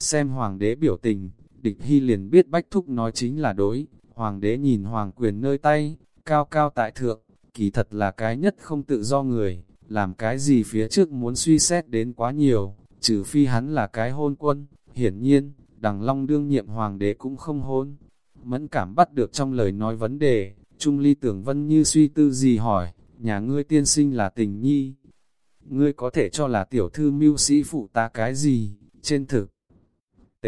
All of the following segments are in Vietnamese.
Xem hoàng đế biểu tình, địch hy liền biết bách thúc nói chính là đối, hoàng đế nhìn hoàng quyền nơi tay, cao cao tại thượng, kỳ thật là cái nhất không tự do người, làm cái gì phía trước muốn suy xét đến quá nhiều, trừ phi hắn là cái hôn quân, hiển nhiên, đằng long đương nhiệm hoàng đế cũng không hôn. Mẫn cảm bắt được trong lời nói vấn đề, Trung Ly tưởng vân như suy tư gì hỏi, nhà ngươi tiên sinh là tình nhi. Ngươi có thể cho là tiểu thư mưu sĩ phụ ta cái gì, trên thực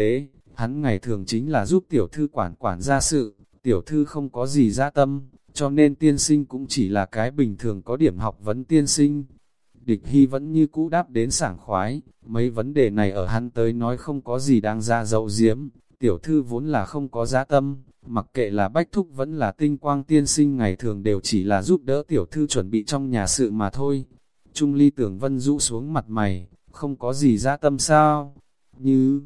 tế, hắn ngày thường chính là giúp tiểu thư quản quản gia sự, tiểu thư không có gì ra tâm, cho nên tiên sinh cũng chỉ là cái bình thường có điểm học vấn tiên sinh. Địch Hy vẫn như cũ đáp đến sảng khoái, mấy vấn đề này ở hắn tới nói không có gì đang ra dậu diếm, tiểu thư vốn là không có giá tâm, mặc kệ là bách thúc vẫn là tinh quang tiên sinh ngày thường đều chỉ là giúp đỡ tiểu thư chuẩn bị trong nhà sự mà thôi. Trung ly tưởng vân rũ xuống mặt mày, không có gì giá tâm sao, như...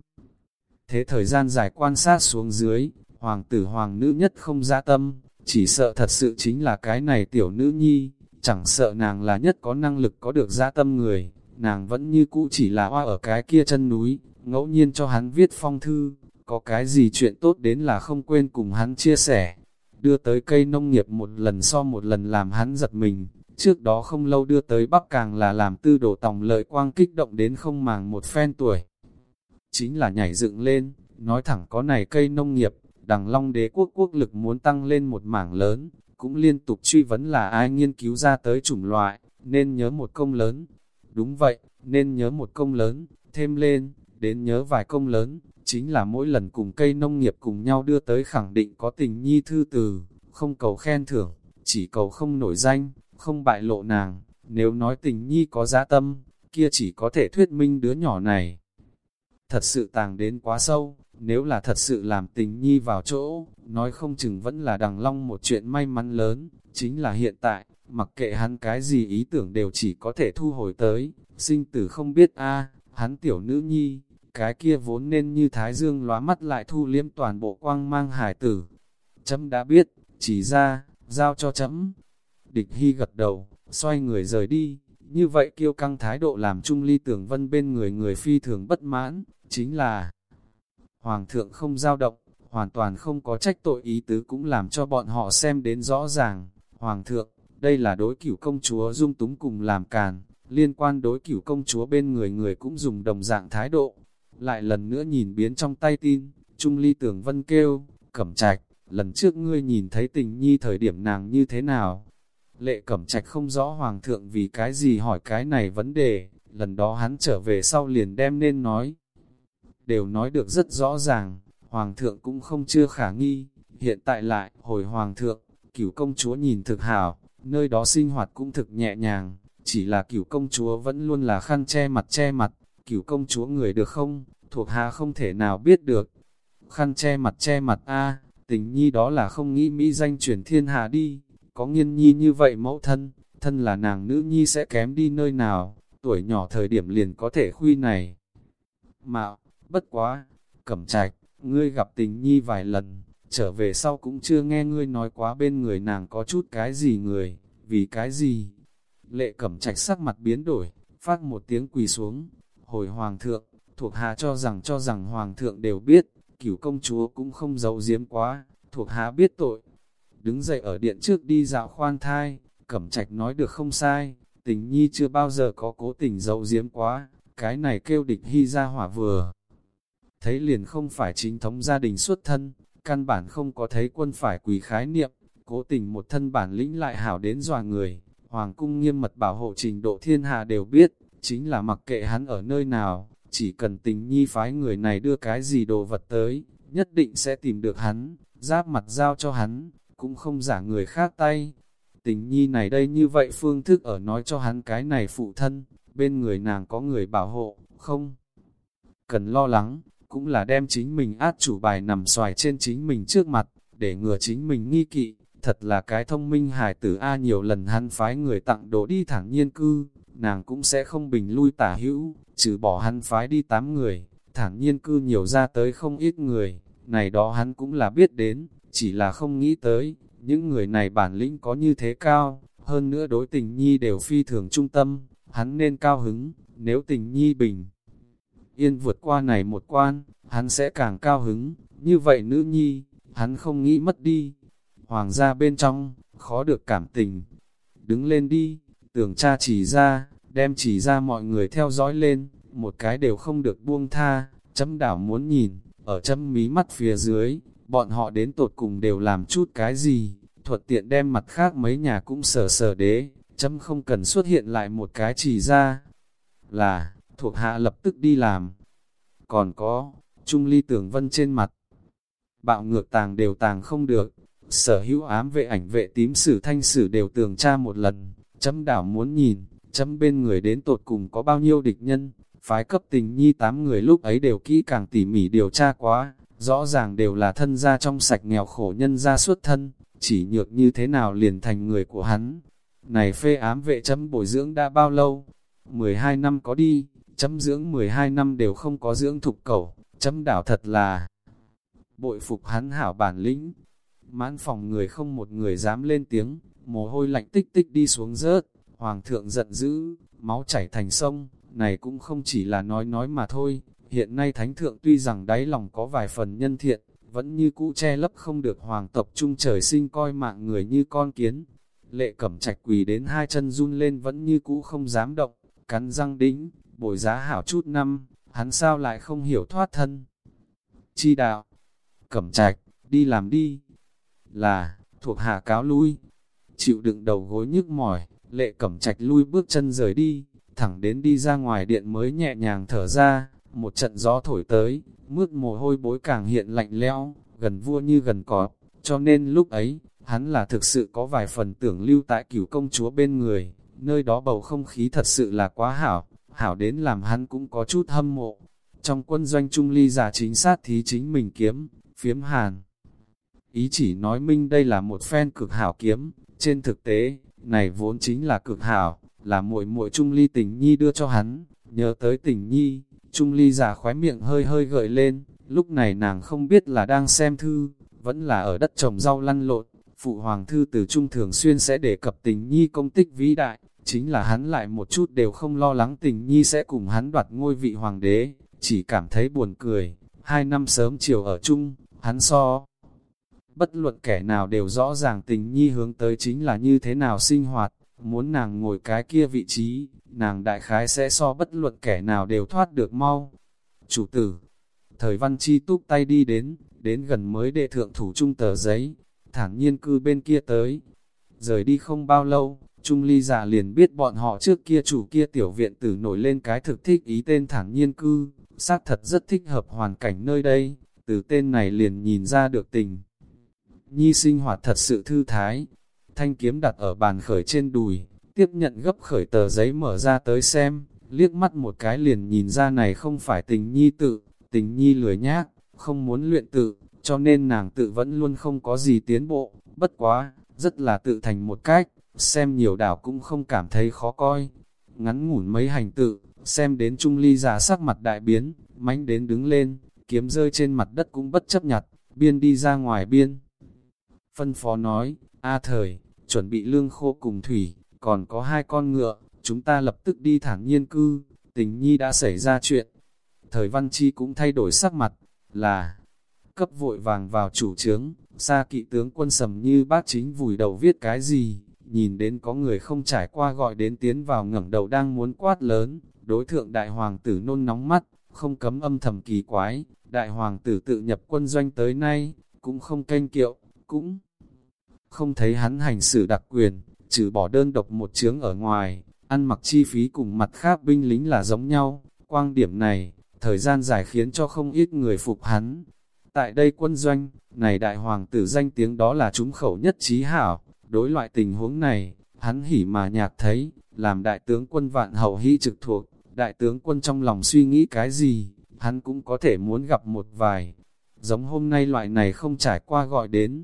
Thế thời gian dài quan sát xuống dưới, hoàng tử hoàng nữ nhất không ra tâm, chỉ sợ thật sự chính là cái này tiểu nữ nhi, chẳng sợ nàng là nhất có năng lực có được ra tâm người, nàng vẫn như cũ chỉ là hoa ở cái kia chân núi, ngẫu nhiên cho hắn viết phong thư, có cái gì chuyện tốt đến là không quên cùng hắn chia sẻ, đưa tới cây nông nghiệp một lần so một lần làm hắn giật mình, trước đó không lâu đưa tới Bắc Càng là làm tư đồ tòng lợi quang kích động đến không màng một phen tuổi. Chính là nhảy dựng lên, nói thẳng có này cây nông nghiệp, đằng long đế quốc quốc lực muốn tăng lên một mảng lớn, cũng liên tục truy vấn là ai nghiên cứu ra tới chủng loại, nên nhớ một công lớn. Đúng vậy, nên nhớ một công lớn, thêm lên, đến nhớ vài công lớn, chính là mỗi lần cùng cây nông nghiệp cùng nhau đưa tới khẳng định có tình nhi thư từ, không cầu khen thưởng, chỉ cầu không nổi danh, không bại lộ nàng. Nếu nói tình nhi có giá tâm, kia chỉ có thể thuyết minh đứa nhỏ này. Thật sự tàng đến quá sâu, nếu là thật sự làm tình nhi vào chỗ, nói không chừng vẫn là đằng long một chuyện may mắn lớn, chính là hiện tại, mặc kệ hắn cái gì ý tưởng đều chỉ có thể thu hồi tới, sinh tử không biết a hắn tiểu nữ nhi, cái kia vốn nên như thái dương lóa mắt lại thu liếm toàn bộ quang mang hải tử. Chấm đã biết, chỉ ra, giao cho chấm. Địch hy gật đầu, xoay người rời đi, như vậy kiêu căng thái độ làm trung ly tưởng vân bên người người phi thường bất mãn, chính là Hoàng thượng không giao động, hoàn toàn không có trách tội ý tứ cũng làm cho bọn họ xem đến rõ ràng. Hoàng thượng, đây là đối cửu công chúa dung túng cùng làm càn, liên quan đối cửu công chúa bên người người cũng dùng đồng dạng thái độ. Lại lần nữa nhìn biến trong tay tin, Trung Ly Tưởng Vân kêu, cẩm trạch, lần trước ngươi nhìn thấy tình nhi thời điểm nàng như thế nào? Lệ cẩm trạch không rõ Hoàng thượng vì cái gì hỏi cái này vấn đề, lần đó hắn trở về sau liền đem nên nói đều nói được rất rõ ràng, Hoàng thượng cũng không chưa khả nghi, hiện tại lại, hồi Hoàng thượng, cửu công chúa nhìn thực hảo, nơi đó sinh hoạt cũng thực nhẹ nhàng, chỉ là cửu công chúa vẫn luôn là khăn che mặt che mặt, cửu công chúa người được không, thuộc hạ không thể nào biết được. Khăn che mặt che mặt a tình nhi đó là không nghĩ Mỹ danh truyền thiên hạ đi, có nghiên nhi như vậy mẫu thân, thân là nàng nữ nhi sẽ kém đi nơi nào, tuổi nhỏ thời điểm liền có thể khuy này. Mạo, Bất quá, cẩm trạch, ngươi gặp tình nhi vài lần, trở về sau cũng chưa nghe ngươi nói quá bên người nàng có chút cái gì người, vì cái gì. Lệ cẩm trạch sắc mặt biến đổi, phát một tiếng quỳ xuống, hồi hoàng thượng, thuộc hạ cho rằng cho rằng hoàng thượng đều biết, cửu công chúa cũng không giấu giếm quá, thuộc hạ biết tội. Đứng dậy ở điện trước đi dạo khoan thai, cẩm trạch nói được không sai, tình nhi chưa bao giờ có cố tình dậu diếm quá, cái này kêu địch hy ra hỏa vừa. Thấy liền không phải chính thống gia đình xuất thân, căn bản không có thấy quân phải quỳ khái niệm, cố tình một thân bản lĩnh lại hảo đến dòa người, hoàng cung nghiêm mật bảo hộ trình độ thiên hạ đều biết, chính là mặc kệ hắn ở nơi nào, chỉ cần tình nhi phái người này đưa cái gì đồ vật tới, nhất định sẽ tìm được hắn, giáp mặt giao cho hắn, cũng không giả người khác tay. Tình nhi này đây như vậy phương thức ở nói cho hắn cái này phụ thân, bên người nàng có người bảo hộ, không? Cần lo lắng, cũng là đem chính mình át chủ bài nằm xoài trên chính mình trước mặt, để ngừa chính mình nghi kỵ, thật là cái thông minh hài tử A nhiều lần hắn phái người tặng đồ đi thẳng nhiên cư, nàng cũng sẽ không bình lui tả hữu, trừ bỏ hắn phái đi tám người, thẳng nhiên cư nhiều ra tới không ít người, này đó hắn cũng là biết đến, chỉ là không nghĩ tới, những người này bản lĩnh có như thế cao, hơn nữa đối tình nhi đều phi thường trung tâm, hắn nên cao hứng, nếu tình nhi bình yên vượt qua này một quan, hắn sẽ càng cao hứng, như vậy nữ nhi, hắn không nghĩ mất đi. Hoàng gia bên trong, khó được cảm tình. Đứng lên đi, tưởng cha chỉ ra, đem chỉ ra mọi người theo dõi lên, một cái đều không được buông tha, chấm đảo muốn nhìn, ở chấm mí mắt phía dưới, bọn họ đến tột cùng đều làm chút cái gì, thuật tiện đem mặt khác mấy nhà cũng sở sở đế, chấm không cần xuất hiện lại một cái chỉ ra, là, thuộc hạ lập tức đi làm. Còn có, Trung Ly Tưởng Vân trên mặt, bạo ngược tàng đều tàng không được, sở hữu ám vệ ảnh vệ tím sử thanh sử đều tường tra một lần, chấm đảo muốn nhìn, chấm bên người đến tột cùng có bao nhiêu địch nhân, phái cấp tình nhi tám người lúc ấy đều kỹ càng tỉ mỉ điều tra quá, rõ ràng đều là thân gia trong sạch nghèo khổ nhân gia xuất thân, chỉ nhược như thế nào liền thành người của hắn. Này phê ám vệ chấm bồi dưỡng đã bao lâu? 12 năm có đi, chấm dưỡng 12 năm đều không có dưỡng thục cầu, chấm đảo thật là bội phục hắn hảo bản lĩnh. Mãn phòng người không một người dám lên tiếng, mồ hôi lạnh tích tích đi xuống rớt, hoàng thượng giận dữ, máu chảy thành sông, này cũng không chỉ là nói nói mà thôi, hiện nay thánh thượng tuy rằng đáy lòng có vài phần nhân thiện, vẫn như cũ che lấp không được hoàng tộc trung trời sinh coi mạng người như con kiến. Lệ cẩm trạch quỳ đến hai chân run lên vẫn như cũ không dám động, cắn răng đính, bồi giá hảo chút năm, hắn sao lại không hiểu thoát thân. Chi đạo, cẩm trạch, đi làm đi, là, thuộc hạ cáo lui, chịu đựng đầu gối nhức mỏi, lệ cẩm trạch lui bước chân rời đi, thẳng đến đi ra ngoài điện mới nhẹ nhàng thở ra, một trận gió thổi tới, mướt mồ hôi bối càng hiện lạnh lẽo, gần vua như gần cọp, cho nên lúc ấy, hắn là thực sự có vài phần tưởng lưu tại cửu công chúa bên người, nơi đó bầu không khí thật sự là quá hảo, hảo đến làm hắn cũng có chút hâm mộ. Trong quân doanh trung ly giả chính sát thí chính mình kiếm, phiếm hàn. Ý chỉ nói minh đây là một phen cực hảo kiếm, trên thực tế, này vốn chính là cực hảo, là muội muội trung ly tình nhi đưa cho hắn, nhớ tới tình nhi, trung ly giả khóe miệng hơi hơi gợi lên, lúc này nàng không biết là đang xem thư, vẫn là ở đất trồng rau lăn lộn, phụ hoàng thư từ trung thường xuyên sẽ đề cập tình nhi công tích vĩ đại, chính là hắn lại một chút đều không lo lắng tình nhi sẽ cùng hắn đoạt ngôi vị hoàng đế, chỉ cảm thấy buồn cười, hai năm sớm chiều ở chung, hắn so. Bất luận kẻ nào đều rõ ràng tình nhi hướng tới chính là như thế nào sinh hoạt, muốn nàng ngồi cái kia vị trí, nàng đại khái sẽ so bất luận kẻ nào đều thoát được mau. Chủ tử, thời văn chi túc tay đi đến, đến gần mới đệ thượng thủ trung tờ giấy, thản nhiên cư bên kia tới. Rời đi không bao lâu, Trung ly giả liền biết bọn họ trước kia chủ kia tiểu viện tử nổi lên cái thực thích ý tên thản nhiên cư, xác thật rất thích hợp hoàn cảnh nơi đây, từ tên này liền nhìn ra được tình. Nhi sinh hoạt thật sự thư thái, thanh kiếm đặt ở bàn khởi trên đùi, tiếp nhận gấp khởi tờ giấy mở ra tới xem, liếc mắt một cái liền nhìn ra này không phải tình nhi tự, tình nhi lười nhác, không muốn luyện tự, cho nên nàng tự vẫn luôn không có gì tiến bộ, bất quá, rất là tự thành một cách, xem nhiều đảo cũng không cảm thấy khó coi. Ngắn ngủn mấy hành tự, xem đến Trung Ly giả sắc mặt đại biến, mánh đến đứng lên, kiếm rơi trên mặt đất cũng bất chấp nhặt, biên đi ra ngoài biên. Phân phó nói, A thời, chuẩn bị lương khô cùng thủy, còn có hai con ngựa, chúng ta lập tức đi thẳng nhiên cư, tình nhi đã xảy ra chuyện. Thời văn chi cũng thay đổi sắc mặt, là cấp vội vàng vào chủ trướng, xa kỵ tướng quân sầm như bác chính vùi đầu viết cái gì, nhìn đến có người không trải qua gọi đến tiến vào ngẩng đầu đang muốn quát lớn, đối thượng đại hoàng tử nôn nóng mắt, không cấm âm thầm kỳ quái, đại hoàng tử tự nhập quân doanh tới nay, cũng không canh kiệu, cũng không thấy hắn hành xử đặc quyền, trừ bỏ đơn độc một chướng ở ngoài, ăn mặc chi phí cùng mặt khác binh lính là giống nhau, quang điểm này, thời gian dài khiến cho không ít người phục hắn. Tại đây quân doanh, này đại hoàng tử danh tiếng đó là chúng khẩu nhất trí hảo, đối loại tình huống này, hắn hỉ mà nhạc thấy, làm đại tướng quân vạn hậu hy trực thuộc, đại tướng quân trong lòng suy nghĩ cái gì, hắn cũng có thể muốn gặp một vài. Giống hôm nay loại này không trải qua gọi đến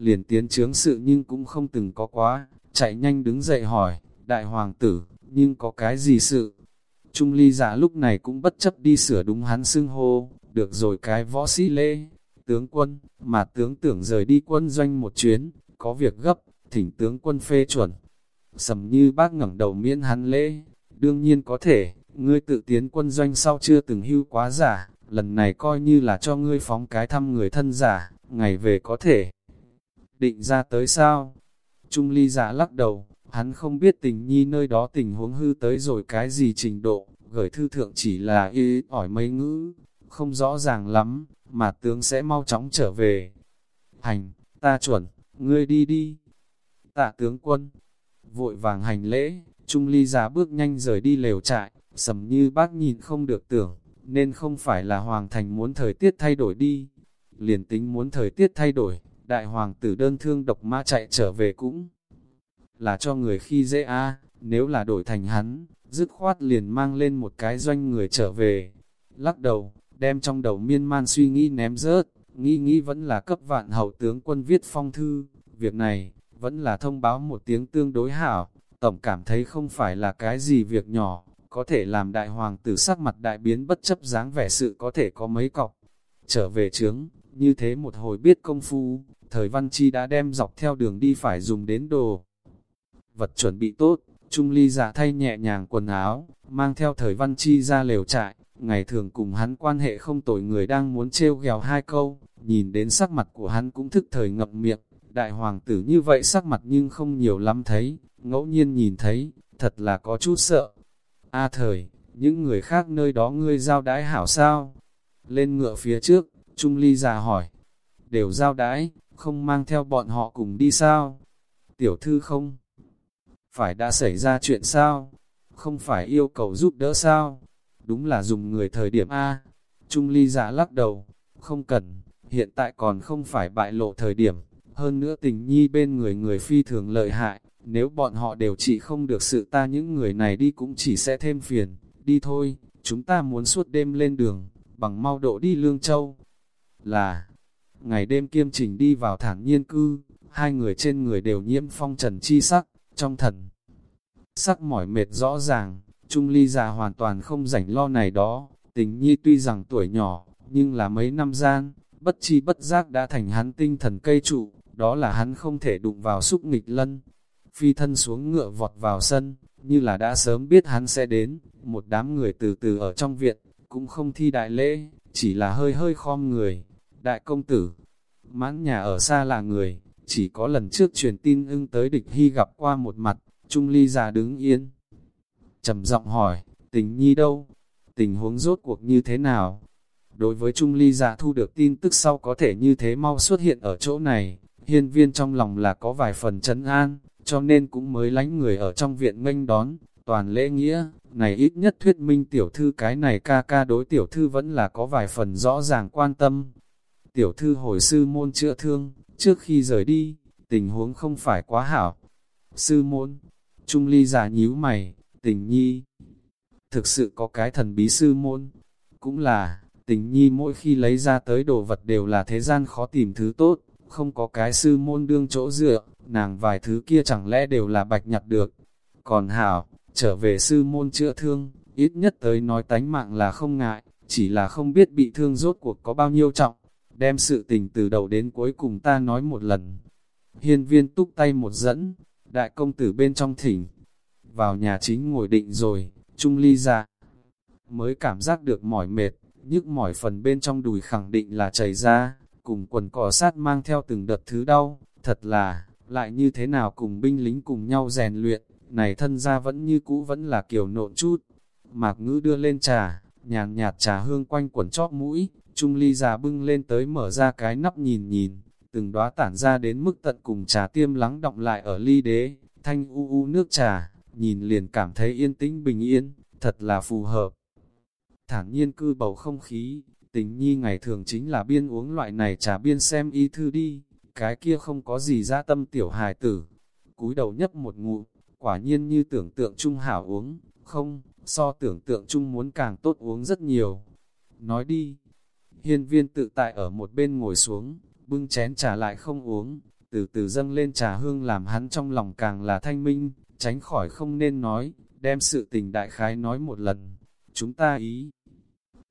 liền tiến chướng sự nhưng cũng không từng có quá, chạy nhanh đứng dậy hỏi, đại hoàng tử, nhưng có cái gì sự? Trung ly giả lúc này cũng bất chấp đi sửa đúng hắn xưng hô, được rồi cái võ sĩ lễ, tướng quân, mà tướng tưởng rời đi quân doanh một chuyến, có việc gấp, thỉnh tướng quân phê chuẩn. Sầm như bác ngẩng đầu miễn hắn lễ, đương nhiên có thể, ngươi tự tiến quân doanh sau chưa từng hưu quá giả, lần này coi như là cho ngươi phóng cái thăm người thân giả, ngày về có thể định ra tới sao? Trung ly giả lắc đầu, hắn không biết tình nhi nơi đó tình huống hư tới rồi cái gì trình độ, gửi thư thượng chỉ là y ỏi mấy ngữ, không rõ ràng lắm, mà tướng sẽ mau chóng trở về. Hành, ta chuẩn, ngươi đi đi. Tạ tướng quân, vội vàng hành lễ, Trung ly giả bước nhanh rời đi lều trại, sầm như bác nhìn không được tưởng, nên không phải là hoàng thành muốn thời tiết thay đổi đi. Liền tính muốn thời tiết thay đổi, đại hoàng tử đơn thương độc mã chạy trở về cũng là cho người khi dễ a nếu là đổi thành hắn, dứt khoát liền mang lên một cái doanh người trở về. Lắc đầu, đem trong đầu miên man suy nghĩ ném rớt, nghĩ nghĩ vẫn là cấp vạn hậu tướng quân viết phong thư, việc này, vẫn là thông báo một tiếng tương đối hảo, tổng cảm thấy không phải là cái gì việc nhỏ, có thể làm đại hoàng tử sắc mặt đại biến bất chấp dáng vẻ sự có thể có mấy cọc. Trở về trướng, như thế một hồi biết công phu, thời văn chi đã đem dọc theo đường đi phải dùng đến đồ. Vật chuẩn bị tốt, Trung ly giả thay nhẹ nhàng quần áo, mang theo thời văn chi ra lều trại, ngày thường cùng hắn quan hệ không tội người đang muốn trêu ghèo hai câu, nhìn đến sắc mặt của hắn cũng thức thời ngậm miệng, đại hoàng tử như vậy sắc mặt nhưng không nhiều lắm thấy, ngẫu nhiên nhìn thấy, thật là có chút sợ. A thời, những người khác nơi đó ngươi giao đái hảo sao? Lên ngựa phía trước, Trung Ly già hỏi, đều giao đái, không mang theo bọn họ cùng đi sao? Tiểu thư không? Phải đã xảy ra chuyện sao? Không phải yêu cầu giúp đỡ sao? Đúng là dùng người thời điểm A. Trung Ly giả lắc đầu, không cần, hiện tại còn không phải bại lộ thời điểm. Hơn nữa tình nhi bên người người phi thường lợi hại, nếu bọn họ đều chỉ không được sự ta những người này đi cũng chỉ sẽ thêm phiền. Đi thôi, chúng ta muốn suốt đêm lên đường, bằng mau độ đi Lương Châu. Là, ngày đêm kiêm trình đi vào thản nhiên cư, hai người trên người đều nhiễm phong trần chi sắc, trong thần. Sắc mỏi mệt rõ ràng, Trung Ly già hoàn toàn không rảnh lo này đó, tình nhi tuy rằng tuổi nhỏ, nhưng là mấy năm gian, bất chi bất giác đã thành hắn tinh thần cây trụ, đó là hắn không thể đụng vào xúc nghịch lân. Phi thân xuống ngựa vọt vào sân, như là đã sớm biết hắn sẽ đến, một đám người từ từ ở trong viện, cũng không thi đại lễ, chỉ là hơi hơi khom người. Đại công tử, mãn nhà ở xa là người, chỉ có lần trước truyền tin ưng tới địch hy gặp qua một mặt, Trung Ly già đứng yên. trầm giọng hỏi, tình nhi đâu? Tình huống rốt cuộc như thế nào? Đối với Trung Ly già thu được tin tức sau có thể như thế mau xuất hiện ở chỗ này, hiên viên trong lòng là có vài phần chấn an, cho nên cũng mới lánh người ở trong viện nghênh đón, toàn lễ nghĩa, này ít nhất thuyết minh tiểu thư cái này ca ca đối tiểu thư vẫn là có vài phần rõ ràng quan tâm. Tiểu thư hồi sư môn chữa thương, trước khi rời đi, tình huống không phải quá hảo. Sư môn, Trung Ly giả nhíu mày, tình nhi, thực sự có cái thần bí sư môn, cũng là, tình nhi mỗi khi lấy ra tới đồ vật đều là thế gian khó tìm thứ tốt, không có cái sư môn đương chỗ dựa, nàng vài thứ kia chẳng lẽ đều là bạch nhặt được. Còn hảo, trở về sư môn chữa thương, ít nhất tới nói tánh mạng là không ngại, chỉ là không biết bị thương rốt cuộc có bao nhiêu trọng, đem sự tình từ đầu đến cuối cùng ta nói một lần. Hiên viên túc tay một dẫn, đại công tử bên trong thỉnh, vào nhà chính ngồi định rồi, trung ly ra, mới cảm giác được mỏi mệt, nhức mỏi phần bên trong đùi khẳng định là chảy ra, cùng quần cỏ sát mang theo từng đợt thứ đau, thật là, lại như thế nào cùng binh lính cùng nhau rèn luyện, này thân ra vẫn như cũ vẫn là kiểu nộn chút. Mạc ngữ đưa lên trà, nhàn nhạt trà hương quanh quần chóp mũi, trung ly già bưng lên tới mở ra cái nắp nhìn nhìn, từng đóa tản ra đến mức tận cùng trà tiêm lắng động lại ở ly đế, thanh u u nước trà, nhìn liền cảm thấy yên tĩnh bình yên, thật là phù hợp. Thản nhiên cư bầu không khí, tình nhi ngày thường chính là biên uống loại này trà biên xem y thư đi, cái kia không có gì ra tâm tiểu hài tử. Cúi đầu nhấp một ngụ, quả nhiên như tưởng tượng Trung hảo uống, không, so tưởng tượng chung muốn càng tốt uống rất nhiều. Nói đi, hiên viên tự tại ở một bên ngồi xuống, bưng chén trà lại không uống, từ từ dâng lên trà hương làm hắn trong lòng càng là thanh minh, tránh khỏi không nên nói, đem sự tình đại khái nói một lần. Chúng ta ý,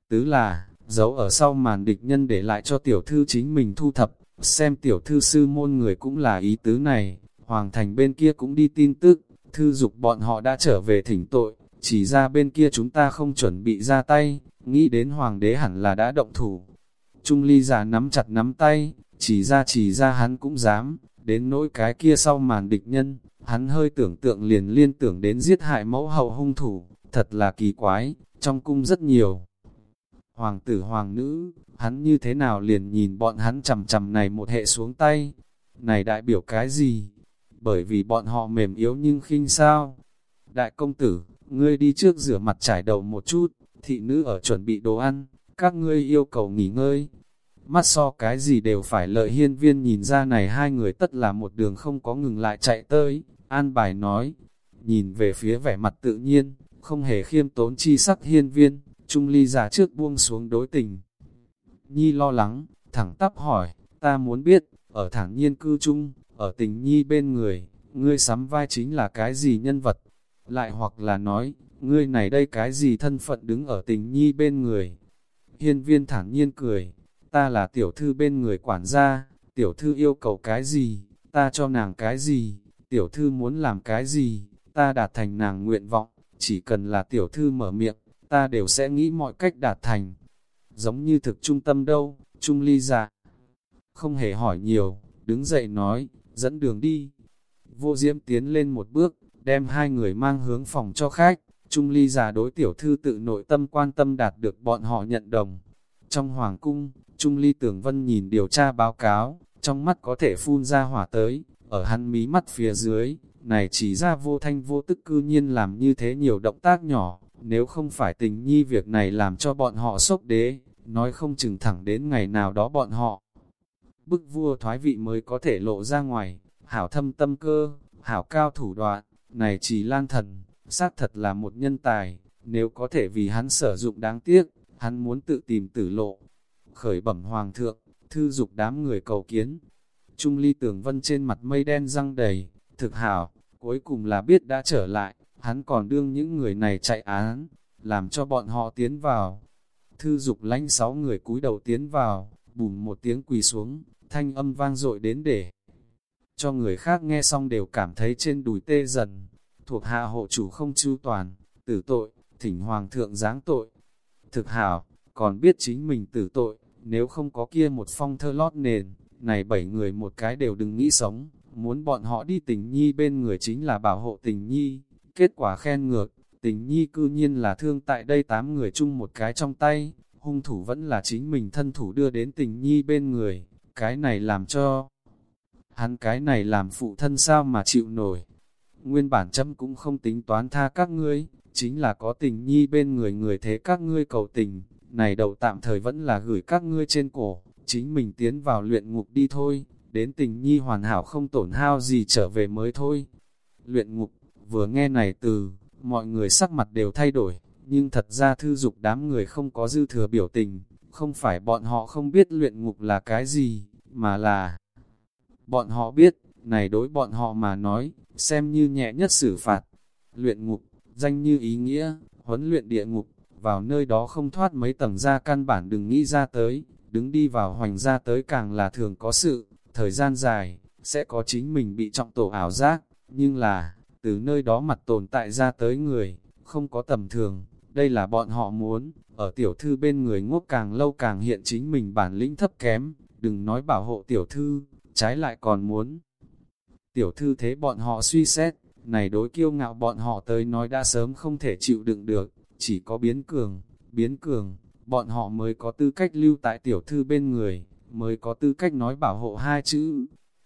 tứ là, giấu ở sau màn địch nhân để lại cho tiểu thư chính mình thu thập, xem tiểu thư sư môn người cũng là ý tứ này, hoàng thành bên kia cũng đi tin tức, thư dục bọn họ đã trở về thỉnh tội, chỉ ra bên kia chúng ta không chuẩn bị ra tay, nghĩ đến hoàng đế hẳn là đã động thủ. Trung ly giả nắm chặt nắm tay, chỉ ra chỉ ra hắn cũng dám, đến nỗi cái kia sau màn địch nhân, hắn hơi tưởng tượng liền liên tưởng đến giết hại mẫu hậu hung thủ, thật là kỳ quái, trong cung rất nhiều. Hoàng tử hoàng nữ, hắn như thế nào liền nhìn bọn hắn chầm chầm này một hệ xuống tay, này đại biểu cái gì? Bởi vì bọn họ mềm yếu nhưng khinh sao? Đại công tử, ngươi đi trước rửa mặt trải đầu một chút, thị nữ ở chuẩn bị đồ ăn, các ngươi yêu cầu nghỉ ngơi. Mắt so cái gì đều phải lợi hiên viên nhìn ra này hai người tất là một đường không có ngừng lại chạy tới, an bài nói, nhìn về phía vẻ mặt tự nhiên, không hề khiêm tốn chi sắc hiên viên, trung ly giả trước buông xuống đối tình. Nhi lo lắng, thẳng tắp hỏi, ta muốn biết, ở thẳng nhiên cư chung, ở tình nhi bên người, ngươi sắm vai chính là cái gì nhân vật? Lại hoặc là nói, ngươi này đây cái gì thân phận đứng ở tình nhi bên người? Hiên viên thẳng nhiên cười, ta là tiểu thư bên người quản gia, tiểu thư yêu cầu cái gì, ta cho nàng cái gì, tiểu thư muốn làm cái gì, ta đạt thành nàng nguyện vọng, chỉ cần là tiểu thư mở miệng, ta đều sẽ nghĩ mọi cách đạt thành. Giống như thực trung tâm đâu, trung ly dạ. Không hề hỏi nhiều, đứng dậy nói, dẫn đường đi. Vô diễm tiến lên một bước, đem hai người mang hướng phòng cho khách. Trung ly già đối tiểu thư tự nội tâm quan tâm đạt được bọn họ nhận đồng. Trong hoàng cung, Trung ly tưởng vân nhìn điều tra báo cáo, trong mắt có thể phun ra hỏa tới, ở hắn mí mắt phía dưới, này chỉ ra vô thanh vô tức cư nhiên làm như thế nhiều động tác nhỏ, nếu không phải tình nhi việc này làm cho bọn họ sốc đế, nói không chừng thẳng đến ngày nào đó bọn họ. Bức vua thoái vị mới có thể lộ ra ngoài, hảo thâm tâm cơ, hảo cao thủ đoạn, này chỉ lan thần, xác thật là một nhân tài, nếu có thể vì hắn sử dụng đáng tiếc, hắn muốn tự tìm tử lộ. Khởi bẩm hoàng thượng, thư dục đám người cầu kiến. Trung ly tường vân trên mặt mây đen răng đầy, thực hảo, cuối cùng là biết đã trở lại, hắn còn đương những người này chạy án, làm cho bọn họ tiến vào. Thư dục lánh sáu người cúi đầu tiến vào, bùm một tiếng quỳ xuống, thanh âm vang dội đến để cho người khác nghe xong đều cảm thấy trên đùi tê dần. Thuộc hạ hộ chủ không chu toàn, tử tội, thỉnh hoàng thượng giáng tội. Thực hảo, còn biết chính mình tử tội, nếu không có kia một phong thơ lót nền, này bảy người một cái đều đừng nghĩ sống, muốn bọn họ đi tình nhi bên người chính là bảo hộ tình nhi. Kết quả khen ngược, tình nhi cư nhiên là thương tại đây tám người chung một cái trong tay, hung thủ vẫn là chính mình thân thủ đưa đến tình nhi bên người, cái này làm cho hắn cái này làm phụ thân sao mà chịu nổi. Nguyên bản châm cũng không tính toán tha các ngươi, chính là có tình nhi bên người người thế các ngươi cầu tình, này đầu tạm thời vẫn là gửi các ngươi trên cổ, chính mình tiến vào luyện ngục đi thôi, đến tình nhi hoàn hảo không tổn hao gì trở về mới thôi. Luyện ngục, vừa nghe này từ, mọi người sắc mặt đều thay đổi, nhưng thật ra thư dục đám người không có dư thừa biểu tình, không phải bọn họ không biết luyện ngục là cái gì, mà là Bọn họ biết, này đối bọn họ mà nói, xem như nhẹ nhất xử phạt. Luyện ngục, danh như ý nghĩa, huấn luyện địa ngục, vào nơi đó không thoát mấy tầng ra căn bản đừng nghĩ ra tới, đứng đi vào hoành ra tới càng là thường có sự, thời gian dài, sẽ có chính mình bị trọng tổ ảo giác, nhưng là, từ nơi đó mặt tồn tại ra tới người, không có tầm thường, đây là bọn họ muốn, ở tiểu thư bên người ngốc càng lâu càng hiện chính mình bản lĩnh thấp kém, đừng nói bảo hộ tiểu thư, trái lại còn muốn. Tiểu thư thế bọn họ suy xét, này đối kiêu ngạo bọn họ tới nói đã sớm không thể chịu đựng được, chỉ có biến cường, biến cường, bọn họ mới có tư cách lưu tại tiểu thư bên người, mới có tư cách nói bảo hộ hai chữ.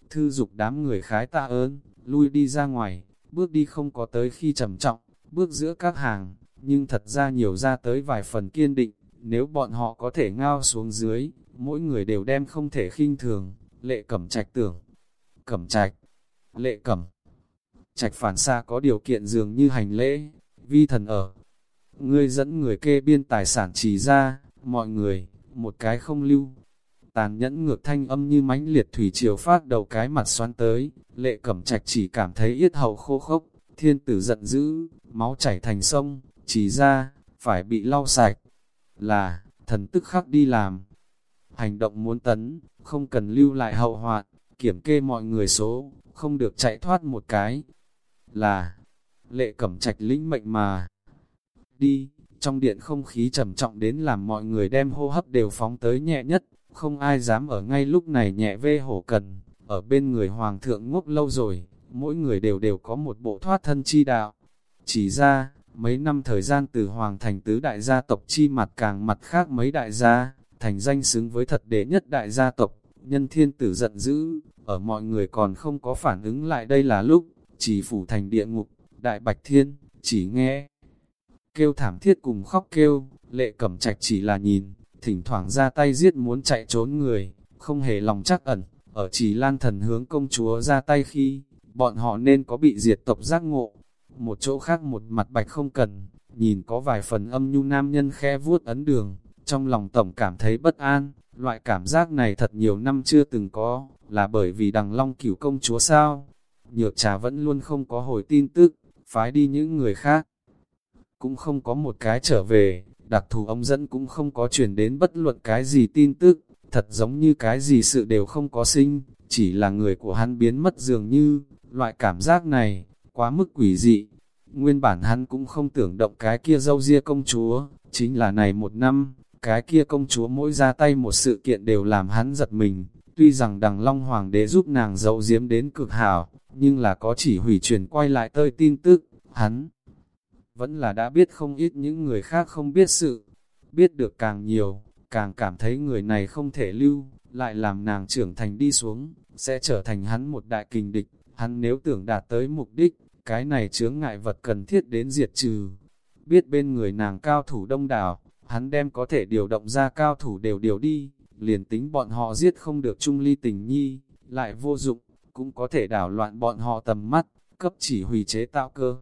Thư dục đám người khái tạ ơn, lui đi ra ngoài, bước đi không có tới khi trầm trọng, bước giữa các hàng, nhưng thật ra nhiều ra tới vài phần kiên định, nếu bọn họ có thể ngao xuống dưới, mỗi người đều đem không thể khinh thường, lệ cẩm trạch tưởng. Cẩm trạch, lệ cẩm. Trạch phản xa có điều kiện dường như hành lễ, vi thần ở. Ngươi dẫn người kê biên tài sản chỉ ra, mọi người, một cái không lưu. Tàn nhẫn ngược thanh âm như mãnh liệt thủy triều phát đầu cái mặt xoắn tới, lệ cẩm trạch chỉ cảm thấy yết hầu khô khốc, thiên tử giận dữ, máu chảy thành sông, chỉ ra, phải bị lau sạch. Là, thần tức khắc đi làm. Hành động muốn tấn, không cần lưu lại hậu hoạn, kiểm kê mọi người số, không được chạy thoát một cái. Là, lệ cẩm trạch lĩnh mệnh mà, đi, trong điện không khí trầm trọng đến làm mọi người đem hô hấp đều phóng tới nhẹ nhất, không ai dám ở ngay lúc này nhẹ vê hổ cần, ở bên người hoàng thượng ngốc lâu rồi, mỗi người đều đều có một bộ thoát thân chi đạo. Chỉ ra, mấy năm thời gian từ hoàng thành tứ đại gia tộc chi mặt càng mặt khác mấy đại gia, thành danh xứng với thật đế nhất đại gia tộc, nhân thiên tử giận dữ, ở mọi người còn không có phản ứng lại đây là lúc, chỉ phủ thành địa ngục, đại bạch thiên, chỉ nghe. Kêu thảm thiết cùng khóc kêu, lệ cẩm trạch chỉ là nhìn, thỉnh thoảng ra tay giết muốn chạy trốn người, không hề lòng chắc ẩn, ở chỉ lan thần hướng công chúa ra tay khi, bọn họ nên có bị diệt tộc giác ngộ. Một chỗ khác một mặt bạch không cần, nhìn có vài phần âm nhu nam nhân khe vuốt ấn đường, trong lòng tổng cảm thấy bất an, loại cảm giác này thật nhiều năm chưa từng có, là bởi vì đằng long cửu công chúa sao. Nhược trà vẫn luôn không có hồi tin tức, phái đi những người khác. Cũng không có một cái trở về, đặc thù ông dẫn cũng không có truyền đến bất luận cái gì tin tức, thật giống như cái gì sự đều không có sinh, chỉ là người của hắn biến mất dường như, loại cảm giác này, quá mức quỷ dị. Nguyên bản hắn cũng không tưởng động cái kia dâu ria công chúa, chính là này một năm, cái kia công chúa mỗi ra tay một sự kiện đều làm hắn giật mình, tuy rằng đằng long hoàng đế giúp nàng dậu diếm đến cực hảo, nhưng là có chỉ hủy truyền quay lại tơi tin tức, hắn vẫn là đã biết không ít những người khác không biết sự, biết được càng nhiều, càng cảm thấy người này không thể lưu, lại làm nàng trưởng thành đi xuống, sẽ trở thành hắn một đại kình địch, hắn nếu tưởng đạt tới mục đích, cái này chướng ngại vật cần thiết đến diệt trừ. Biết bên người nàng cao thủ đông đảo, hắn đem có thể điều động ra cao thủ đều điều đi, liền tính bọn họ giết không được trung ly tình nhi, lại vô dụng, cũng có thể đảo loạn bọn họ tầm mắt, cấp chỉ hủy chế tạo cơ.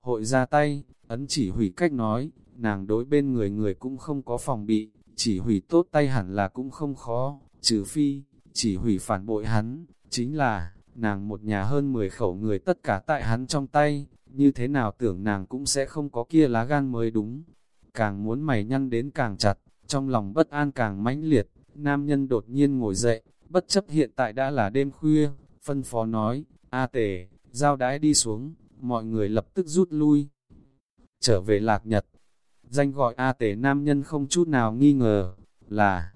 Hội ra tay, ấn chỉ hủy cách nói, nàng đối bên người người cũng không có phòng bị, chỉ hủy tốt tay hẳn là cũng không khó, trừ phi, chỉ hủy phản bội hắn, chính là, nàng một nhà hơn 10 khẩu người tất cả tại hắn trong tay, như thế nào tưởng nàng cũng sẽ không có kia lá gan mới đúng. Càng muốn mày nhăn đến càng chặt, trong lòng bất an càng mãnh liệt, nam nhân đột nhiên ngồi dậy, bất chấp hiện tại đã là đêm khuya, phân phó nói, A tể, giao đái đi xuống, mọi người lập tức rút lui. Trở về lạc nhật, danh gọi A tể nam nhân không chút nào nghi ngờ, là,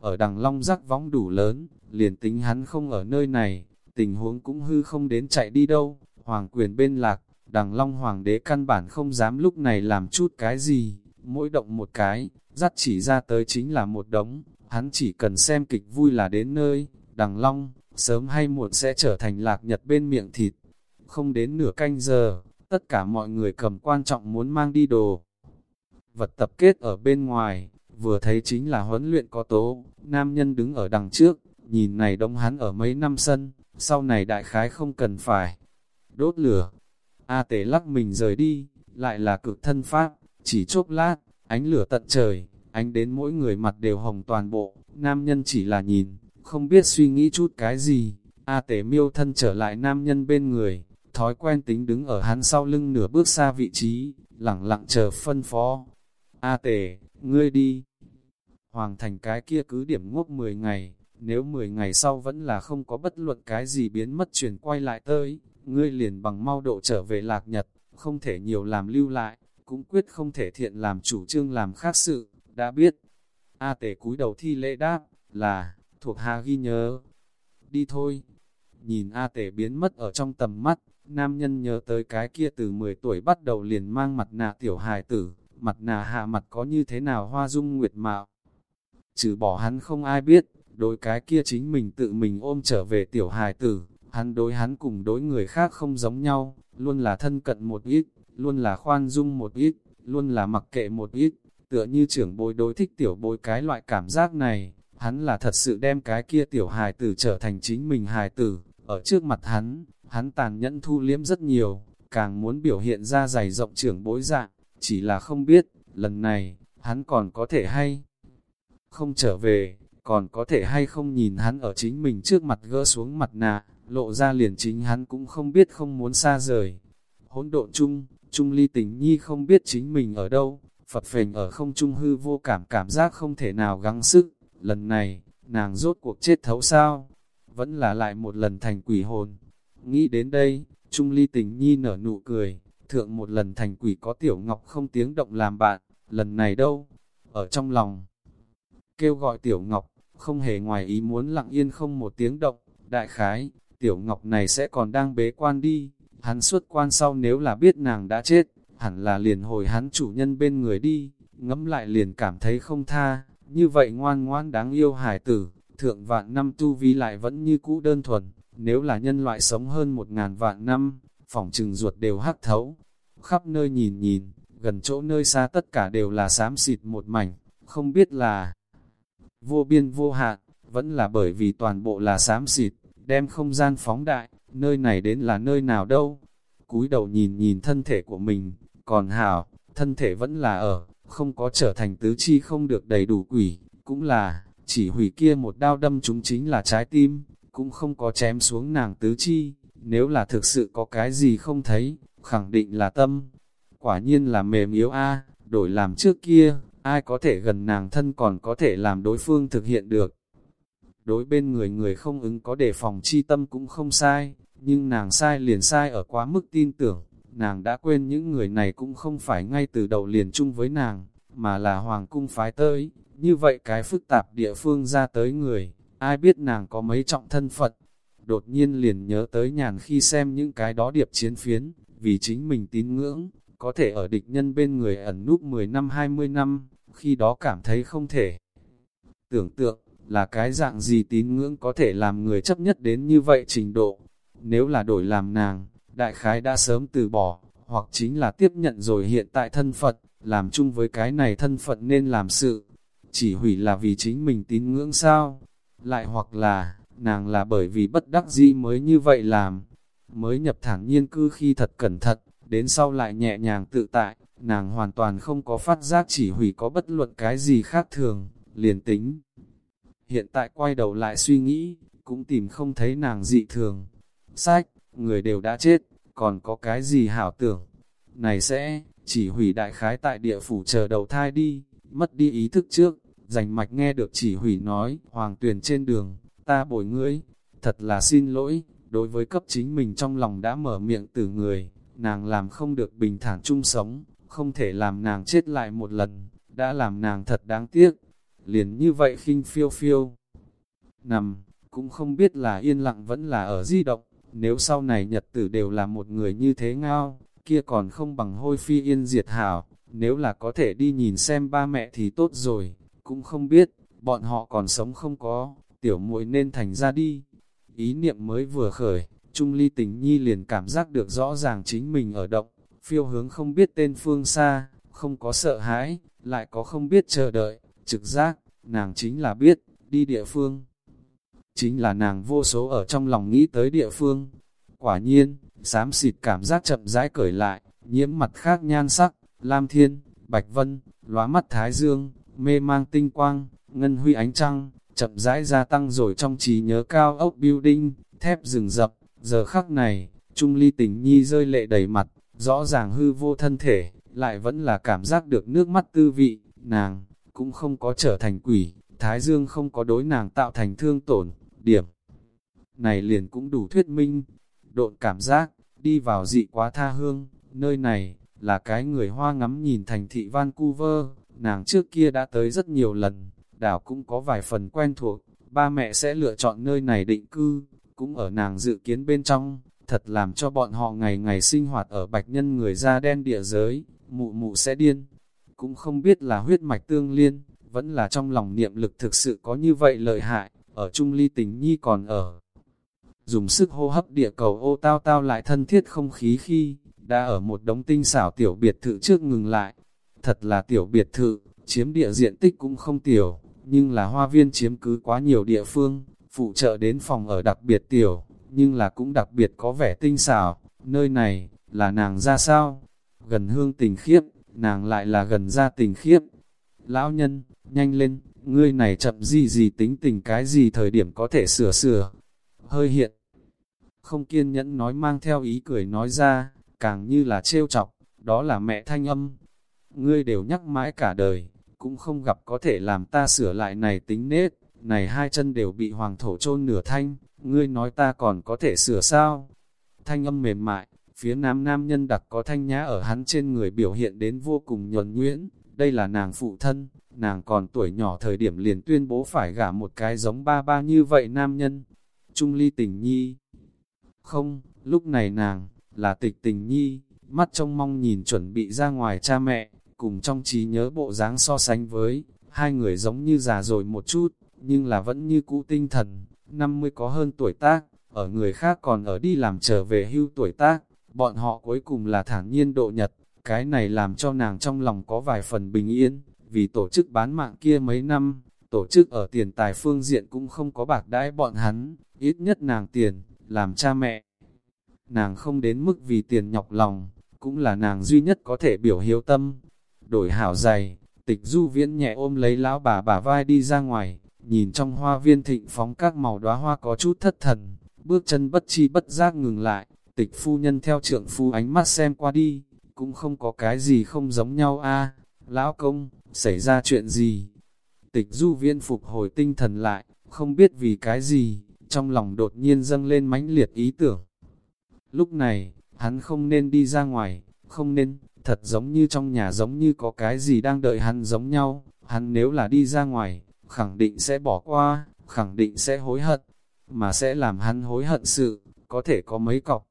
ở đằng long rắc võng đủ lớn, liền tính hắn không ở nơi này, tình huống cũng hư không đến chạy đi đâu, hoàng quyền bên lạc, đằng long hoàng đế căn bản không dám lúc này làm chút cái gì, mỗi động một cái, dắt chỉ ra tới chính là một đống, hắn chỉ cần xem kịch vui là đến nơi, đằng long, sớm hay muộn sẽ trở thành lạc nhật bên miệng thịt. Không đến nửa canh giờ, tất cả mọi người cầm quan trọng muốn mang đi đồ. Vật tập kết ở bên ngoài, vừa thấy chính là huấn luyện có tố, nam nhân đứng ở đằng trước, nhìn này đông hắn ở mấy năm sân, sau này đại khái không cần phải. Đốt lửa, A tế lắc mình rời đi, lại là cực thân pháp, chỉ chốc lát, ánh lửa tận trời, ánh đến mỗi người mặt đều hồng toàn bộ, nam nhân chỉ là nhìn, không biết suy nghĩ chút cái gì. A tế miêu thân trở lại nam nhân bên người, thói quen tính đứng ở hắn sau lưng nửa bước xa vị trí, lặng lặng chờ phân phó. A tể, ngươi đi. Hoàng thành cái kia cứ điểm ngốc 10 ngày, nếu 10 ngày sau vẫn là không có bất luận cái gì biến mất chuyển quay lại tới, ngươi liền bằng mau độ trở về lạc nhật, không thể nhiều làm lưu lại, cũng quyết không thể thiện làm chủ trương làm khác sự, đã biết. A tể cúi đầu thi lễ đáp, là, thuộc hạ ghi nhớ. Đi thôi. Nhìn A tể biến mất ở trong tầm mắt, nam nhân nhớ tới cái kia từ 10 tuổi bắt đầu liền mang mặt nạ tiểu hài tử, mặt nạ hạ mặt có như thế nào hoa dung nguyệt mạo. Trừ bỏ hắn không ai biết, đối cái kia chính mình tự mình ôm trở về tiểu hài tử, hắn đối hắn cùng đối người khác không giống nhau, luôn là thân cận một ít, luôn là khoan dung một ít, luôn là mặc kệ một ít, tựa như trưởng bối đối thích tiểu bối cái loại cảm giác này, hắn là thật sự đem cái kia tiểu hài tử trở thành chính mình hài tử, ở trước mặt hắn, hắn tàn nhẫn thu liếm rất nhiều, càng muốn biểu hiện ra dày rộng trưởng bối dạng, chỉ là không biết, lần này, hắn còn có thể hay không trở về, còn có thể hay không nhìn hắn ở chính mình trước mặt gỡ xuống mặt nạ, lộ ra liền chính hắn cũng không biết không muốn xa rời. Hỗn độn chung, Trung ly tình nhi không biết chính mình ở đâu, Phật phền ở không trung hư vô cảm cảm giác không thể nào gắng sức, lần này, nàng rốt cuộc chết thấu sao, vẫn là lại một lần thành quỷ hồn. Nghĩ đến đây, Trung ly tình nhi nở nụ cười, thượng một lần thành quỷ có tiểu ngọc không tiếng động làm bạn, lần này đâu, ở trong lòng. Kêu gọi tiểu ngọc, không hề ngoài ý muốn lặng yên không một tiếng động, đại khái, tiểu ngọc này sẽ còn đang bế quan đi, hắn xuất quan sau nếu là biết nàng đã chết, hẳn là liền hồi hắn chủ nhân bên người đi, ngẫm lại liền cảm thấy không tha, như vậy ngoan ngoan đáng yêu hải tử, thượng vạn năm tu vi lại vẫn như cũ đơn thuần, nếu là nhân loại sống hơn một ngàn vạn năm, phỏng trừng ruột đều hắc thấu, khắp nơi nhìn nhìn, gần chỗ nơi xa tất cả đều là xám xịt một mảnh, không biết là vô biên vô hạn, vẫn là bởi vì toàn bộ là xám xịt, đem không gian phóng đại, nơi này đến là nơi nào đâu. Cúi đầu nhìn nhìn thân thể của mình, còn hảo, thân thể vẫn là ở, không có trở thành tứ chi không được đầy đủ quỷ, cũng là, chỉ hủy kia một đao đâm chúng chính là trái tim, cũng không có chém xuống nàng tứ chi, nếu là thực sự có cái gì không thấy, khẳng định là tâm. Quả nhiên là mềm yếu a đổi làm trước kia, ai có thể gần nàng thân còn có thể làm đối phương thực hiện được. Đối bên người người không ứng có đề phòng chi tâm cũng không sai, nhưng nàng sai liền sai ở quá mức tin tưởng, nàng đã quên những người này cũng không phải ngay từ đầu liền chung với nàng, mà là hoàng cung phái tới, như vậy cái phức tạp địa phương ra tới người, ai biết nàng có mấy trọng thân Phật. Đột nhiên liền nhớ tới nhàn khi xem những cái đó điệp chiến phiến, vì chính mình tín ngưỡng, có thể ở địch nhân bên người ẩn núp 10 năm 20 năm, khi đó cảm thấy không thể. Tưởng tượng, là cái dạng gì tín ngưỡng có thể làm người chấp nhất đến như vậy trình độ. Nếu là đổi làm nàng, đại khái đã sớm từ bỏ, hoặc chính là tiếp nhận rồi hiện tại thân Phật, làm chung với cái này thân Phận nên làm sự. Chỉ hủy là vì chính mình tín ngưỡng sao? Lại hoặc là, nàng là bởi vì bất đắc dĩ mới như vậy làm. Mới nhập thẳng nhiên cư khi thật cẩn thận, đến sau lại nhẹ nhàng tự tại, nàng hoàn toàn không có phát giác chỉ hủy có bất luận cái gì khác thường, liền tính. Hiện tại quay đầu lại suy nghĩ, cũng tìm không thấy nàng dị thường. Sách, người đều đã chết, còn có cái gì hảo tưởng. Này sẽ, chỉ hủy đại khái tại địa phủ chờ đầu thai đi, mất đi ý thức trước, dành mạch nghe được chỉ hủy nói, hoàng tuyển trên đường, ta bồi ngươi, thật là xin lỗi, đối với cấp chính mình trong lòng đã mở miệng từ người, nàng làm không được bình thản chung sống, không thể làm nàng chết lại một lần, đã làm nàng thật đáng tiếc, liền như vậy khinh phiêu phiêu. Nằm, cũng không biết là yên lặng vẫn là ở di động, nếu sau này nhật tử đều là một người như thế ngao, kia còn không bằng hôi phi yên diệt hảo, nếu là có thể đi nhìn xem ba mẹ thì tốt rồi, cũng không biết, bọn họ còn sống không có, tiểu muội nên thành ra đi. Ý niệm mới vừa khởi, Trung Ly tình nhi liền cảm giác được rõ ràng chính mình ở động, phiêu hướng không biết tên phương xa, không có sợ hãi, lại có không biết chờ đợi, trực giác, nàng chính là biết, đi địa phương. Chính là nàng vô số ở trong lòng nghĩ tới địa phương. Quả nhiên, xám xịt cảm giác chậm rãi cởi lại, nhiễm mặt khác nhan sắc, lam thiên, bạch vân, lóa mắt thái dương, mê mang tinh quang, ngân huy ánh trăng, chậm rãi gia tăng rồi trong trí nhớ cao ốc building, thép rừng rập, giờ khắc này, Trung Ly tình nhi rơi lệ đầy mặt, rõ ràng hư vô thân thể, lại vẫn là cảm giác được nước mắt tư vị, nàng, cũng không có trở thành quỷ, Thái Dương không có đối nàng tạo thành thương tổn, điểm. Này liền cũng đủ thuyết minh, độn cảm giác, đi vào dị quá tha hương, nơi này, là cái người hoa ngắm nhìn thành thị Vancouver, nàng trước kia đã tới rất nhiều lần, đảo cũng có vài phần quen thuộc, ba mẹ sẽ lựa chọn nơi này định cư, cũng ở nàng dự kiến bên trong, thật làm cho bọn họ ngày ngày sinh hoạt ở bạch nhân người da đen địa giới, mụ mụ sẽ điên. Cũng không biết là huyết mạch tương liên, vẫn là trong lòng niệm lực thực sự có như vậy lợi hại, ở trung ly tình nhi còn ở. Dùng sức hô hấp địa cầu ô tao tao lại thân thiết không khí khi, đã ở một đống tinh xảo tiểu biệt thự trước ngừng lại. Thật là tiểu biệt thự, chiếm địa diện tích cũng không tiểu, nhưng là hoa viên chiếm cứ quá nhiều địa phương, phụ trợ đến phòng ở đặc biệt tiểu, nhưng là cũng đặc biệt có vẻ tinh xảo, nơi này, là nàng ra sao? Gần hương tình khiếp, nàng lại là gần ra tình khiếp. Lão nhân, nhanh lên, ngươi này chậm gì gì tính tình cái gì thời điểm có thể sửa sửa. Hơi hiện, không kiên nhẫn nói mang theo ý cười nói ra, càng như là trêu chọc, đó là mẹ thanh âm. Ngươi đều nhắc mãi cả đời, cũng không gặp có thể làm ta sửa lại này tính nết, này hai chân đều bị hoàng thổ chôn nửa thanh, ngươi nói ta còn có thể sửa sao? Thanh âm mềm mại, Phía nam nam nhân đặc có thanh nhã ở hắn trên người biểu hiện đến vô cùng nhuần nhuyễn, đây là nàng phụ thân, nàng còn tuổi nhỏ thời điểm liền tuyên bố phải gả một cái giống ba ba như vậy nam nhân. Trung ly tình nhi. Không, lúc này nàng, là tịch tình nhi, mắt trông mong nhìn chuẩn bị ra ngoài cha mẹ, cùng trong trí nhớ bộ dáng so sánh với, hai người giống như già rồi một chút, nhưng là vẫn như cũ tinh thần, 50 có hơn tuổi tác, ở người khác còn ở đi làm trở về hưu tuổi tác, bọn họ cuối cùng là thản nhiên độ nhật, cái này làm cho nàng trong lòng có vài phần bình yên, vì tổ chức bán mạng kia mấy năm, tổ chức ở tiền tài phương diện cũng không có bạc đãi bọn hắn, ít nhất nàng tiền, làm cha mẹ. Nàng không đến mức vì tiền nhọc lòng, cũng là nàng duy nhất có thể biểu hiếu tâm. Đổi hảo dày, tịch du viễn nhẹ ôm lấy lão bà bà vai đi ra ngoài, nhìn trong hoa viên thịnh phóng các màu đóa hoa có chút thất thần, bước chân bất chi bất giác ngừng lại, tịch phu nhân theo trượng phu ánh mắt xem qua đi, cũng không có cái gì không giống nhau a lão công, xảy ra chuyện gì? Tịch du viên phục hồi tinh thần lại, không biết vì cái gì, trong lòng đột nhiên dâng lên mãnh liệt ý tưởng. Lúc này, hắn không nên đi ra ngoài, không nên, thật giống như trong nhà giống như có cái gì đang đợi hắn giống nhau, hắn nếu là đi ra ngoài, khẳng định sẽ bỏ qua, khẳng định sẽ hối hận, mà sẽ làm hắn hối hận sự, có thể có mấy cọc.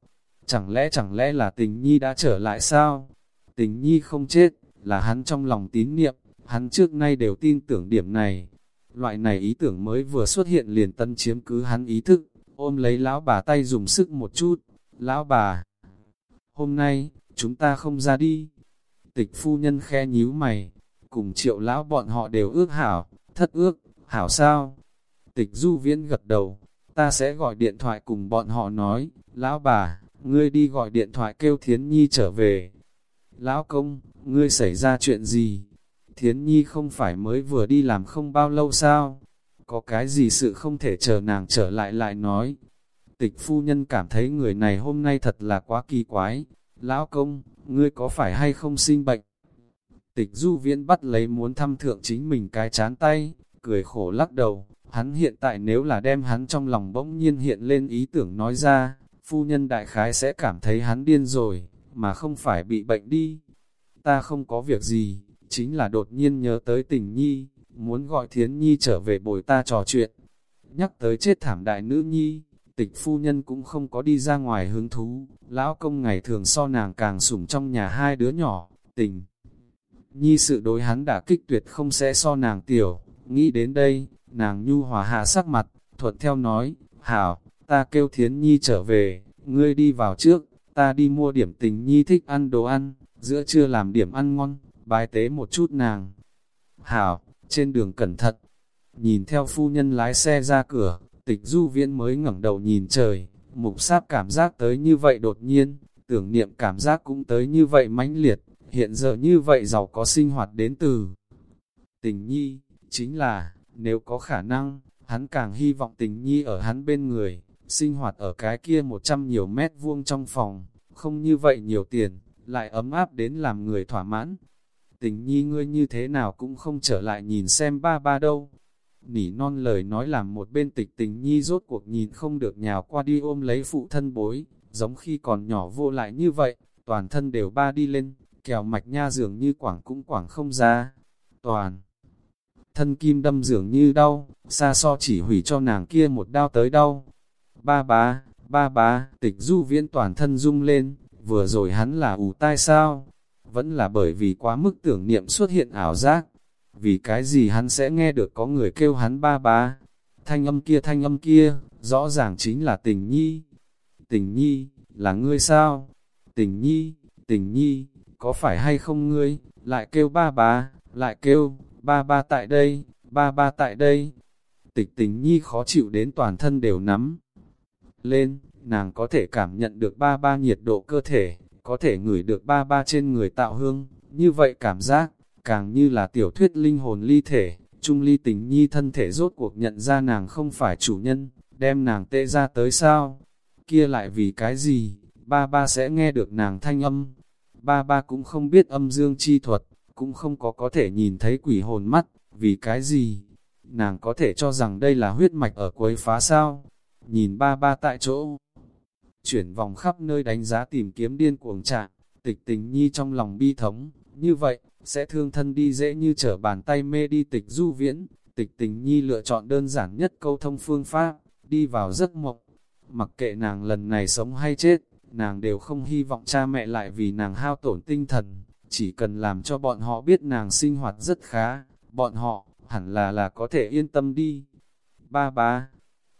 Chẳng lẽ chẳng lẽ là tình nhi đã trở lại sao? Tình nhi không chết, là hắn trong lòng tín niệm, hắn trước nay đều tin tưởng điểm này. Loại này ý tưởng mới vừa xuất hiện liền tân chiếm cứ hắn ý thức, ôm lấy lão bà tay dùng sức một chút. Lão bà, hôm nay, chúng ta không ra đi. Tịch phu nhân khe nhíu mày, cùng triệu lão bọn họ đều ước hảo, thất ước, hảo sao? Tịch du viễn gật đầu, ta sẽ gọi điện thoại cùng bọn họ nói, lão bà, ngươi đi gọi điện thoại kêu Thiến Nhi trở về. Lão công, ngươi xảy ra chuyện gì? Thiến Nhi không phải mới vừa đi làm không bao lâu sao? Có cái gì sự không thể chờ nàng trở lại lại nói? Tịch phu nhân cảm thấy người này hôm nay thật là quá kỳ quái. Lão công, ngươi có phải hay không sinh bệnh? Tịch du viễn bắt lấy muốn thăm thượng chính mình cái chán tay, cười khổ lắc đầu. Hắn hiện tại nếu là đem hắn trong lòng bỗng nhiên hiện lên ý tưởng nói ra, phu nhân đại khái sẽ cảm thấy hắn điên rồi, mà không phải bị bệnh đi. Ta không có việc gì, chính là đột nhiên nhớ tới tình nhi, muốn gọi thiến nhi trở về bồi ta trò chuyện. Nhắc tới chết thảm đại nữ nhi, tịch phu nhân cũng không có đi ra ngoài hứng thú, lão công ngày thường so nàng càng sủng trong nhà hai đứa nhỏ, tình. Nhi sự đối hắn đã kích tuyệt không sẽ so nàng tiểu, nghĩ đến đây, nàng nhu hòa hạ sắc mặt, thuận theo nói, hảo, ta kêu thiến nhi trở về, ngươi đi vào trước, ta đi mua điểm tình nhi thích ăn đồ ăn, giữa trưa làm điểm ăn ngon, bài tế một chút nàng. Hảo, trên đường cẩn thận, nhìn theo phu nhân lái xe ra cửa, tịch du viễn mới ngẩng đầu nhìn trời, mục sáp cảm giác tới như vậy đột nhiên, tưởng niệm cảm giác cũng tới như vậy mãnh liệt, hiện giờ như vậy giàu có sinh hoạt đến từ. Tình nhi, chính là, nếu có khả năng, hắn càng hy vọng tình nhi ở hắn bên người, sinh hoạt ở cái kia một trăm nhiều mét vuông trong phòng, không như vậy nhiều tiền, lại ấm áp đến làm người thỏa mãn. Tình nhi ngươi như thế nào cũng không trở lại nhìn xem ba ba đâu. Nỉ non lời nói làm một bên tịch tình nhi rốt cuộc nhìn không được nhào qua đi ôm lấy phụ thân bối, giống khi còn nhỏ vô lại như vậy, toàn thân đều ba đi lên, kèo mạch nha dường như quảng cũng quảng không ra. Toàn thân kim đâm dường như đau, xa so chỉ hủy cho nàng kia một đau tới đau, ba ba, ba ba, tịch du viễn toàn thân rung lên, vừa rồi hắn là ủ tai sao? Vẫn là bởi vì quá mức tưởng niệm xuất hiện ảo giác. Vì cái gì hắn sẽ nghe được có người kêu hắn ba ba? Thanh âm kia thanh âm kia, rõ ràng chính là tình nhi. Tình nhi, là ngươi sao? Tình nhi, tình nhi, có phải hay không ngươi? Lại kêu ba ba, lại kêu, ba ba tại đây, ba ba tại đây. Tịch tình nhi khó chịu đến toàn thân đều nắm, lên, nàng có thể cảm nhận được ba ba nhiệt độ cơ thể, có thể ngửi được ba ba trên người tạo hương, như vậy cảm giác, càng như là tiểu thuyết linh hồn ly thể, trung ly tình nhi thân thể rốt cuộc nhận ra nàng không phải chủ nhân, đem nàng tệ ra tới sao, kia lại vì cái gì, ba ba sẽ nghe được nàng thanh âm, ba ba cũng không biết âm dương chi thuật, cũng không có có thể nhìn thấy quỷ hồn mắt, vì cái gì, nàng có thể cho rằng đây là huyết mạch ở quấy phá sao, nhìn ba ba tại chỗ. chuyển vòng khắp nơi đánh giá tìm kiếm điên cuồng trạng, tịch tình nhi trong lòng bi thống, như vậy, sẽ thương thân đi dễ như trở bàn tay mê đi tịch du viễn, tịch tình nhi lựa chọn đơn giản nhất câu thông phương pháp, đi vào giấc mộng, mặc kệ nàng lần này sống hay chết, nàng đều không hy vọng cha mẹ lại vì nàng hao tổn tinh thần, chỉ cần làm cho bọn họ biết nàng sinh hoạt rất khá, bọn họ, hẳn là là có thể yên tâm đi. Ba ba,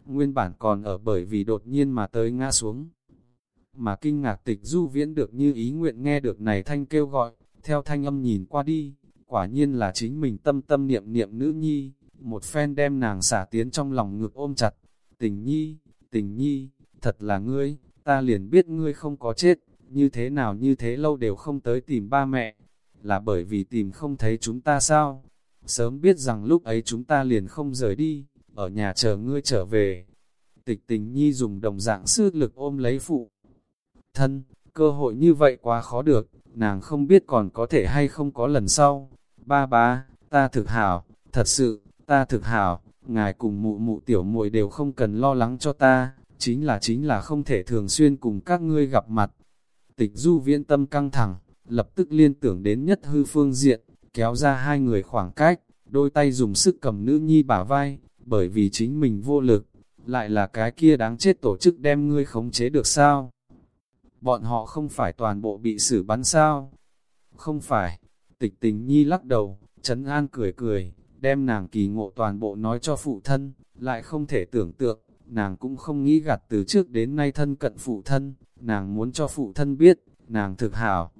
nguyên bản còn ở bởi vì đột nhiên mà tới ngã xuống. Mà kinh ngạc tịch du viễn được như ý nguyện nghe được này thanh kêu gọi, theo thanh âm nhìn qua đi, quả nhiên là chính mình tâm tâm niệm niệm nữ nhi, một phen đem nàng xả tiến trong lòng ngực ôm chặt. Tình nhi, tình nhi, thật là ngươi, ta liền biết ngươi không có chết, như thế nào như thế lâu đều không tới tìm ba mẹ, là bởi vì tìm không thấy chúng ta sao? Sớm biết rằng lúc ấy chúng ta liền không rời đi, ở nhà chờ ngươi trở về. Tịch tình nhi dùng đồng dạng sức lực ôm lấy phụ. Thân, cơ hội như vậy quá khó được, nàng không biết còn có thể hay không có lần sau. Ba ba, ta thực hảo, thật sự, ta thực hảo, ngài cùng mụ mụ tiểu muội đều không cần lo lắng cho ta, chính là chính là không thể thường xuyên cùng các ngươi gặp mặt. Tịch du viễn tâm căng thẳng, lập tức liên tưởng đến nhất hư phương diện, kéo ra hai người khoảng cách, đôi tay dùng sức cầm nữ nhi bả vai, bởi vì chính mình vô lực, lại là cái kia đáng chết tổ chức đem ngươi khống chế được sao? Bọn họ không phải toàn bộ bị xử bắn sao? Không phải, tịch tình nhi lắc đầu, Trấn An cười cười, đem nàng kỳ ngộ toàn bộ nói cho phụ thân, lại không thể tưởng tượng, nàng cũng không nghĩ gạt từ trước đến nay thân cận phụ thân, nàng muốn cho phụ thân biết, nàng thực hảo.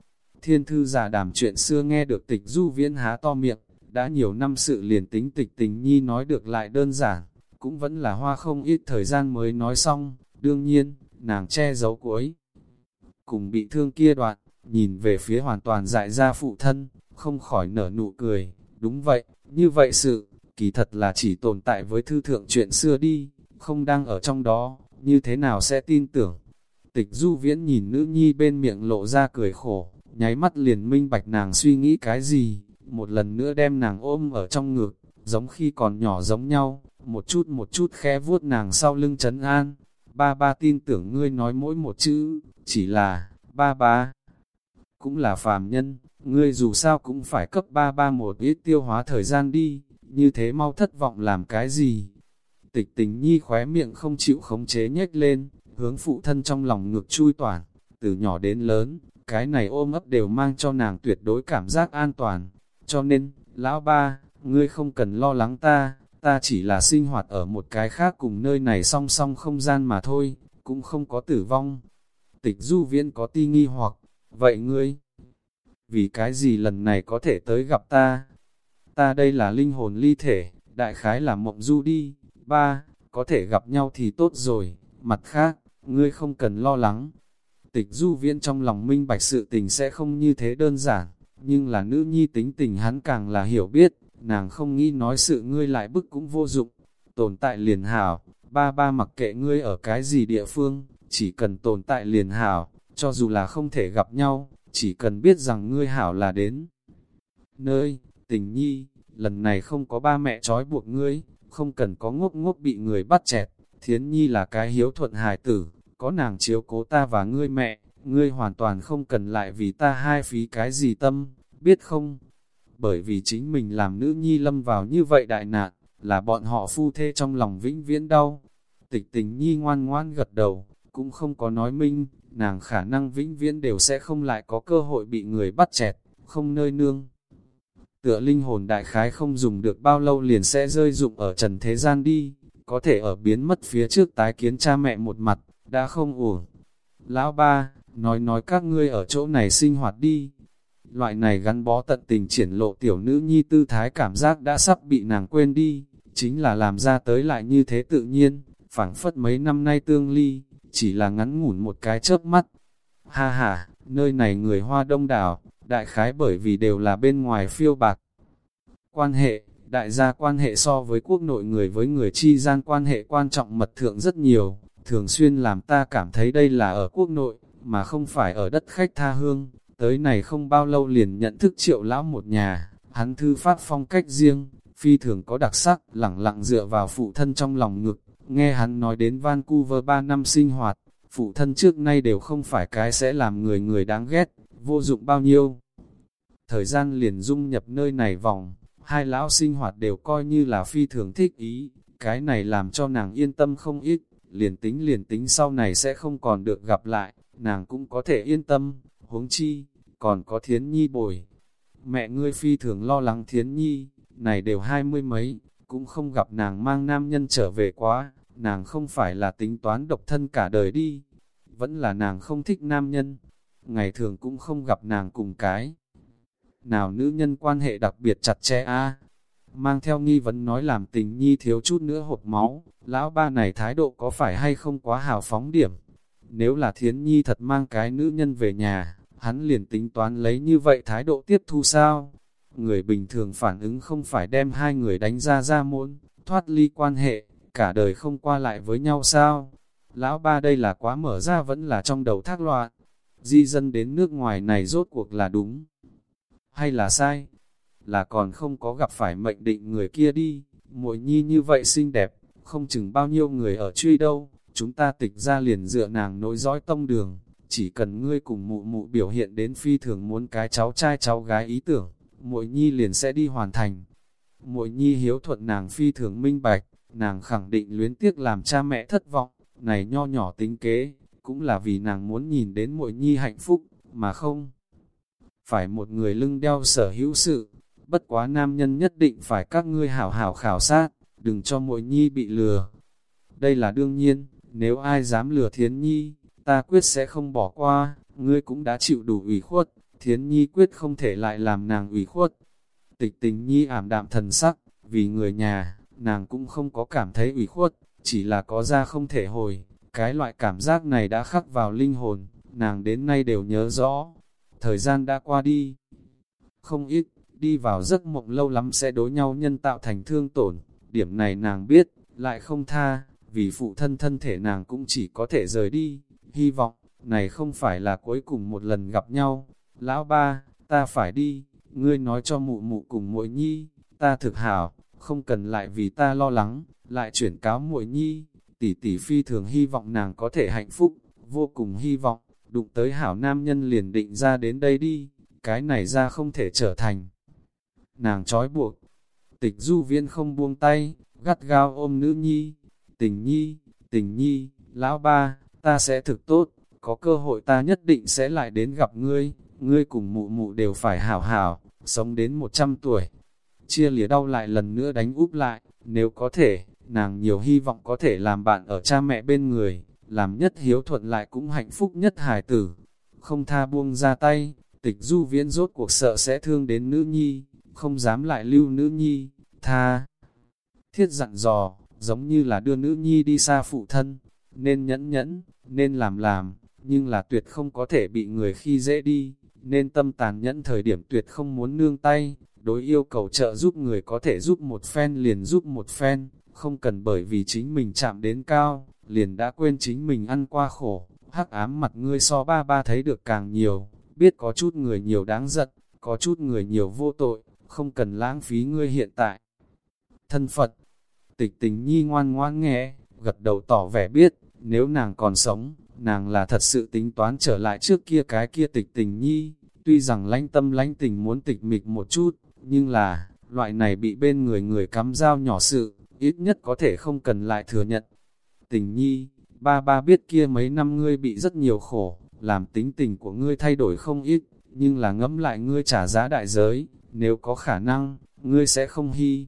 Thiên thư giả đàm chuyện xưa nghe được tịch du viễn há to miệng, đã nhiều năm sự liền tính tịch tình nhi nói được lại đơn giản, cũng vẫn là hoa không ít thời gian mới nói xong, đương nhiên, nàng che giấu cuối. Cùng bị thương kia đoạn, nhìn về phía hoàn toàn dại ra phụ thân, không khỏi nở nụ cười, đúng vậy, như vậy sự, kỳ thật là chỉ tồn tại với thư thượng chuyện xưa đi, không đang ở trong đó, như thế nào sẽ tin tưởng. Tịch du viễn nhìn nữ nhi bên miệng lộ ra cười khổ, nháy mắt liền minh bạch nàng suy nghĩ cái gì, một lần nữa đem nàng ôm ở trong ngực, giống khi còn nhỏ giống nhau, một chút một chút khẽ vuốt nàng sau lưng trấn an. Ba ba tin tưởng ngươi nói mỗi một chữ, chỉ là, ba ba, cũng là phàm nhân, ngươi dù sao cũng phải cấp ba ba một ít tiêu hóa thời gian đi, như thế mau thất vọng làm cái gì. Tịch tình nhi khóe miệng không chịu khống chế nhếch lên, hướng phụ thân trong lòng ngực chui toàn, từ nhỏ đến lớn, cái này ôm ấp đều mang cho nàng tuyệt đối cảm giác an toàn. Cho nên, lão ba, ngươi không cần lo lắng ta, ta chỉ là sinh hoạt ở một cái khác cùng nơi này song song không gian mà thôi, cũng không có tử vong. Tịch du viễn có ti nghi hoặc, vậy ngươi, vì cái gì lần này có thể tới gặp ta? Ta đây là linh hồn ly thể, đại khái là mộng du đi, ba, có thể gặp nhau thì tốt rồi, mặt khác, ngươi không cần lo lắng. Tịch du viễn trong lòng minh bạch sự tình sẽ không như thế đơn giản, nhưng là nữ nhi tính tình hắn càng là hiểu biết, nàng không nghĩ nói sự ngươi lại bức cũng vô dụng, tồn tại liền hảo, ba ba mặc kệ ngươi ở cái gì địa phương, chỉ cần tồn tại liền hảo, cho dù là không thể gặp nhau, chỉ cần biết rằng ngươi hảo là đến. Nơi, tình nhi, lần này không có ba mẹ trói buộc ngươi, không cần có ngốc ngốc bị người bắt chẹt, thiến nhi là cái hiếu thuận hài tử, có nàng chiếu cố ta và ngươi mẹ, ngươi hoàn toàn không cần lại vì ta hai phí cái gì tâm, biết không? Bởi vì chính mình làm nữ nhi lâm vào như vậy đại nạn, là bọn họ phu thê trong lòng vĩnh viễn đau. Tịch tình nhi ngoan ngoan gật đầu, cũng không có nói minh, nàng khả năng vĩnh viễn đều sẽ không lại có cơ hội bị người bắt chẹt, không nơi nương. Tựa linh hồn đại khái không dùng được bao lâu liền sẽ rơi dụng ở trần thế gian đi, có thể ở biến mất phía trước tái kiến cha mẹ một mặt, đã không ổn. Lão ba, nói nói các ngươi ở chỗ này sinh hoạt đi. Loại này gắn bó tận tình triển lộ tiểu nữ nhi tư thái cảm giác đã sắp bị nàng quên đi, chính là làm ra tới lại như thế tự nhiên, phảng phất mấy năm nay tương ly, chỉ là ngắn ngủn một cái chớp mắt. Ha ha, nơi này người hoa đông đảo, đại khái bởi vì đều là bên ngoài phiêu bạc. Quan hệ, đại gia quan hệ so với quốc nội người với người chi gian quan hệ quan trọng mật thượng rất nhiều, thường xuyên làm ta cảm thấy đây là ở quốc nội, mà không phải ở đất khách tha hương. Tới này không bao lâu liền nhận thức triệu lão một nhà, hắn thư phát phong cách riêng, phi thường có đặc sắc, lẳng lặng dựa vào phụ thân trong lòng ngực, Nghe hắn nói đến Vancouver 3 năm sinh hoạt, phụ thân trước nay đều không phải cái sẽ làm người người đáng ghét, vô dụng bao nhiêu. Thời gian liền dung nhập nơi này vòng, hai lão sinh hoạt đều coi như là phi thường thích ý, cái này làm cho nàng yên tâm không ít, liền tính liền tính sau này sẽ không còn được gặp lại, nàng cũng có thể yên tâm, huống chi, còn có thiến nhi bồi. Mẹ ngươi phi thường lo lắng thiến nhi, này đều hai mươi mấy, cũng không gặp nàng mang nam nhân trở về quá, nàng không phải là tính toán độc thân cả đời đi, vẫn là nàng không thích nam nhân, ngày thường cũng không gặp nàng cùng cái. Nào nữ nhân quan hệ đặc biệt chặt chẽ a mang theo nghi vấn nói làm tình nhi thiếu chút nữa hột máu, lão ba này thái độ có phải hay không quá hào phóng điểm. Nếu là thiến nhi thật mang cái nữ nhân về nhà, hắn liền tính toán lấy như vậy thái độ tiếp thu sao? Người bình thường phản ứng không phải đem hai người đánh ra ra môn, thoát ly quan hệ, cả đời không qua lại với nhau sao? Lão ba đây là quá mở ra vẫn là trong đầu thác loạn. Di dân đến nước ngoài này rốt cuộc là đúng hay là sai? Là còn không có gặp phải mệnh định người kia đi, muội nhi như vậy xinh đẹp, không chừng bao nhiêu người ở truy đâu, chúng ta tịch ra liền dựa nàng nối dõi tông đường, chỉ cần ngươi cùng mụ mụ biểu hiện đến phi thường muốn cái cháu trai cháu gái ý tưởng, muội nhi liền sẽ đi hoàn thành. Muội nhi hiếu thuận nàng phi thường minh bạch, nàng khẳng định luyến tiếc làm cha mẹ thất vọng, này nho nhỏ tính kế, cũng là vì nàng muốn nhìn đến muội nhi hạnh phúc, mà không phải một người lưng đeo sở hữu sự, bất quá nam nhân nhất định phải các ngươi hảo hảo khảo sát, đừng cho muội nhi bị lừa. Đây là đương nhiên, nếu ai dám lừa thiến nhi, ta quyết sẽ không bỏ qua, ngươi cũng đã chịu đủ ủy khuất, thiến nhi quyết không thể lại làm nàng ủy khuất. Tịch tình nhi ảm đạm thần sắc, vì người nhà, nàng cũng không có cảm thấy ủy khuất, chỉ là có ra không thể hồi, cái loại cảm giác này đã khắc vào linh hồn, nàng đến nay đều nhớ rõ. Thời gian đã qua đi, không ít, đi vào giấc mộng lâu lắm sẽ đối nhau nhân tạo thành thương tổn, điểm này nàng biết, lại không tha, vì phụ thân thân thể nàng cũng chỉ có thể rời đi, hy vọng, này không phải là cuối cùng một lần gặp nhau, lão ba, ta phải đi, ngươi nói cho mụ mụ cùng muội nhi, ta thực hảo, không cần lại vì ta lo lắng, lại chuyển cáo muội nhi, tỷ tỷ phi thường hy vọng nàng có thể hạnh phúc, vô cùng hy vọng, đụng tới hảo nam nhân liền định ra đến đây đi, cái này ra không thể trở thành. Nàng trói buộc. Tịch du viên không buông tay, gắt gao ôm nữ nhi, tình nhi, tình nhi, lão ba, ta sẽ thực tốt, có cơ hội ta nhất định sẽ lại đến gặp ngươi, ngươi cùng mụ mụ đều phải hảo hảo, sống đến 100 tuổi. Chia lìa đau lại lần nữa đánh úp lại, nếu có thể, nàng nhiều hy vọng có thể làm bạn ở cha mẹ bên người, làm nhất hiếu thuận lại cũng hạnh phúc nhất hài tử. Không tha buông ra tay, tịch du viễn rốt cuộc sợ sẽ thương đến nữ nhi, không dám lại lưu nữ nhi, tha. Thiết dặn dò, giống như là đưa nữ nhi đi xa phụ thân, nên nhẫn nhẫn, nên làm làm, nhưng là tuyệt không có thể bị người khi dễ đi, nên tâm tàn nhẫn thời điểm tuyệt không muốn nương tay, đối yêu cầu trợ giúp người có thể giúp một phen liền giúp một phen, không cần bởi vì chính mình chạm đến cao, liền đã quên chính mình ăn qua khổ, hắc ám mặt ngươi so ba ba thấy được càng nhiều, biết có chút người nhiều đáng giận, có chút người nhiều vô tội, không cần lãng phí ngươi hiện tại. Thân Phật, tịch tình nhi ngoan ngoan nghe, gật đầu tỏ vẻ biết, nếu nàng còn sống, nàng là thật sự tính toán trở lại trước kia cái kia tịch tình nhi, tuy rằng lánh tâm lánh tình muốn tịch mịch một chút, nhưng là, loại này bị bên người người cắm dao nhỏ sự, ít nhất có thể không cần lại thừa nhận. Tình nhi, ba ba biết kia mấy năm ngươi bị rất nhiều khổ, làm tính tình của ngươi thay đổi không ít, nhưng là ngẫm lại ngươi trả giá đại giới, nếu có khả năng, ngươi sẽ không hy.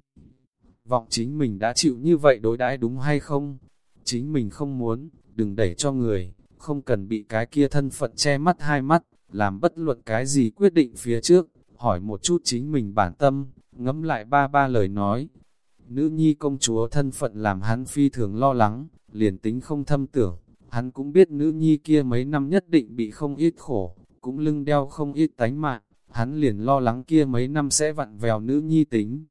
Vọng chính mình đã chịu như vậy đối đãi đúng hay không? Chính mình không muốn, đừng đẩy cho người, không cần bị cái kia thân phận che mắt hai mắt, làm bất luận cái gì quyết định phía trước, hỏi một chút chính mình bản tâm, ngẫm lại ba ba lời nói. Nữ nhi công chúa thân phận làm hắn phi thường lo lắng, liền tính không thâm tưởng, hắn cũng biết nữ nhi kia mấy năm nhất định bị không ít khổ, cũng lưng đeo không ít tánh mạng, hắn liền lo lắng kia mấy năm sẽ vặn vèo nữ nhi tính.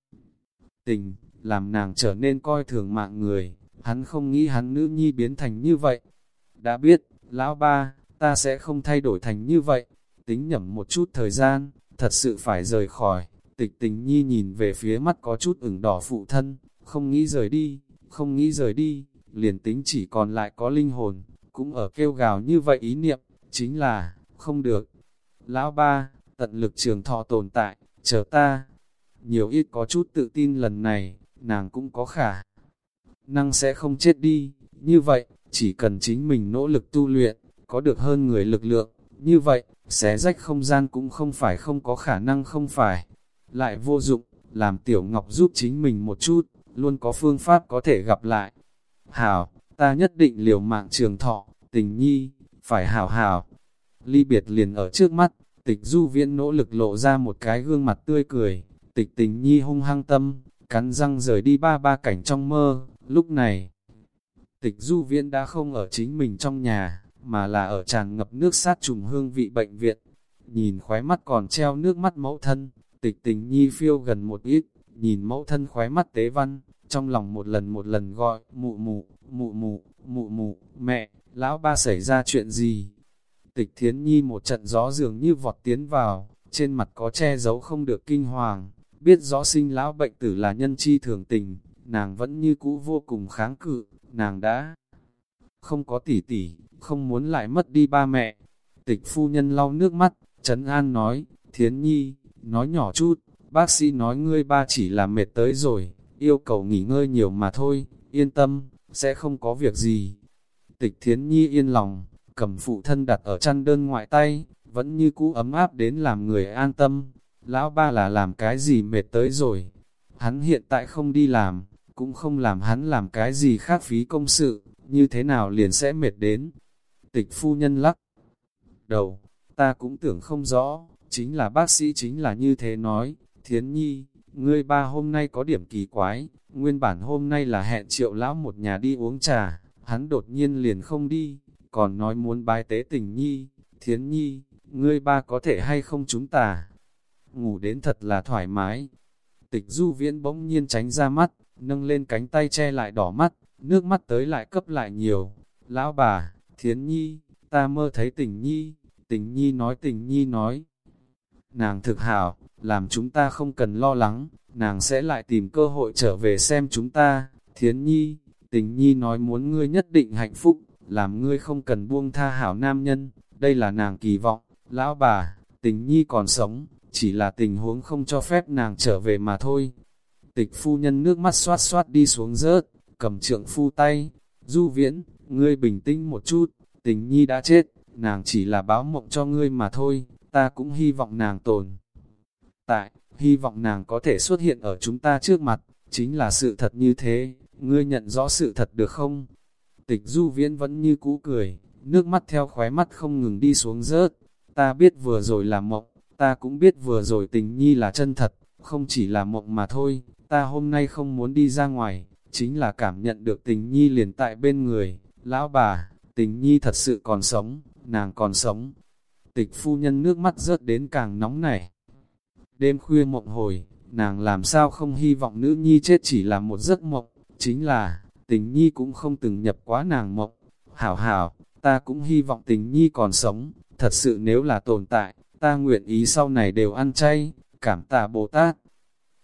Tình, làm nàng trở nên coi thường mạng người, hắn không nghĩ hắn nữ nhi biến thành như vậy. Đã biết, lão ba, ta sẽ không thay đổi thành như vậy, tính nhẩm một chút thời gian, thật sự phải rời khỏi. Tịch tình nhi nhìn về phía mắt có chút ửng đỏ phụ thân, không nghĩ rời đi, không nghĩ rời đi, liền tính chỉ còn lại có linh hồn, cũng ở kêu gào như vậy ý niệm, chính là, không được. Lão ba, tận lực trường thọ tồn tại, chờ ta. Nhiều ít có chút tự tin lần này, nàng cũng có khả. Năng sẽ không chết đi, như vậy, chỉ cần chính mình nỗ lực tu luyện, có được hơn người lực lượng, như vậy, xé rách không gian cũng không phải không có khả năng không phải. Lại vô dụng, làm Tiểu Ngọc giúp chính mình một chút, luôn có phương pháp có thể gặp lại. Hảo, ta nhất định liều mạng trường thọ, tình nhi, phải hảo hảo. Ly biệt liền ở trước mắt, tịch du viễn nỗ lực lộ ra một cái gương mặt tươi cười, tịch tình nhi hung hăng tâm, cắn răng rời đi ba ba cảnh trong mơ, lúc này. Tịch du viễn đã không ở chính mình trong nhà, mà là ở tràn ngập nước sát trùng hương vị bệnh viện. Nhìn khóe mắt còn treo nước mắt mẫu thân, tịch tình nhi phiêu gần một ít, nhìn mẫu thân khóe mắt tế văn, trong lòng một lần một lần gọi, mụ mụ, mụ mụ, mụ mụ, mẹ, lão ba xảy ra chuyện gì? Tịch thiến nhi một trận gió dường như vọt tiến vào, trên mặt có che giấu không được kinh hoàng, biết rõ sinh lão bệnh tử là nhân chi thường tình, nàng vẫn như cũ vô cùng kháng cự, nàng đã không có tỉ tỉ, không muốn lại mất đi ba mẹ. Tịch phu nhân lau nước mắt, Trấn An nói, Thiến Nhi, nói nhỏ chút, bác sĩ nói ngươi ba chỉ là mệt tới rồi, yêu cầu nghỉ ngơi nhiều mà thôi, yên tâm, sẽ không có việc gì. Tịch Thiến Nhi yên lòng, cầm phụ thân đặt ở chăn đơn ngoại tay, vẫn như cũ ấm áp đến làm người an tâm. Lão ba là làm cái gì mệt tới rồi. Hắn hiện tại không đi làm, cũng không làm hắn làm cái gì khác phí công sự, như thế nào liền sẽ mệt đến. Tịch phu nhân lắc đầu, ta cũng tưởng không rõ, chính là bác sĩ chính là như thế nói, thiến nhi, ngươi ba hôm nay có điểm kỳ quái, nguyên bản hôm nay là hẹn triệu lão một nhà đi uống trà, hắn đột nhiên liền không đi, còn nói muốn bài tế tình nhi, thiến nhi, ngươi ba có thể hay không chúng ta, ngủ đến thật là thoải mái. Tịch du viễn bỗng nhiên tránh ra mắt, nâng lên cánh tay che lại đỏ mắt, nước mắt tới lại cấp lại nhiều. Lão bà, thiến nhi, ta mơ thấy tình nhi, tình nhi nói tình nhi nói. Nàng thực hảo, làm chúng ta không cần lo lắng, nàng sẽ lại tìm cơ hội trở về xem chúng ta. Thiến nhi, tình nhi nói muốn ngươi nhất định hạnh phúc, làm ngươi không cần buông tha hảo nam nhân, đây là nàng kỳ vọng. Lão bà, tình nhi còn sống, chỉ là tình huống không cho phép nàng trở về mà thôi. Tịch phu nhân nước mắt xoát xoát đi xuống rớt, cầm trượng phu tay, du viễn, ngươi bình tĩnh một chút, tình nhi đã chết, nàng chỉ là báo mộng cho ngươi mà thôi, ta cũng hy vọng nàng tồn. Tại, hy vọng nàng có thể xuất hiện ở chúng ta trước mặt, chính là sự thật như thế, ngươi nhận rõ sự thật được không? Tịch du viễn vẫn như cũ cười, nước mắt theo khóe mắt không ngừng đi xuống rớt, ta biết vừa rồi là mộng, ta cũng biết vừa rồi tình nhi là chân thật, không chỉ là mộng mà thôi, ta hôm nay không muốn đi ra ngoài, chính là cảm nhận được tình nhi liền tại bên người, lão bà, tình nhi thật sự còn sống, nàng còn sống. Tịch phu nhân nước mắt rớt đến càng nóng nảy. Đêm khuya mộng hồi, nàng làm sao không hy vọng nữ nhi chết chỉ là một giấc mộng, chính là, tình nhi cũng không từng nhập quá nàng mộng. Hảo hảo, ta cũng hy vọng tình nhi còn sống, thật sự nếu là tồn tại, ta nguyện ý sau này đều ăn chay, cảm tạ Bồ Tát.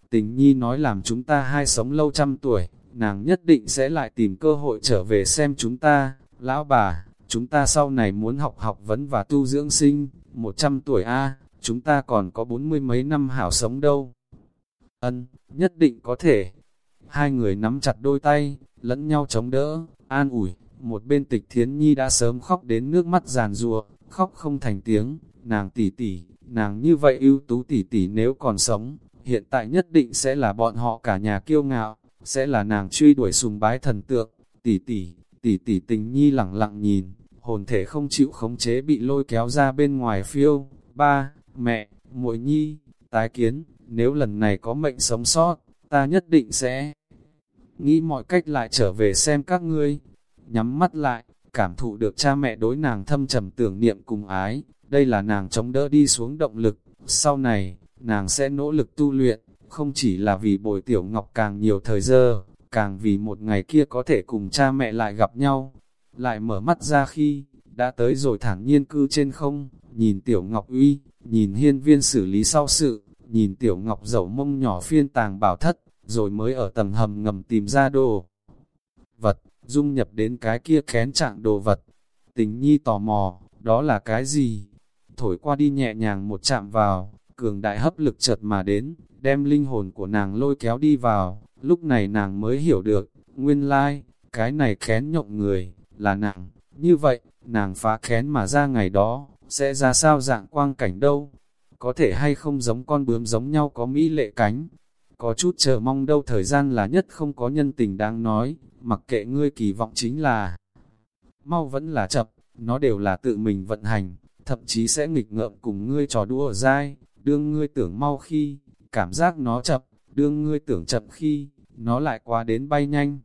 Tình nhi nói làm chúng ta hai sống lâu trăm tuổi, nàng nhất định sẽ lại tìm cơ hội trở về xem chúng ta, lão bà, chúng ta sau này muốn học học vấn và tu dưỡng sinh, một trăm tuổi A, chúng ta còn có bốn mươi mấy năm hảo sống đâu. Ân, nhất định có thể. Hai người nắm chặt đôi tay, lẫn nhau chống đỡ, an ủi, một bên tịch thiến nhi đã sớm khóc đến nước mắt giàn rùa, khóc không thành tiếng, nàng tỷ tỷ, nàng như vậy ưu tú tỷ tỷ nếu còn sống, hiện tại nhất định sẽ là bọn họ cả nhà kiêu ngạo, sẽ là nàng truy đuổi sùng bái thần tượng, tỷ tỷ, tỷ tỷ tình nhi lặng lặng nhìn, hồn thể không chịu khống chế bị lôi kéo ra bên ngoài phiêu, ba, mẹ, muội nhi, tái kiến, nếu lần này có mệnh sống sót, ta nhất định sẽ nghĩ mọi cách lại trở về xem các ngươi, nhắm mắt lại, cảm thụ được cha mẹ đối nàng thâm trầm tưởng niệm cùng ái, đây là nàng chống đỡ đi xuống động lực, sau này, nàng sẽ nỗ lực tu luyện, không chỉ là vì bồi tiểu ngọc càng nhiều thời giờ, càng vì một ngày kia có thể cùng cha mẹ lại gặp nhau. Lại mở mắt ra khi, đã tới rồi thản nhiên cư trên không, nhìn tiểu ngọc uy, nhìn hiên viên xử lý sau sự, nhìn tiểu ngọc dầu mông nhỏ phiên tàng bảo thất, rồi mới ở tầng hầm ngầm tìm ra đồ vật, dung nhập đến cái kia kén trạng đồ vật. Tình nhi tò mò, đó là cái gì? Thổi qua đi nhẹ nhàng một chạm vào, cường đại hấp lực chợt mà đến, đem linh hồn của nàng lôi kéo đi vào, lúc này nàng mới hiểu được, nguyên lai, like, cái này khén nhộng người, là nàng, như vậy, nàng phá khén mà ra ngày đó, sẽ ra sao dạng quang cảnh đâu, có thể hay không giống con bướm giống nhau có mỹ lệ cánh, có chút chờ mong đâu thời gian là nhất không có nhân tình đáng nói, mặc kệ ngươi kỳ vọng chính là. Mau vẫn là chậm, nó đều là tự mình vận hành, thậm chí sẽ nghịch ngợm cùng ngươi trò đua ở dai, đương ngươi tưởng mau khi, cảm giác nó chậm, đương ngươi tưởng chậm khi, nó lại quá đến bay nhanh.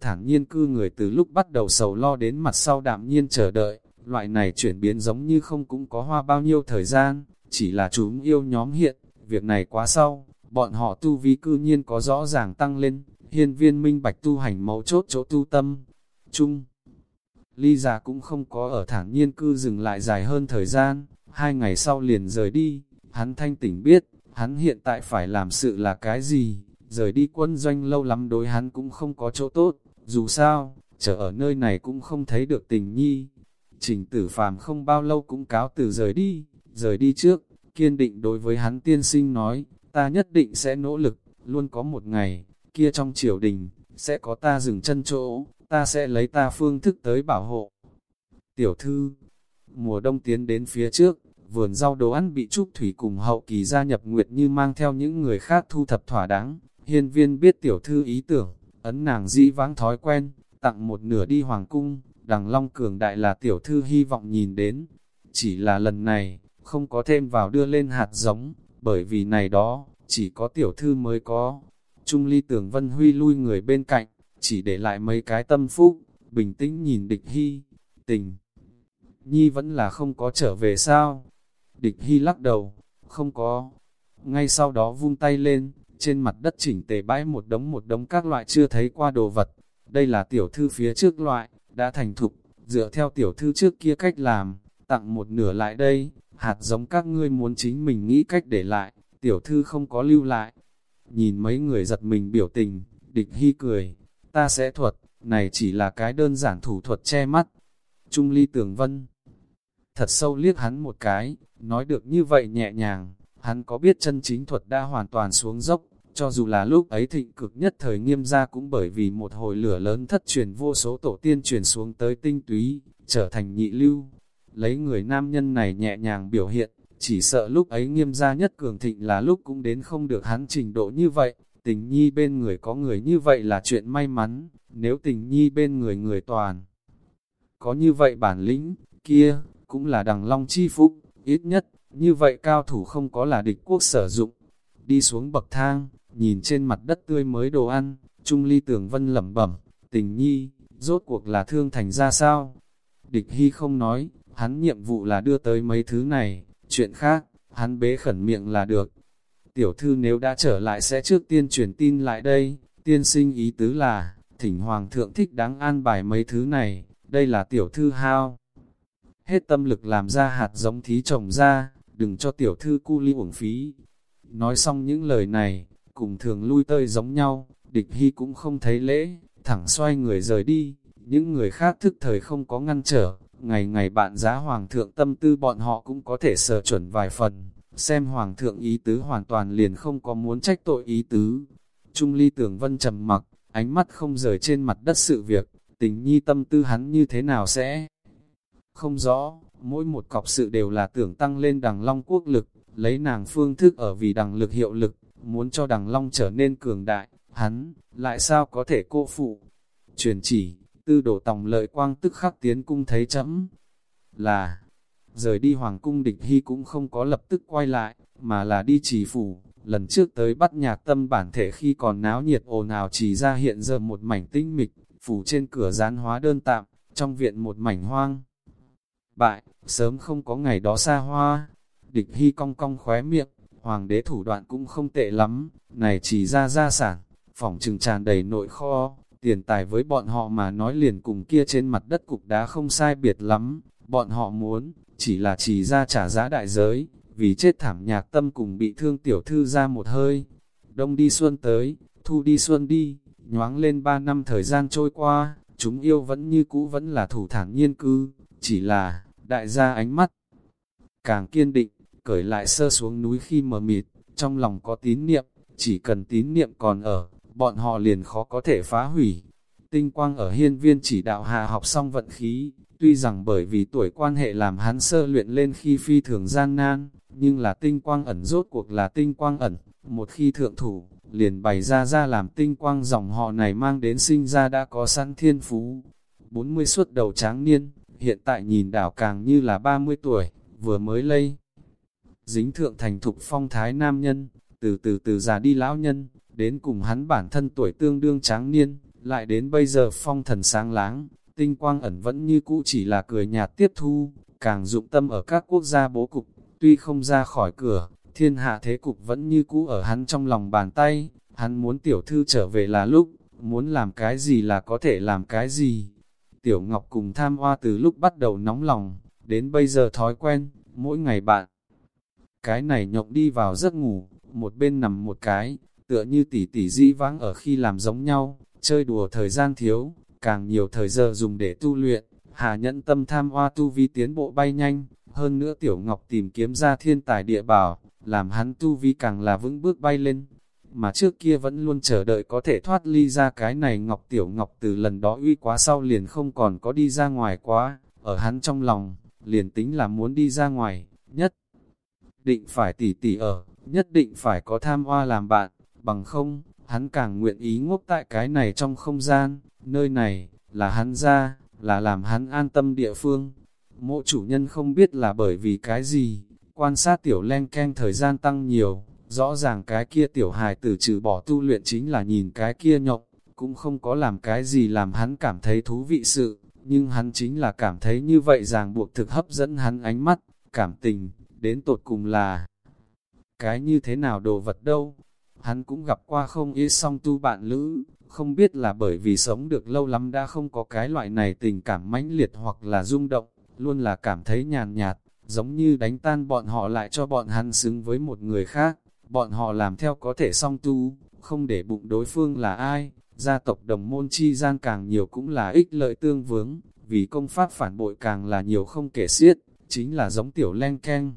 Thản nhiên cư người từ lúc bắt đầu sầu lo đến mặt sau đạm nhiên chờ đợi, loại này chuyển biến giống như không cũng có hoa bao nhiêu thời gian, chỉ là chúng yêu nhóm hiện, việc này quá sau, bọn họ tu vi cư nhiên có rõ ràng tăng lên, hiên viên minh bạch tu hành mấu chốt chỗ tu tâm. Chung, ly già cũng không có ở thản nhiên cư dừng lại dài hơn thời gian, hai ngày sau liền rời đi, hắn thanh tỉnh biết, hắn hiện tại phải làm sự là cái gì, rời đi quân doanh lâu lắm đối hắn cũng không có chỗ tốt, dù sao, chờ ở nơi này cũng không thấy được tình nhi. Trình tử phàm không bao lâu cũng cáo từ rời đi, rời đi trước, kiên định đối với hắn tiên sinh nói, ta nhất định sẽ nỗ lực, luôn có một ngày, kia trong triều đình, sẽ có ta dừng chân chỗ, ta sẽ lấy ta phương thức tới bảo hộ. Tiểu thư, mùa đông tiến đến phía trước, vườn rau đồ ăn bị Trúc Thủy cùng hậu kỳ gia nhập Nguyệt như mang theo những người khác thu thập thỏa đáng. Hiên viên biết tiểu thư ý tưởng, ấn nàng dĩ vãng thói quen, tặng một nửa đi hoàng cung, đằng long cường đại là tiểu thư hy vọng nhìn đến. Chỉ là lần này, không có thêm vào đưa lên hạt giống, bởi vì này đó, chỉ có tiểu thư mới có. Trung ly tưởng vân huy lui người bên cạnh, chỉ để lại mấy cái tâm phúc, bình tĩnh nhìn địch hy, tình. Nhi vẫn là không có trở về sao? Địch Hy lắc đầu, không có. Ngay sau đó vung tay lên, trên mặt đất chỉnh tề bãi một đống một đống các loại chưa thấy qua đồ vật. Đây là tiểu thư phía trước loại, đã thành thục, dựa theo tiểu thư trước kia cách làm, tặng một nửa lại đây, hạt giống các ngươi muốn chính mình nghĩ cách để lại, tiểu thư không có lưu lại. Nhìn mấy người giật mình biểu tình, địch hy cười, ta sẽ thuật, này chỉ là cái đơn giản thủ thuật che mắt. Trung ly tường vân, thật sâu liếc hắn một cái, nói được như vậy nhẹ nhàng, hắn có biết chân chính thuật đã hoàn toàn xuống dốc, cho dù là lúc ấy thịnh cực nhất thời nghiêm gia cũng bởi vì một hồi lửa lớn thất truyền vô số tổ tiên truyền xuống tới tinh túy, trở thành nhị lưu. Lấy người nam nhân này nhẹ nhàng biểu hiện, chỉ sợ lúc ấy nghiêm gia nhất cường thịnh là lúc cũng đến không được hắn trình độ như vậy, tình nhi bên người có người như vậy là chuyện may mắn, nếu tình nhi bên người người toàn. Có như vậy bản lĩnh, kia, cũng là đằng long chi phúc, ít nhất, như vậy cao thủ không có là địch quốc sử dụng. Đi xuống bậc thang, nhìn trên mặt đất tươi mới đồ ăn, Trung Ly Tưởng Vân lẩm bẩm, tình nhi, rốt cuộc là thương thành ra sao? Địch Hy không nói, hắn nhiệm vụ là đưa tới mấy thứ này, chuyện khác, hắn bế khẩn miệng là được. Tiểu thư nếu đã trở lại sẽ trước tiên truyền tin lại đây, tiên sinh ý tứ là, thỉnh hoàng thượng thích đáng an bài mấy thứ này, đây là tiểu thư hao. Hết tâm lực làm ra hạt giống thí trồng ra, đừng cho tiểu thư cu ly uổng phí. Nói xong những lời này, cùng thường lui tơi giống nhau, địch hy cũng không thấy lễ, thẳng xoay người rời đi, những người khác thức thời không có ngăn trở, ngày ngày bạn giá hoàng thượng tâm tư bọn họ cũng có thể sở chuẩn vài phần, xem hoàng thượng ý tứ hoàn toàn liền không có muốn trách tội ý tứ. Trung ly tưởng vân trầm mặc, ánh mắt không rời trên mặt đất sự việc, tình nhi tâm tư hắn như thế nào sẽ không rõ, mỗi một cọc sự đều là tưởng tăng lên đằng long quốc lực, lấy nàng phương thức ở vì đằng lực hiệu lực, muốn cho đằng long trở nên cường đại, hắn, lại sao có thể cô phụ. Truyền chỉ, tư đổ tòng lợi quang tức khắc tiến cung thấy chấm, là, rời đi hoàng cung địch hy cũng không có lập tức quay lại, mà là đi trì phủ, lần trước tới bắt nhạc tâm bản thể khi còn náo nhiệt ồn ào chỉ ra hiện giờ một mảnh tinh mịch, phủ trên cửa gián hóa đơn tạm, trong viện một mảnh hoang. Bại, sớm không có ngày đó xa hoa. Địch hy cong cong khóe miệng, hoàng đế thủ đoạn cũng không tệ lắm, này chỉ ra gia sản, phỏng trừng tràn đầy nội kho, tiền tài với bọn họ mà nói liền cùng kia trên mặt đất cục đá không sai biệt lắm, bọn họ muốn, chỉ là chỉ ra trả giá đại giới, vì chết thảm nhạc tâm cùng bị thương tiểu thư ra một hơi. Đông đi xuân tới, thu đi xuân đi, nhoáng lên ba năm thời gian trôi qua, chúng yêu vẫn như cũ vẫn là thủ thản nhiên cư, chỉ là, đại gia ánh mắt càng kiên định, cởi lại sơ xuống núi khi mờ mịt, trong lòng có tín niệm, chỉ cần tín niệm còn ở, bọn họ liền khó có thể phá hủy. Tinh quang ở hiên viên chỉ đạo hạ học xong vận khí, tuy rằng bởi vì tuổi quan hệ làm hắn sơ luyện lên khi phi thường gian nan, nhưng là tinh quang ẩn rốt cuộc là tinh quang ẩn, một khi thượng thủ, liền bày ra ra làm tinh quang dòng họ này mang đến sinh ra đã có sẵn thiên phú. 40 suốt đầu tráng niên, hiện tại nhìn đảo càng như là 30 tuổi, vừa mới lây. Dính thượng thành thục phong thái nam nhân, từ từ từ già đi lão nhân, đến cùng hắn bản thân tuổi tương đương tráng niên, lại đến bây giờ phong thần sáng láng, tinh quang ẩn vẫn như cũ chỉ là cười nhạt tiếp thu, càng dụng tâm ở các quốc gia bố cục, tuy không ra khỏi cửa, thiên hạ thế cục vẫn như cũ ở hắn trong lòng bàn tay, hắn muốn tiểu thư trở về là lúc, muốn làm cái gì là có thể làm cái gì. Tiểu Ngọc cùng tham hoa từ lúc bắt đầu nóng lòng, đến bây giờ thói quen, mỗi ngày bạn. Cái này nhộng đi vào giấc ngủ, một bên nằm một cái, tựa như tỷ tỷ dĩ vãng ở khi làm giống nhau, chơi đùa thời gian thiếu, càng nhiều thời giờ dùng để tu luyện, hà nhẫn tâm tham hoa tu vi tiến bộ bay nhanh, hơn nữa Tiểu Ngọc tìm kiếm ra thiên tài địa bảo, làm hắn tu vi càng là vững bước bay lên. Mà trước kia vẫn luôn chờ đợi có thể thoát ly ra cái này Ngọc Tiểu Ngọc từ lần đó uy quá sau liền không còn có đi ra ngoài quá, ở hắn trong lòng, liền tính là muốn đi ra ngoài, nhất định phải tỉ tỉ ở, nhất định phải có tham hoa làm bạn, bằng không, hắn càng nguyện ý ngốc tại cái này trong không gian, nơi này, là hắn ra, là làm hắn an tâm địa phương. Mộ chủ nhân không biết là bởi vì cái gì, quan sát tiểu len ken thời gian tăng nhiều, rõ ràng cái kia tiểu hài tử trừ bỏ tu luyện chính là nhìn cái kia nhộng, cũng không có làm cái gì làm hắn cảm thấy thú vị sự, nhưng hắn chính là cảm thấy như vậy ràng buộc thực hấp dẫn hắn ánh mắt, cảm tình, đến tột cùng là cái như thế nào đồ vật đâu. Hắn cũng gặp qua không ý song tu bạn lữ, không biết là bởi vì sống được lâu lắm đã không có cái loại này tình cảm mãnh liệt hoặc là rung động, luôn là cảm thấy nhàn nhạt, giống như đánh tan bọn họ lại cho bọn hắn xứng với một người khác, bọn họ làm theo có thể song tu, không để bụng đối phương là ai, gia tộc đồng môn chi gian càng nhiều cũng là ích lợi tương vướng, vì công pháp phản bội càng là nhiều không kể xiết, chính là giống tiểu len keng.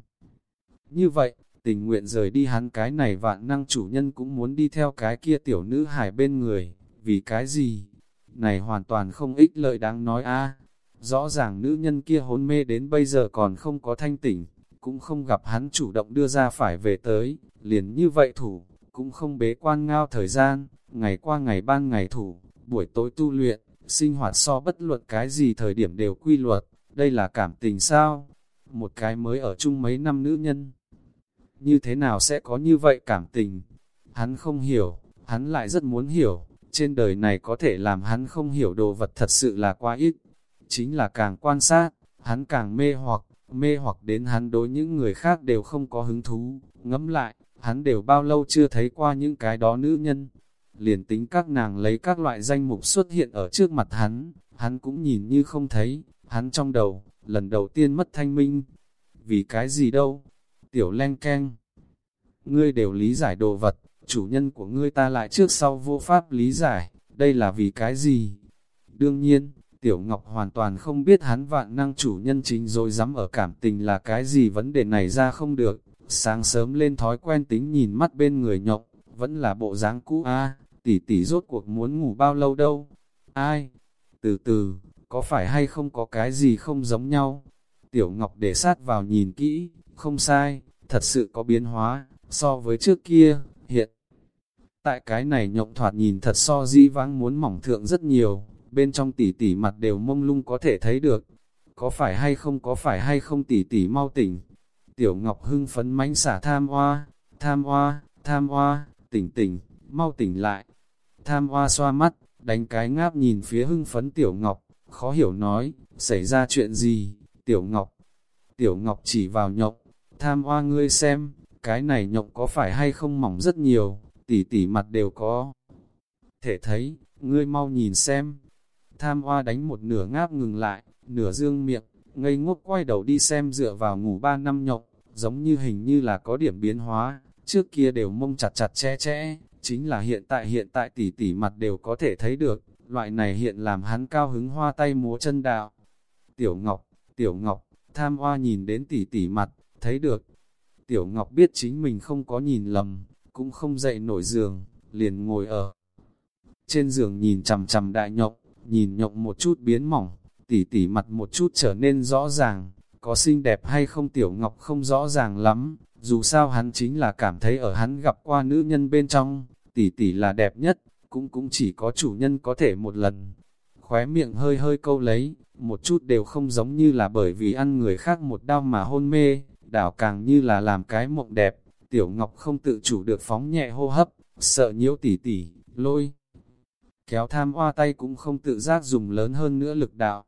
Như vậy, tình nguyện rời đi hắn cái này vạn năng chủ nhân cũng muốn đi theo cái kia tiểu nữ hải bên người, vì cái gì? Này hoàn toàn không ích lợi đáng nói a Rõ ràng nữ nhân kia hôn mê đến bây giờ còn không có thanh tỉnh, cũng không gặp hắn chủ động đưa ra phải về tới, liền như vậy thủ, cũng không bế quan ngao thời gian, ngày qua ngày ban ngày thủ, buổi tối tu luyện, sinh hoạt so bất luận cái gì thời điểm đều quy luật, đây là cảm tình sao? Một cái mới ở chung mấy năm nữ nhân, như thế nào sẽ có như vậy cảm tình? Hắn không hiểu, hắn lại rất muốn hiểu, trên đời này có thể làm hắn không hiểu đồ vật thật sự là quá ít. Chính là càng quan sát, hắn càng mê hoặc, mê hoặc đến hắn đối những người khác đều không có hứng thú, ngẫm lại, hắn đều bao lâu chưa thấy qua những cái đó nữ nhân. Liền tính các nàng lấy các loại danh mục xuất hiện ở trước mặt hắn, hắn cũng nhìn như không thấy, hắn trong đầu, lần đầu tiên mất thanh minh. Vì cái gì đâu? Tiểu len keng. Ngươi đều lý giải đồ vật, chủ nhân của ngươi ta lại trước sau vô pháp lý giải, đây là vì cái gì? Đương nhiên, Tiểu Ngọc hoàn toàn không biết hắn vạn năng chủ nhân chính rồi dám ở cảm tình là cái gì vấn đề này ra không được. Sáng sớm lên thói quen tính nhìn mắt bên người nhọc, vẫn là bộ dáng cũ a tỷ tỷ rốt cuộc muốn ngủ bao lâu đâu. Ai? Từ từ, có phải hay không có cái gì không giống nhau? Tiểu Ngọc để sát vào nhìn kỹ, không sai, thật sự có biến hóa, so với trước kia, hiện. Tại cái này nhộng thoạt nhìn thật so di vãng muốn mỏng thượng rất nhiều, bên trong tỉ tỉ mặt đều mông lung có thể thấy được. Có phải hay không có phải hay không tỉ tỉ mau tỉnh. Tiểu Ngọc hưng phấn mánh xả tham hoa, tham hoa, tham hoa, tỉnh tỉnh, mau tỉnh lại. Tham hoa xoa mắt, đánh cái ngáp nhìn phía hưng phấn Tiểu Ngọc, khó hiểu nói, xảy ra chuyện gì, Tiểu Ngọc. Tiểu Ngọc chỉ vào nhộng, tham hoa ngươi xem, cái này nhộng có phải hay không mỏng rất nhiều, tỉ tỉ mặt đều có. Thể thấy, ngươi mau nhìn xem, Tham hoa đánh một nửa ngáp ngừng lại, nửa dương miệng, ngây ngốc quay đầu đi xem dựa vào ngủ ba năm nhộng, giống như hình như là có điểm biến hóa, trước kia đều mông chặt chặt che che, chính là hiện tại hiện tại tỉ tỉ mặt đều có thể thấy được, loại này hiện làm hắn cao hứng hoa tay múa chân đạo. Tiểu Ngọc, Tiểu Ngọc, tham hoa nhìn đến tỷ tỷ mặt, thấy được. Tiểu Ngọc biết chính mình không có nhìn lầm, cũng không dậy nổi giường, liền ngồi ở. Trên giường nhìn chằm chằm đại nhộng, nhìn nhộng một chút biến mỏng, tỉ tỉ mặt một chút trở nên rõ ràng, có xinh đẹp hay không Tiểu Ngọc không rõ ràng lắm, dù sao hắn chính là cảm thấy ở hắn gặp qua nữ nhân bên trong, tỷ tỷ là đẹp nhất, cũng cũng chỉ có chủ nhân có thể một lần. Khóe miệng hơi hơi câu lấy, một chút đều không giống như là bởi vì ăn người khác một đau mà hôn mê, đảo càng như là làm cái mộng đẹp. Tiểu Ngọc không tự chủ được phóng nhẹ hô hấp, sợ nhiễu tỉ tỉ, lôi. Kéo tham hoa tay cũng không tự giác dùng lớn hơn nữa lực đạo.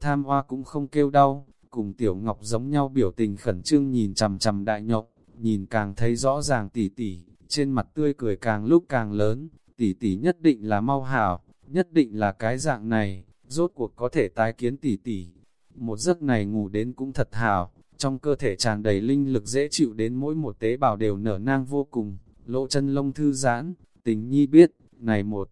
Tham hoa cũng không kêu đau, cùng Tiểu Ngọc giống nhau biểu tình khẩn trương nhìn chằm chằm đại nhộng, nhìn càng thấy rõ ràng tỉ tỉ, trên mặt tươi cười càng lúc càng lớn, tỷ tỷ nhất định là mau hảo, nhất định là cái dạng này, rốt cuộc có thể tái kiến tỷ tỷ. Một giấc này ngủ đến cũng thật hảo, trong cơ thể tràn đầy linh lực dễ chịu đến mỗi một tế bào đều nở nang vô cùng, lỗ chân lông thư giãn, tình nhi biết, này một.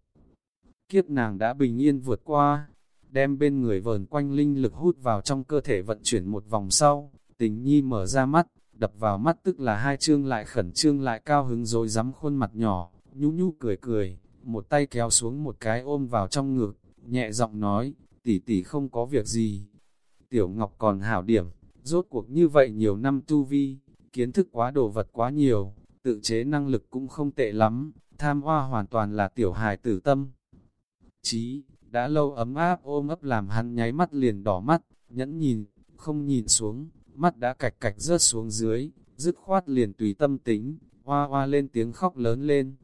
Kiếp nàng đã bình yên vượt qua, đem bên người vờn quanh linh lực hút vào trong cơ thể vận chuyển một vòng sau, tình nhi mở ra mắt, đập vào mắt tức là hai chương lại khẩn trương lại cao hứng rồi rắm khuôn mặt nhỏ, nhú nhú cười cười, một tay kéo xuống một cái ôm vào trong ngực, nhẹ giọng nói, tỷ tỷ không có việc gì. Tiểu Ngọc còn hảo điểm, rốt cuộc như vậy nhiều năm tu vi, kiến thức quá đồ vật quá nhiều, tự chế năng lực cũng không tệ lắm, tham hoa hoàn toàn là tiểu hài tử tâm. Chí, đã lâu ấm áp ôm ấp làm hắn nháy mắt liền đỏ mắt, nhẫn nhìn, không nhìn xuống, mắt đã cạch cạch rớt xuống dưới, dứt khoát liền tùy tâm tính, hoa hoa lên tiếng khóc lớn lên.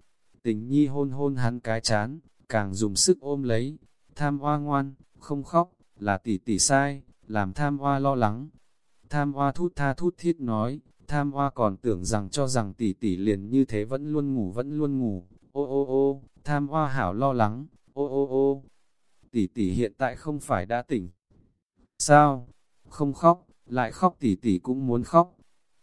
Tình nhi hôn hôn hắn cái chán, càng dùng sức ôm lấy, tham hoa ngoan, không khóc, là tỷ tỷ sai, làm tham hoa lo lắng. Tham hoa thút tha thút thiết nói, tham hoa còn tưởng rằng cho rằng tỷ tỷ liền như thế vẫn luôn ngủ vẫn luôn ngủ, ô ô ô, tham hoa hảo lo lắng, ô ô ô, tỷ tỷ hiện tại không phải đã tỉnh. Sao? Không khóc, lại khóc tỷ tỷ cũng muốn khóc.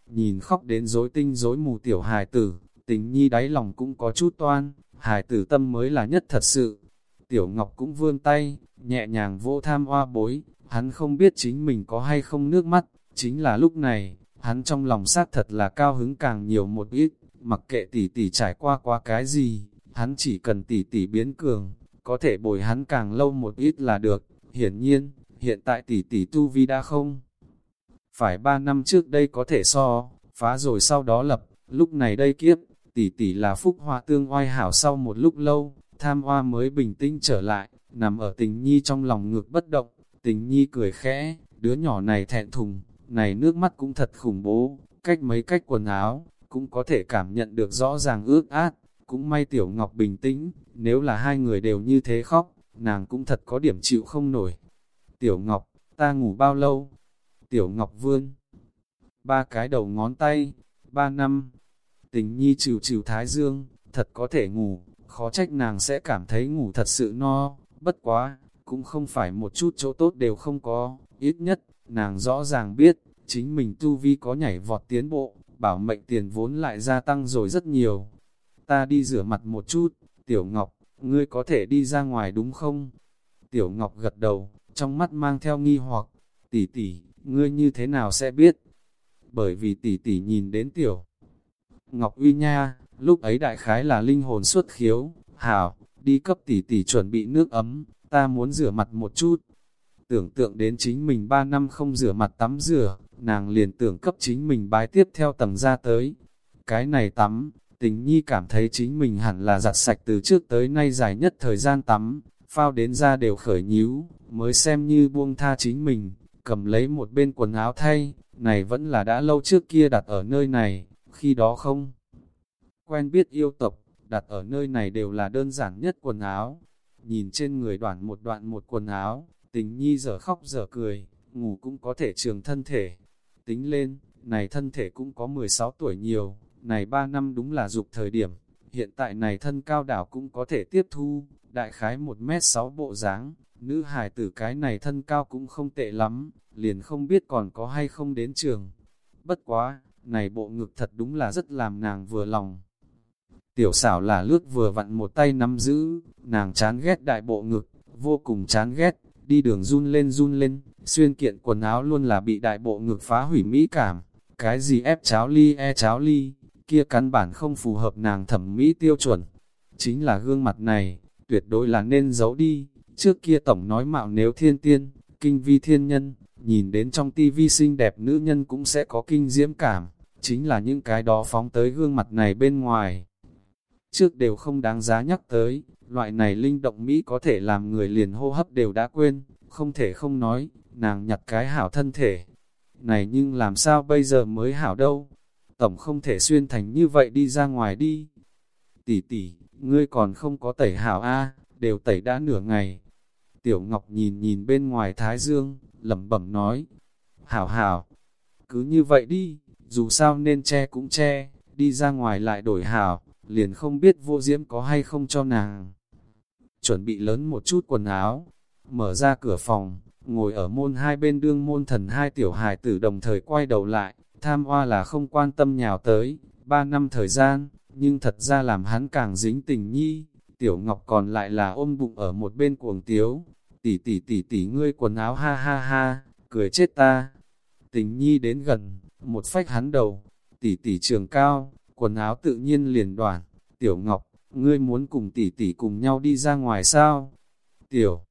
Nhìn khóc đến rối tinh rối mù tiểu hài tử, tình nhi đáy lòng cũng có chút toan, hài tử tâm mới là nhất thật sự. Tiểu Ngọc cũng vươn tay, nhẹ nhàng vô tham hoa bối, hắn không biết chính mình có hay không nước mắt, chính là lúc này, hắn trong lòng xác thật là cao hứng càng nhiều một ít, mặc kệ tỷ tỷ trải qua qua cái gì, hắn chỉ cần tỷ tỷ biến cường, có thể bồi hắn càng lâu một ít là được, hiển nhiên, hiện tại tỷ tỷ tu vi đã không phải ba năm trước đây có thể so, phá rồi sau đó lập, lúc này đây kiếp, tỷ tỷ là phúc hoa tương oai hảo sau một lúc lâu, tham hoa mới bình tĩnh trở lại, nằm ở tình nhi trong lòng ngược bất động, tình nhi cười khẽ, đứa nhỏ này thẹn thùng, này nước mắt cũng thật khủng bố, cách mấy cách quần áo, cũng có thể cảm nhận được rõ ràng ước át, cũng may tiểu ngọc bình tĩnh, nếu là hai người đều như thế khóc, nàng cũng thật có điểm chịu không nổi. Tiểu ngọc, ta ngủ bao lâu? Tiểu Ngọc Vương. Ba cái đầu ngón tay, ba năm. Tình nhi trừ trừ thái dương, thật có thể ngủ, khó trách nàng sẽ cảm thấy ngủ thật sự no, bất quá, cũng không phải một chút chỗ tốt đều không có, ít nhất, nàng rõ ràng biết, chính mình tu vi có nhảy vọt tiến bộ, bảo mệnh tiền vốn lại gia tăng rồi rất nhiều. Ta đi rửa mặt một chút, Tiểu Ngọc, ngươi có thể đi ra ngoài đúng không? Tiểu Ngọc gật đầu, trong mắt mang theo nghi hoặc, tỷ tỷ, ngươi như thế nào sẽ biết? Bởi vì tỷ tỷ nhìn đến tiểu. Ngọc Uy Nha, lúc ấy đại khái là linh hồn xuất khiếu, hảo, đi cấp tỷ tỷ chuẩn bị nước ấm, ta muốn rửa mặt một chút. Tưởng tượng đến chính mình ba năm không rửa mặt tắm rửa, nàng liền tưởng cấp chính mình bái tiếp theo tầng ra tới. Cái này tắm, tình nhi cảm thấy chính mình hẳn là giặt sạch từ trước tới nay dài nhất thời gian tắm, phao đến ra đều khởi nhíu, mới xem như buông tha chính mình cầm lấy một bên quần áo thay, này vẫn là đã lâu trước kia đặt ở nơi này, khi đó không. Quen biết yêu tộc, đặt ở nơi này đều là đơn giản nhất quần áo. Nhìn trên người đoạn một đoạn một quần áo, tình nhi giờ khóc giờ cười, ngủ cũng có thể trường thân thể. Tính lên, này thân thể cũng có 16 tuổi nhiều, này 3 năm đúng là dục thời điểm, hiện tại này thân cao đảo cũng có thể tiếp thu, đại khái 1m6 bộ dáng nữ hài tử cái này thân cao cũng không tệ lắm, liền không biết còn có hay không đến trường. Bất quá, này bộ ngực thật đúng là rất làm nàng vừa lòng. Tiểu xảo là lướt vừa vặn một tay nắm giữ, nàng chán ghét đại bộ ngực, vô cùng chán ghét, đi đường run lên run lên, xuyên kiện quần áo luôn là bị đại bộ ngực phá hủy mỹ cảm, cái gì ép cháo ly e cháo ly, kia căn bản không phù hợp nàng thẩm mỹ tiêu chuẩn. Chính là gương mặt này, tuyệt đối là nên giấu đi, trước kia tổng nói mạo nếu thiên tiên, kinh vi thiên nhân, nhìn đến trong tivi xinh đẹp nữ nhân cũng sẽ có kinh diễm cảm, chính là những cái đó phóng tới gương mặt này bên ngoài. Trước đều không đáng giá nhắc tới, loại này linh động Mỹ có thể làm người liền hô hấp đều đã quên, không thể không nói, nàng nhặt cái hảo thân thể. Này nhưng làm sao bây giờ mới hảo đâu? Tổng không thể xuyên thành như vậy đi ra ngoài đi. Tỷ tỷ, ngươi còn không có tẩy hảo A, đều tẩy đã nửa ngày. Tiểu Ngọc nhìn nhìn bên ngoài Thái Dương, lẩm bẩm nói. Hảo hảo, cứ như vậy đi, dù sao nên che cũng che, đi ra ngoài lại đổi hảo, liền không biết vô diễm có hay không cho nàng. Chuẩn bị lớn một chút quần áo, mở ra cửa phòng, ngồi ở môn hai bên đương môn thần hai tiểu hài tử đồng thời quay đầu lại, tham hoa là không quan tâm nhào tới, ba năm thời gian, nhưng thật ra làm hắn càng dính tình nhi, tiểu ngọc còn lại là ôm bụng ở một bên cuồng tiếu, tỷ tỷ tỷ tỷ ngươi quần áo ha ha ha, cười chết ta. Tình nhi đến gần, một phách hắn đầu, tỷ tỷ trường cao, quần áo tự nhiên liền đoạn tiểu ngọc, ngươi muốn cùng tỷ tỷ cùng nhau đi ra ngoài sao? Tiểu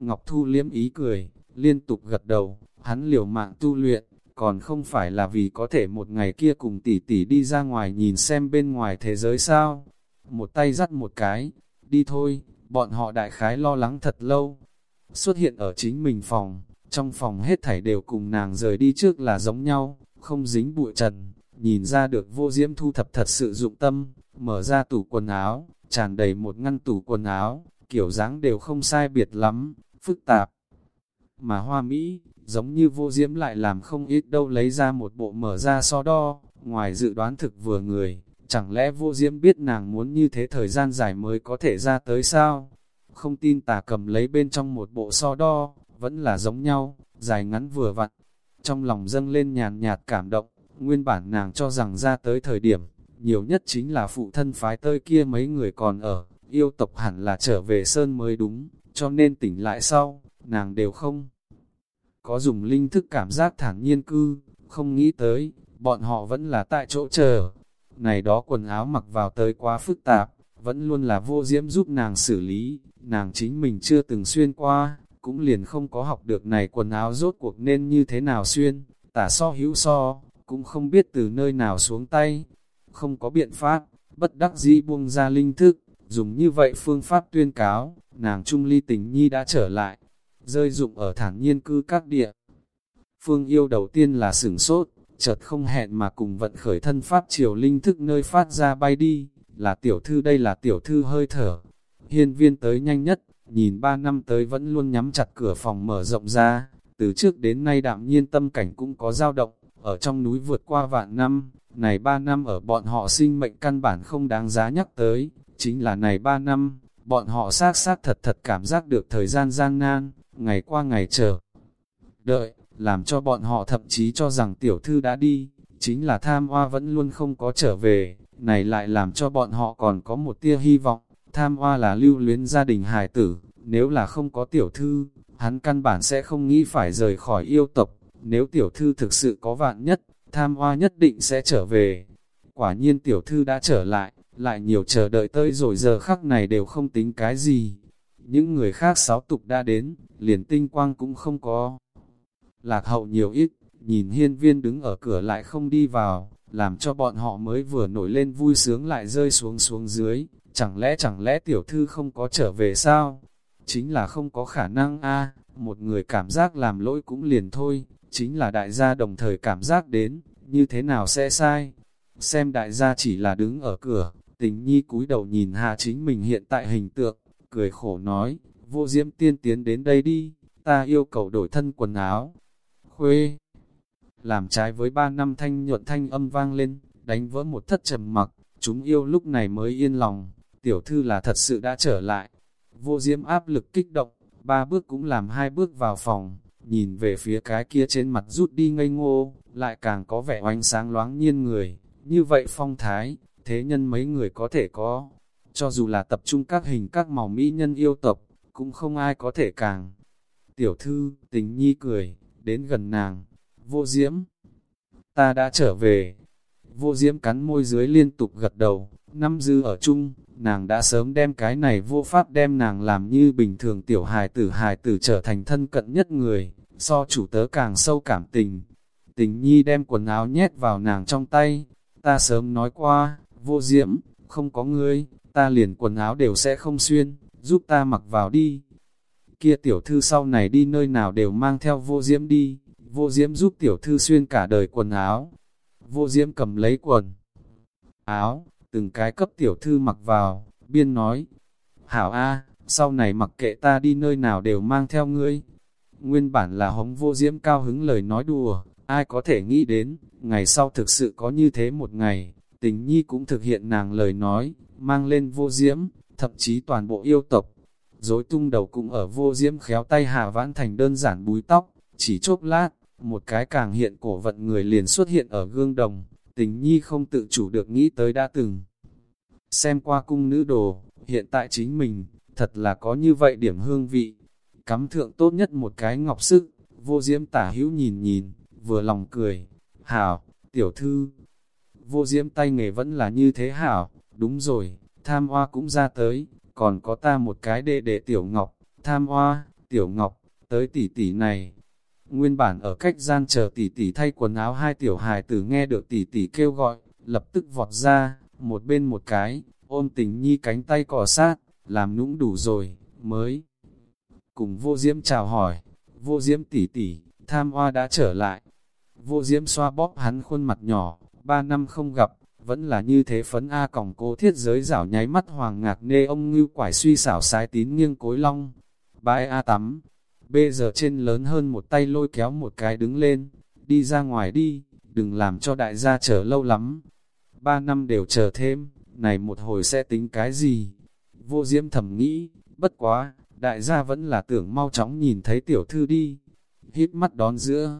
Ngọc Thu liếm ý cười, liên tục gật đầu, hắn liều mạng tu luyện, còn không phải là vì có thể một ngày kia cùng tỷ tỷ đi ra ngoài nhìn xem bên ngoài thế giới sao. Một tay dắt một cái, đi thôi, bọn họ đại khái lo lắng thật lâu. Xuất hiện ở chính mình phòng, trong phòng hết thảy đều cùng nàng rời đi trước là giống nhau, không dính bụi trần, nhìn ra được vô diễm thu thập thật sự dụng tâm, mở ra tủ quần áo, tràn đầy một ngăn tủ quần áo, kiểu dáng đều không sai biệt lắm, phức tạp. Mà hoa Mỹ, giống như vô diễm lại làm không ít đâu lấy ra một bộ mở ra so đo, ngoài dự đoán thực vừa người, chẳng lẽ vô diễm biết nàng muốn như thế thời gian dài mới có thể ra tới sao? Không tin tà cầm lấy bên trong một bộ so đo, vẫn là giống nhau, dài ngắn vừa vặn. Trong lòng dâng lên nhàn nhạt cảm động, nguyên bản nàng cho rằng ra tới thời điểm, nhiều nhất chính là phụ thân phái tơi kia mấy người còn ở, yêu tộc hẳn là trở về sơn mới đúng, cho nên tỉnh lại sau, nàng đều không. Có dùng linh thức cảm giác thản nhiên cư, không nghĩ tới, bọn họ vẫn là tại chỗ chờ. Này đó quần áo mặc vào tới quá phức tạp, vẫn luôn là vô diễm giúp nàng xử lý, nàng chính mình chưa từng xuyên qua, cũng liền không có học được này quần áo rốt cuộc nên như thế nào xuyên, tả so hữu so, cũng không biết từ nơi nào xuống tay, không có biện pháp, bất đắc dĩ buông ra linh thức, dùng như vậy phương pháp tuyên cáo, nàng trung ly tình nhi đã trở lại, rơi dụng ở thản nhiên cư các địa. Phương yêu đầu tiên là sửng sốt, chợt không hẹn mà cùng vận khởi thân pháp triều linh thức nơi phát ra bay đi, là tiểu thư đây là tiểu thư hơi thở. Hiên viên tới nhanh nhất, nhìn ba năm tới vẫn luôn nhắm chặt cửa phòng mở rộng ra, từ trước đến nay đạm nhiên tâm cảnh cũng có dao động, ở trong núi vượt qua vạn năm, này ba năm ở bọn họ sinh mệnh căn bản không đáng giá nhắc tới, chính là này ba năm, bọn họ xác xác thật thật cảm giác được thời gian gian nan, ngày qua ngày chờ. Đợi, làm cho bọn họ thậm chí cho rằng tiểu thư đã đi, chính là tham hoa vẫn luôn không có trở về, này lại làm cho bọn họ còn có một tia hy vọng, tham hoa là lưu luyến gia đình hài tử, nếu là không có tiểu thư, hắn căn bản sẽ không nghĩ phải rời khỏi yêu tộc, nếu tiểu thư thực sự có vạn nhất, tham hoa nhất định sẽ trở về. Quả nhiên tiểu thư đã trở lại, lại nhiều chờ đợi tới rồi giờ khắc này đều không tính cái gì. Những người khác sáu tục đã đến, liền tinh quang cũng không có. Lạc hậu nhiều ít, nhìn hiên viên đứng ở cửa lại không đi vào, làm cho bọn họ mới vừa nổi lên vui sướng lại rơi xuống xuống dưới. Chẳng lẽ chẳng lẽ tiểu thư không có trở về sao? Chính là không có khả năng a một người cảm giác làm lỗi cũng liền thôi, chính là đại gia đồng thời cảm giác đến, như thế nào sẽ sai? Xem đại gia chỉ là đứng ở cửa, tình nhi cúi đầu nhìn hạ chính mình hiện tại hình tượng, cười khổ nói, vô diễm tiên tiến đến đây đi, ta yêu cầu đổi thân quần áo. Khuê, làm trái với ba năm thanh nhuận thanh âm vang lên, đánh vỡ một thất trầm mặc, chúng yêu lúc này mới yên lòng, tiểu thư là thật sự đã trở lại. Vô diễm áp lực kích động, ba bước cũng làm hai bước vào phòng, nhìn về phía cái kia trên mặt rút đi ngây ngô, lại càng có vẻ oanh sáng loáng nhiên người, như vậy phong thái, thế nhân mấy người có thể có, cho dù là tập trung các hình các màu mỹ nhân yêu tộc, cũng không ai có thể càng. Tiểu thư, tình nhi cười, đến gần nàng, vô diễm. Ta đã trở về. Vô diễm cắn môi dưới liên tục gật đầu, năm dư ở chung, nàng đã sớm đem cái này vô pháp đem nàng làm như bình thường tiểu hài tử hài tử trở thành thân cận nhất người, so chủ tớ càng sâu cảm tình. Tình nhi đem quần áo nhét vào nàng trong tay, ta sớm nói qua, vô diễm, không có ngươi, ta liền quần áo đều sẽ không xuyên, giúp ta mặc vào đi. Kia tiểu thư sau này đi nơi nào đều mang theo vô diễm đi, vô diễm giúp tiểu thư xuyên cả đời quần áo. Vô diễm cầm lấy quần áo, từng cái cấp tiểu thư mặc vào, biên nói, Hảo A, sau này mặc kệ ta đi nơi nào đều mang theo ngươi. Nguyên bản là hống vô diễm cao hứng lời nói đùa, ai có thể nghĩ đến, ngày sau thực sự có như thế một ngày, tình nhi cũng thực hiện nàng lời nói, mang lên vô diễm, thậm chí toàn bộ yêu tộc. Dối tung đầu cũng ở vô diễm khéo tay hạ vãn thành đơn giản búi tóc, chỉ chốc lát, một cái càng hiện cổ vận người liền xuất hiện ở gương đồng, tình nhi không tự chủ được nghĩ tới đã từng. Xem qua cung nữ đồ, hiện tại chính mình, thật là có như vậy điểm hương vị. Cắm thượng tốt nhất một cái ngọc sức, vô diễm tả hữu nhìn nhìn, vừa lòng cười. Hảo, tiểu thư, vô diễm tay nghề vẫn là như thế hảo, đúng rồi, tham hoa cũng ra tới, còn có ta một cái đệ đệ tiểu ngọc, tham hoa, tiểu ngọc, tới tỷ tỷ này. Nguyên bản ở cách gian chờ tỷ tỷ thay quần áo hai tiểu hài tử nghe được tỷ tỷ kêu gọi, lập tức vọt ra, một bên một cái, ôm tình nhi cánh tay cỏ sát, làm nũng đủ rồi, mới. Cùng vô diễm chào hỏi, vô diễm tỷ tỷ, tham hoa đã trở lại. Vô diễm xoa bóp hắn khuôn mặt nhỏ, ba năm không gặp, vẫn là như thế phấn A còng cố thiết giới rảo nháy mắt hoàng ngạc nê ông ngưu quải suy xảo sái tín nghiêng cối long. Bãi A tắm, bây giờ trên lớn hơn một tay lôi kéo một cái đứng lên, đi ra ngoài đi, đừng làm cho đại gia chờ lâu lắm. Ba năm đều chờ thêm, này một hồi sẽ tính cái gì? Vô diễm thầm nghĩ, bất quá, đại gia vẫn là tưởng mau chóng nhìn thấy tiểu thư đi. Hít mắt đón giữa.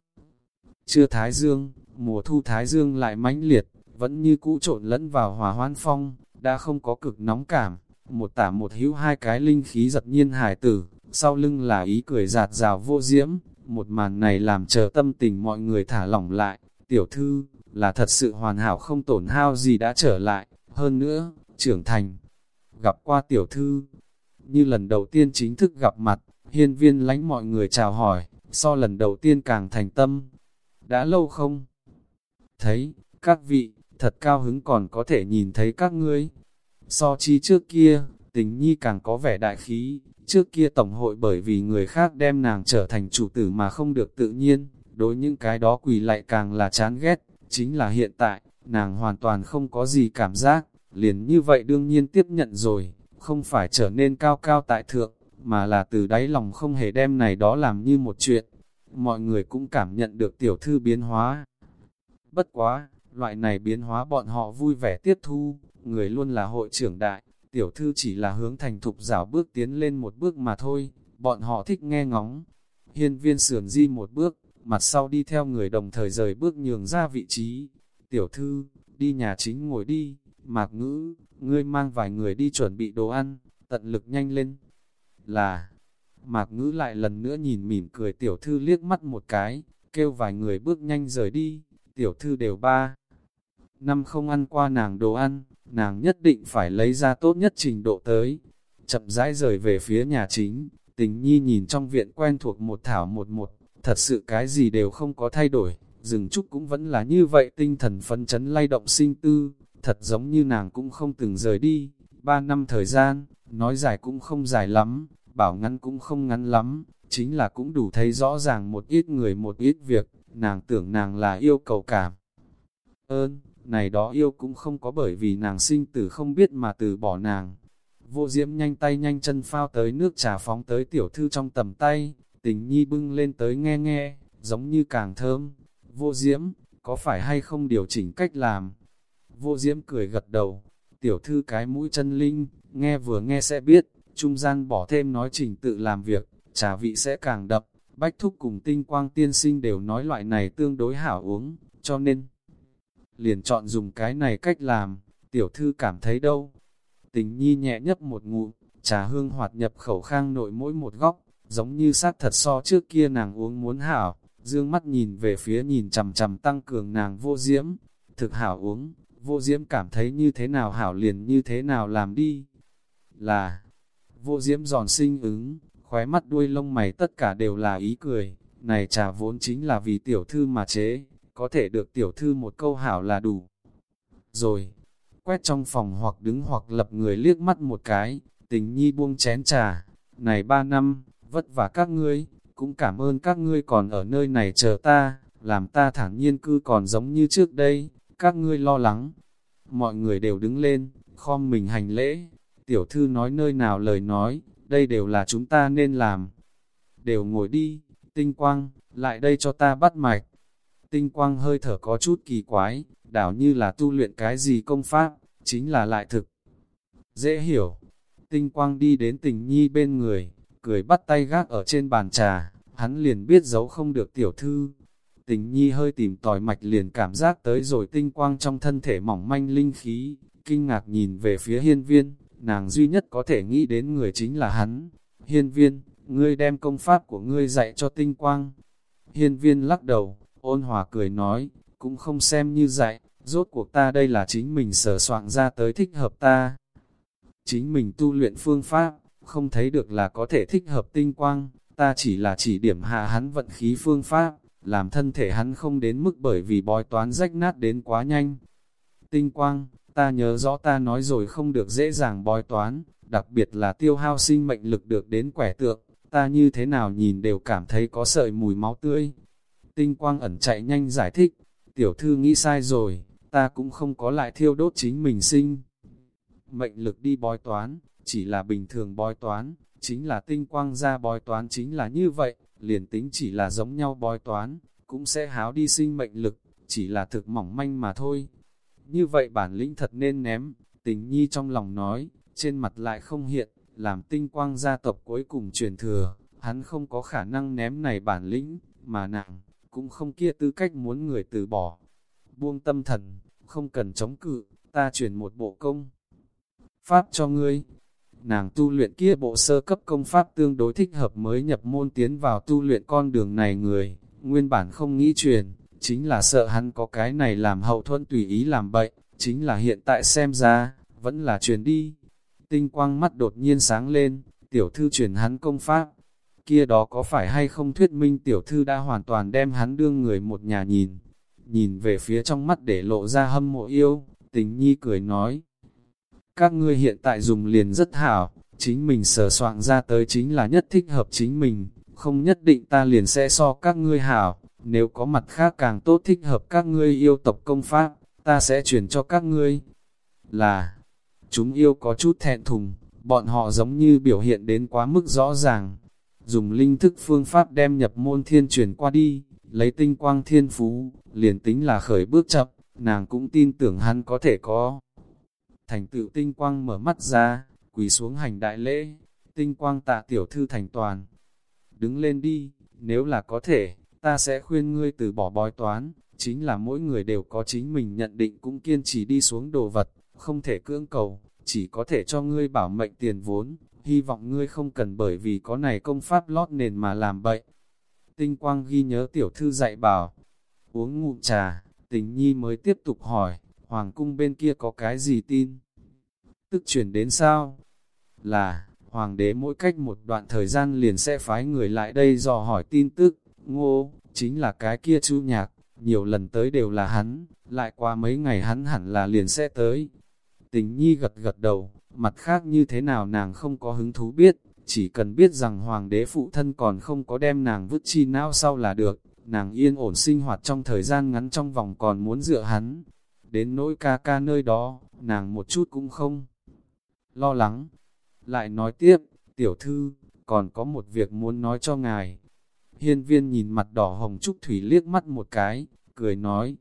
Chưa thái dương, mùa thu thái dương lại mãnh liệt, vẫn như cũ trộn lẫn vào hòa hoan phong, đã không có cực nóng cảm, một tả một hữu hai cái linh khí giật nhiên hải tử, sau lưng là ý cười giạt rào vô diễm, một màn này làm chờ tâm tình mọi người thả lỏng lại, tiểu thư, là thật sự hoàn hảo không tổn hao gì đã trở lại, hơn nữa, trưởng thành, gặp qua tiểu thư, như lần đầu tiên chính thức gặp mặt, hiên viên lánh mọi người chào hỏi, so lần đầu tiên càng thành tâm, đã lâu không? Thấy, các vị, thật cao hứng còn có thể nhìn thấy các ngươi. So chi trước kia, tình nhi càng có vẻ đại khí, trước kia tổng hội bởi vì người khác đem nàng trở thành chủ tử mà không được tự nhiên, đối những cái đó quỳ lại càng là chán ghét, chính là hiện tại, nàng hoàn toàn không có gì cảm giác, liền như vậy đương nhiên tiếp nhận rồi, không phải trở nên cao cao tại thượng, mà là từ đáy lòng không hề đem này đó làm như một chuyện. Mọi người cũng cảm nhận được tiểu thư biến hóa. Bất quá, Loại này biến hóa bọn họ vui vẻ tiếp thu, người luôn là hội trưởng đại, tiểu thư chỉ là hướng thành thục rảo bước tiến lên một bước mà thôi, bọn họ thích nghe ngóng. Hiên viên sườn di một bước, mặt sau đi theo người đồng thời rời bước nhường ra vị trí. Tiểu thư, đi nhà chính ngồi đi, mạc ngữ, ngươi mang vài người đi chuẩn bị đồ ăn, tận lực nhanh lên. Là, mạc ngữ lại lần nữa nhìn mỉm cười tiểu thư liếc mắt một cái, kêu vài người bước nhanh rời đi, tiểu thư đều ba năm không ăn qua nàng đồ ăn, nàng nhất định phải lấy ra tốt nhất trình độ tới. Chậm rãi rời về phía nhà chính, tình nhi nhìn trong viện quen thuộc một thảo một một, thật sự cái gì đều không có thay đổi, rừng trúc cũng vẫn là như vậy tinh thần phấn chấn lay động sinh tư, thật giống như nàng cũng không từng rời đi, ba năm thời gian, nói dài cũng không dài lắm, bảo ngắn cũng không ngắn lắm, chính là cũng đủ thấy rõ ràng một ít người một ít việc, nàng tưởng nàng là yêu cầu cảm. Ơn, này đó yêu cũng không có bởi vì nàng sinh tử không biết mà từ bỏ nàng. Vô diễm nhanh tay nhanh chân phao tới nước trà phóng tới tiểu thư trong tầm tay, tình nhi bưng lên tới nghe nghe, giống như càng thơm. Vô diễm, có phải hay không điều chỉnh cách làm? Vô diễm cười gật đầu, tiểu thư cái mũi chân linh, nghe vừa nghe sẽ biết, trung gian bỏ thêm nói trình tự làm việc, trà vị sẽ càng đậm, bách thúc cùng tinh quang tiên sinh đều nói loại này tương đối hảo uống, cho nên liền chọn dùng cái này cách làm, tiểu thư cảm thấy đâu. Tình nhi nhẹ nhấp một ngụm, trà hương hoạt nhập khẩu khang nội mỗi một góc, giống như xác thật so trước kia nàng uống muốn hảo, dương mắt nhìn về phía nhìn chằm chằm tăng cường nàng vô diễm, thực hảo uống, vô diễm cảm thấy như thế nào hảo liền như thế nào làm đi. Là, vô diễm giòn sinh ứng, khóe mắt đuôi lông mày tất cả đều là ý cười, này trà vốn chính là vì tiểu thư mà chế, có thể được tiểu thư một câu hảo là đủ. Rồi, quét trong phòng hoặc đứng hoặc lập người liếc mắt một cái, tình nhi buông chén trà, này ba năm, vất vả các ngươi, cũng cảm ơn các ngươi còn ở nơi này chờ ta, làm ta thẳng nhiên cư còn giống như trước đây, các ngươi lo lắng. Mọi người đều đứng lên, khom mình hành lễ, tiểu thư nói nơi nào lời nói, đây đều là chúng ta nên làm. Đều ngồi đi, tinh quang, lại đây cho ta bắt mạch. Tinh quang hơi thở có chút kỳ quái, đảo như là tu luyện cái gì công pháp, chính là lại thực. Dễ hiểu, tinh quang đi đến tình nhi bên người, cười bắt tay gác ở trên bàn trà, hắn liền biết giấu không được tiểu thư. Tình nhi hơi tìm tòi mạch liền cảm giác tới rồi tinh quang trong thân thể mỏng manh linh khí, kinh ngạc nhìn về phía hiên viên, nàng duy nhất có thể nghĩ đến người chính là hắn. Hiên viên, ngươi đem công pháp của ngươi dạy cho tinh quang. Hiên viên lắc đầu, ôn hòa cười nói, cũng không xem như dạy, rốt cuộc ta đây là chính mình sở soạn ra tới thích hợp ta. Chính mình tu luyện phương pháp, không thấy được là có thể thích hợp tinh quang, ta chỉ là chỉ điểm hạ hắn vận khí phương pháp, làm thân thể hắn không đến mức bởi vì bói toán rách nát đến quá nhanh. Tinh quang, ta nhớ rõ ta nói rồi không được dễ dàng bói toán, đặc biệt là tiêu hao sinh mệnh lực được đến quẻ tượng, ta như thế nào nhìn đều cảm thấy có sợi mùi máu tươi. Tinh quang ẩn chạy nhanh giải thích, tiểu thư nghĩ sai rồi, ta cũng không có lại thiêu đốt chính mình sinh. Mệnh lực đi bói toán, chỉ là bình thường bói toán, chính là tinh quang ra bói toán chính là như vậy, liền tính chỉ là giống nhau bói toán, cũng sẽ háo đi sinh mệnh lực, chỉ là thực mỏng manh mà thôi. Như vậy bản lĩnh thật nên ném, tình nhi trong lòng nói, trên mặt lại không hiện, làm tinh quang gia tộc cuối cùng truyền thừa, hắn không có khả năng ném này bản lĩnh, mà nặng, cũng không kia tư cách muốn người từ bỏ. Buông tâm thần, không cần chống cự, ta truyền một bộ công. Pháp cho ngươi, nàng tu luyện kia bộ sơ cấp công pháp tương đối thích hợp mới nhập môn tiến vào tu luyện con đường này người, nguyên bản không nghĩ truyền, chính là sợ hắn có cái này làm hậu thuẫn tùy ý làm bậy, chính là hiện tại xem ra, vẫn là truyền đi. Tinh quang mắt đột nhiên sáng lên, tiểu thư truyền hắn công pháp, kia đó có phải hay không thuyết minh tiểu thư đã hoàn toàn đem hắn đương người một nhà nhìn, nhìn về phía trong mắt để lộ ra hâm mộ yêu, tình nhi cười nói, các ngươi hiện tại dùng liền rất hảo, chính mình sở soạn ra tới chính là nhất thích hợp chính mình, không nhất định ta liền sẽ so các ngươi hảo, nếu có mặt khác càng tốt thích hợp các ngươi yêu tộc công pháp, ta sẽ truyền cho các ngươi. Là, chúng yêu có chút thẹn thùng, bọn họ giống như biểu hiện đến quá mức rõ ràng. Dùng linh thức phương pháp đem nhập môn thiên truyền qua đi, lấy tinh quang thiên phú, liền tính là khởi bước chậm, nàng cũng tin tưởng hắn có thể có thành tựu tinh quang mở mắt ra, quỳ xuống hành đại lễ, tinh quang tạ tiểu thư thành toàn. Đứng lên đi, nếu là có thể, ta sẽ khuyên ngươi từ bỏ bói toán, chính là mỗi người đều có chính mình nhận định cũng kiên trì đi xuống đồ vật, không thể cưỡng cầu, chỉ có thể cho ngươi bảo mệnh tiền vốn, hy vọng ngươi không cần bởi vì có này công pháp lót nền mà làm bậy. Tinh quang ghi nhớ tiểu thư dạy bảo, uống ngụm trà, tình nhi mới tiếp tục hỏi, hoàng cung bên kia có cái gì tin? Tức chuyển đến sao? Là, hoàng đế mỗi cách một đoạn thời gian liền sẽ phái người lại đây dò hỏi tin tức, ngô, chính là cái kia chu nhạc, nhiều lần tới đều là hắn, lại qua mấy ngày hắn hẳn là liền sẽ tới. Tình nhi gật gật đầu, mặt khác như thế nào nàng không có hứng thú biết, chỉ cần biết rằng hoàng đế phụ thân còn không có đem nàng vứt chi não sau là được, nàng yên ổn sinh hoạt trong thời gian ngắn trong vòng còn muốn dựa hắn, đến nỗi ca ca nơi đó, nàng một chút cũng không lo lắng. Lại nói tiếp, tiểu thư, còn có một việc muốn nói cho ngài. Hiên viên nhìn mặt đỏ hồng trúc thủy liếc mắt một cái, cười nói,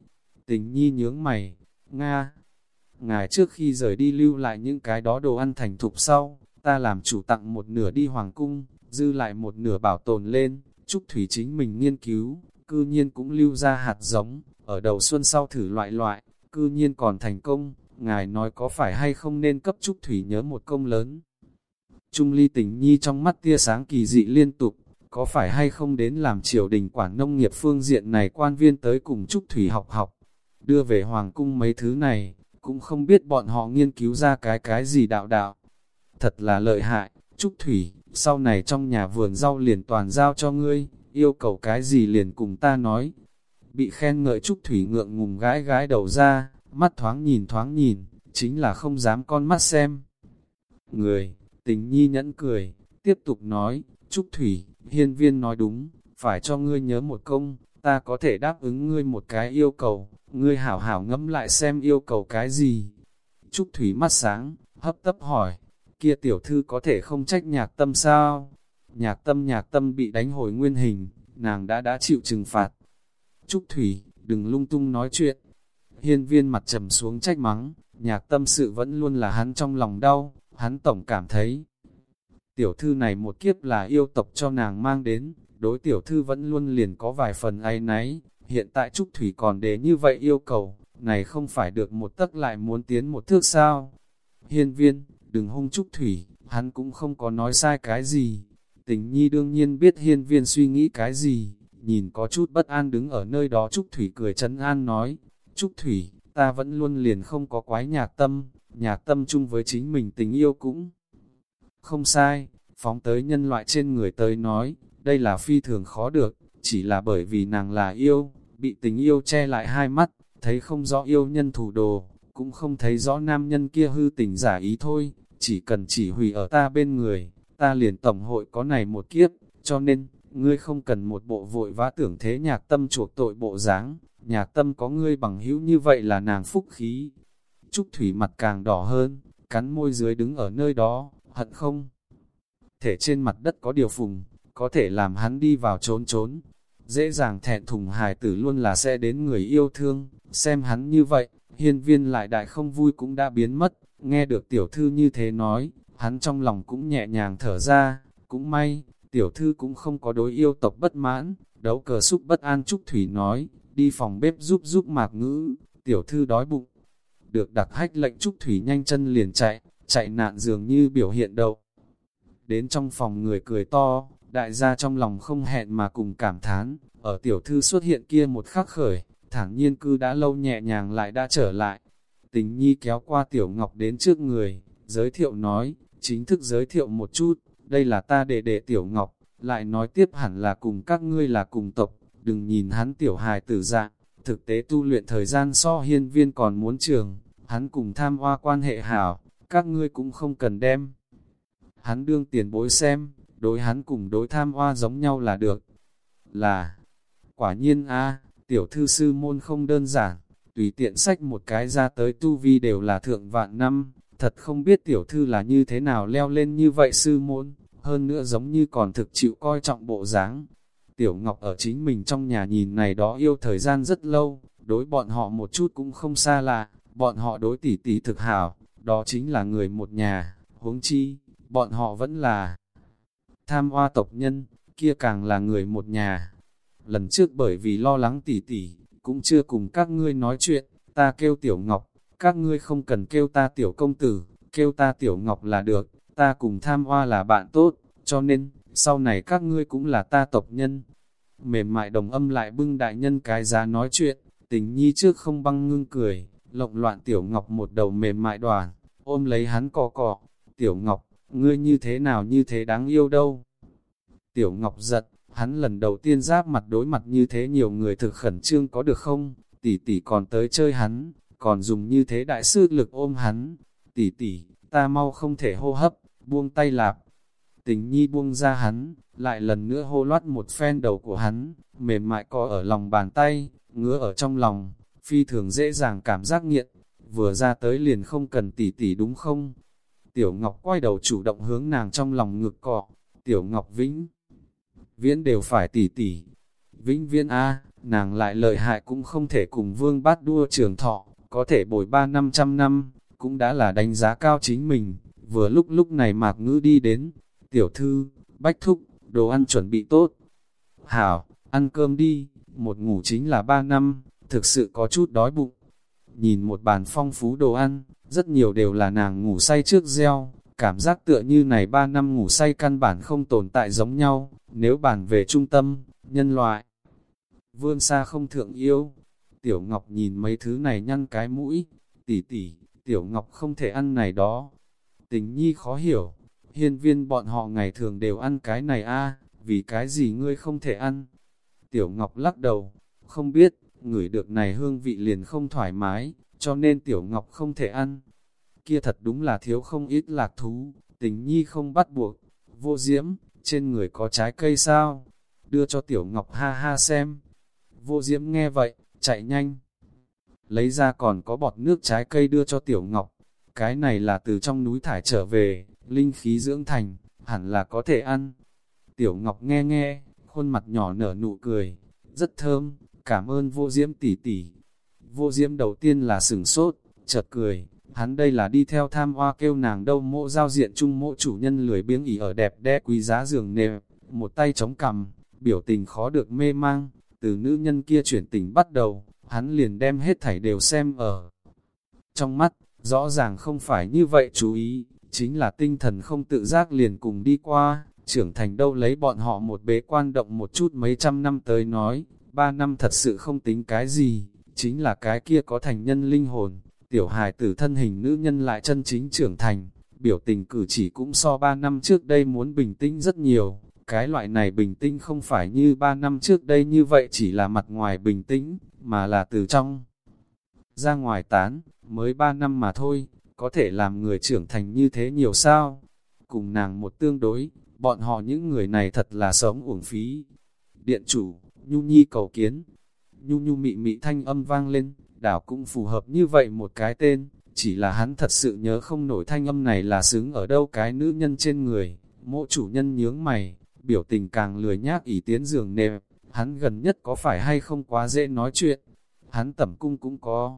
tình nhi nhướng mày, Nga. Ngài trước khi rời đi lưu lại những cái đó đồ ăn thành thục sau, ta làm chủ tặng một nửa đi hoàng cung, dư lại một nửa bảo tồn lên, trúc thủy chính mình nghiên cứu, cư nhiên cũng lưu ra hạt giống, ở đầu xuân sau thử loại loại, cư nhiên còn thành công, ngài nói có phải hay không nên cấp Trúc Thủy nhớ một công lớn. Trung ly tình nhi trong mắt tia sáng kỳ dị liên tục, có phải hay không đến làm triều đình quản nông nghiệp phương diện này quan viên tới cùng Trúc Thủy học học, đưa về Hoàng cung mấy thứ này, cũng không biết bọn họ nghiên cứu ra cái cái gì đạo đạo. Thật là lợi hại, Trúc Thủy, sau này trong nhà vườn rau liền toàn giao cho ngươi, yêu cầu cái gì liền cùng ta nói. Bị khen ngợi Trúc Thủy ngượng ngùng gái gái đầu ra, mắt thoáng nhìn thoáng nhìn, chính là không dám con mắt xem. Người, tình nhi nhẫn cười, tiếp tục nói, Trúc Thủy, hiên viên nói đúng, phải cho ngươi nhớ một công, ta có thể đáp ứng ngươi một cái yêu cầu, ngươi hảo hảo ngẫm lại xem yêu cầu cái gì. Trúc Thủy mắt sáng, hấp tấp hỏi, kia tiểu thư có thể không trách nhạc tâm sao? Nhạc tâm nhạc tâm bị đánh hồi nguyên hình, nàng đã đã chịu trừng phạt. Trúc Thủy, đừng lung tung nói chuyện. Hiên viên mặt trầm xuống trách mắng, nhạc tâm sự vẫn luôn là hắn trong lòng đau, hắn tổng cảm thấy. Tiểu thư này một kiếp là yêu tộc cho nàng mang đến, đối tiểu thư vẫn luôn liền có vài phần ai náy, hiện tại Trúc Thủy còn đề như vậy yêu cầu, này không phải được một tấc lại muốn tiến một thước sao. Hiên viên, đừng hung Trúc Thủy, hắn cũng không có nói sai cái gì. Tình nhi đương nhiên biết hiên viên suy nghĩ cái gì, nhìn có chút bất an đứng ở nơi đó Trúc Thủy cười chấn an nói, Trúc Thủy, ta vẫn luôn liền không có quái nhạc tâm, nhạc tâm chung với chính mình tình yêu cũng không sai, phóng tới nhân loại trên người tới nói, đây là phi thường khó được, chỉ là bởi vì nàng là yêu, bị tình yêu che lại hai mắt, thấy không rõ yêu nhân thủ đồ, cũng không thấy rõ nam nhân kia hư tình giả ý thôi, chỉ cần chỉ hủy ở ta bên người, ta liền tổng hội có này một kiếp, cho nên, ngươi không cần một bộ vội vã tưởng thế nhạc tâm chuộc tội bộ dáng nhạc tâm có ngươi bằng hữu như vậy là nàng phúc khí. Trúc Thủy mặt càng đỏ hơn, cắn môi dưới đứng ở nơi đó, hận không? Thể trên mặt đất có điều phùng, có thể làm hắn đi vào trốn trốn. Dễ dàng thẹn thùng hài tử luôn là sẽ đến người yêu thương, xem hắn như vậy, hiên viên lại đại không vui cũng đã biến mất, nghe được tiểu thư như thế nói, hắn trong lòng cũng nhẹ nhàng thở ra, cũng may, tiểu thư cũng không có đối yêu tộc bất mãn, đấu cờ xúc bất an Trúc Thủy nói, đi phòng bếp giúp giúp mạc ngữ, tiểu thư đói bụng. Được đặt hách lệnh Trúc Thủy nhanh chân liền chạy, chạy nạn dường như biểu hiện đậu. Đến trong phòng người cười to, đại gia trong lòng không hẹn mà cùng cảm thán, ở tiểu thư xuất hiện kia một khắc khởi, thẳng nhiên cư đã lâu nhẹ nhàng lại đã trở lại. Tình nhi kéo qua tiểu ngọc đến trước người, giới thiệu nói, chính thức giới thiệu một chút, đây là ta đệ đệ tiểu ngọc, lại nói tiếp hẳn là cùng các ngươi là cùng tộc, đừng nhìn hắn tiểu hài tử dạng, thực tế tu luyện thời gian so hiên viên còn muốn trường, hắn cùng tham hoa quan hệ hảo, các ngươi cũng không cần đem. Hắn đương tiền bối xem, đối hắn cùng đối tham hoa giống nhau là được. Là, quả nhiên a tiểu thư sư môn không đơn giản, tùy tiện sách một cái ra tới tu vi đều là thượng vạn năm, thật không biết tiểu thư là như thế nào leo lên như vậy sư môn, hơn nữa giống như còn thực chịu coi trọng bộ dáng. Tiểu Ngọc ở chính mình trong nhà nhìn này đó yêu thời gian rất lâu, đối bọn họ một chút cũng không xa lạ, bọn họ đối tỷ tỷ thực hảo, đó chính là người một nhà, huống chi, bọn họ vẫn là tham hoa tộc nhân, kia càng là người một nhà. Lần trước bởi vì lo lắng tỷ tỷ, cũng chưa cùng các ngươi nói chuyện, ta kêu Tiểu Ngọc, các ngươi không cần kêu ta Tiểu Công Tử, kêu ta Tiểu Ngọc là được, ta cùng tham hoa là bạn tốt, cho nên, sau này các ngươi cũng là ta tộc nhân. Mềm mại đồng âm lại bưng đại nhân cái giá nói chuyện, tình nhi trước không băng ngưng cười, lộng loạn Tiểu Ngọc một đầu mềm mại đoàn, ôm lấy hắn cò cò. Tiểu Ngọc, ngươi như thế nào như thế đáng yêu đâu. Tiểu Ngọc giật, hắn lần đầu tiên giáp mặt đối mặt như thế nhiều người thực khẩn trương có được không, tỷ tỷ còn tới chơi hắn, còn dùng như thế đại sư lực ôm hắn, tỷ tỷ, ta mau không thể hô hấp, buông tay lạp. Tình nhi buông ra hắn, lại lần nữa hô loát một phen đầu của hắn, mềm mại co ở lòng bàn tay, ngứa ở trong lòng, phi thường dễ dàng cảm giác nghiện, vừa ra tới liền không cần tỉ tỉ đúng không? Tiểu Ngọc quay đầu chủ động hướng nàng trong lòng ngực cọ, Tiểu Ngọc Vĩnh, Viễn đều phải tỉ tỉ. Vĩnh Viễn A, nàng lại lợi hại cũng không thể cùng vương bát đua trường thọ, có thể bồi ba năm trăm năm, cũng đã là đánh giá cao chính mình. Vừa lúc lúc này mạc ngữ đi đến, tiểu thư, bách thúc, đồ ăn chuẩn bị tốt. Hảo, ăn cơm đi, một ngủ chính là ba năm, thực sự có chút đói bụng. Nhìn một bàn phong phú đồ ăn, rất nhiều đều là nàng ngủ say trước gieo, cảm giác tựa như này ba năm ngủ say căn bản không tồn tại giống nhau, nếu bản về trung tâm, nhân loại. vương xa không thượng yêu, Tiểu Ngọc nhìn mấy thứ này nhăn cái mũi, tỉ tỉ, Tiểu Ngọc không thể ăn này đó. Tình nhi khó hiểu, hiên viên bọn họ ngày thường đều ăn cái này a vì cái gì ngươi không thể ăn? Tiểu Ngọc lắc đầu, không biết, ngửi được này hương vị liền không thoải mái, cho nên Tiểu Ngọc không thể ăn. Kia thật đúng là thiếu không ít lạc thú, tình nhi không bắt buộc. Vô diễm, trên người có trái cây sao? Đưa cho Tiểu Ngọc ha ha xem. Vô diễm nghe vậy, chạy nhanh. Lấy ra còn có bọt nước trái cây đưa cho Tiểu Ngọc. Cái này là từ trong núi thải trở về, linh khí dưỡng thành, hẳn là có thể ăn. Tiểu Ngọc nghe nghe, khuôn mặt nhỏ nở nụ cười, rất thơm, cảm ơn vô diễm tỷ tỷ. Vô diễm đầu tiên là sửng sốt, chợt cười, hắn đây là đi theo tham hoa kêu nàng đâu mộ giao diện chung mộ chủ nhân lười biếng ỉ ở đẹp đẽ quý giá giường nệm, một tay chống cằm, biểu tình khó được mê mang, từ nữ nhân kia chuyển tình bắt đầu, hắn liền đem hết thảy đều xem ở. Trong mắt, rõ ràng không phải như vậy chú ý, chính là tinh thần không tự giác liền cùng đi qua, trưởng thành đâu lấy bọn họ một bế quan động một chút mấy trăm năm tới nói, ba năm thật sự không tính cái gì, chính là cái kia có thành nhân linh hồn, tiểu hài tử thân hình nữ nhân lại chân chính trưởng thành, biểu tình cử chỉ cũng so ba năm trước đây muốn bình tĩnh rất nhiều, cái loại này bình tĩnh không phải như ba năm trước đây như vậy chỉ là mặt ngoài bình tĩnh, mà là từ trong ra ngoài tán, mới ba năm mà thôi, có thể làm người trưởng thành như thế nhiều sao? Cùng nàng một tương đối, bọn họ những người này thật là sống uổng phí. Điện chủ, Nhu Nhi cầu kiến. Nhu Nhu mị mị thanh âm vang lên, đảo cũng phù hợp như vậy một cái tên, chỉ là hắn thật sự nhớ không nổi thanh âm này là xứng ở đâu cái nữ nhân trên người. Mộ chủ nhân nhướng mày, biểu tình càng lười nhác ỉ tiến giường nệm, hắn gần nhất có phải hay không quá dễ nói chuyện. Hắn tẩm cung cũng có.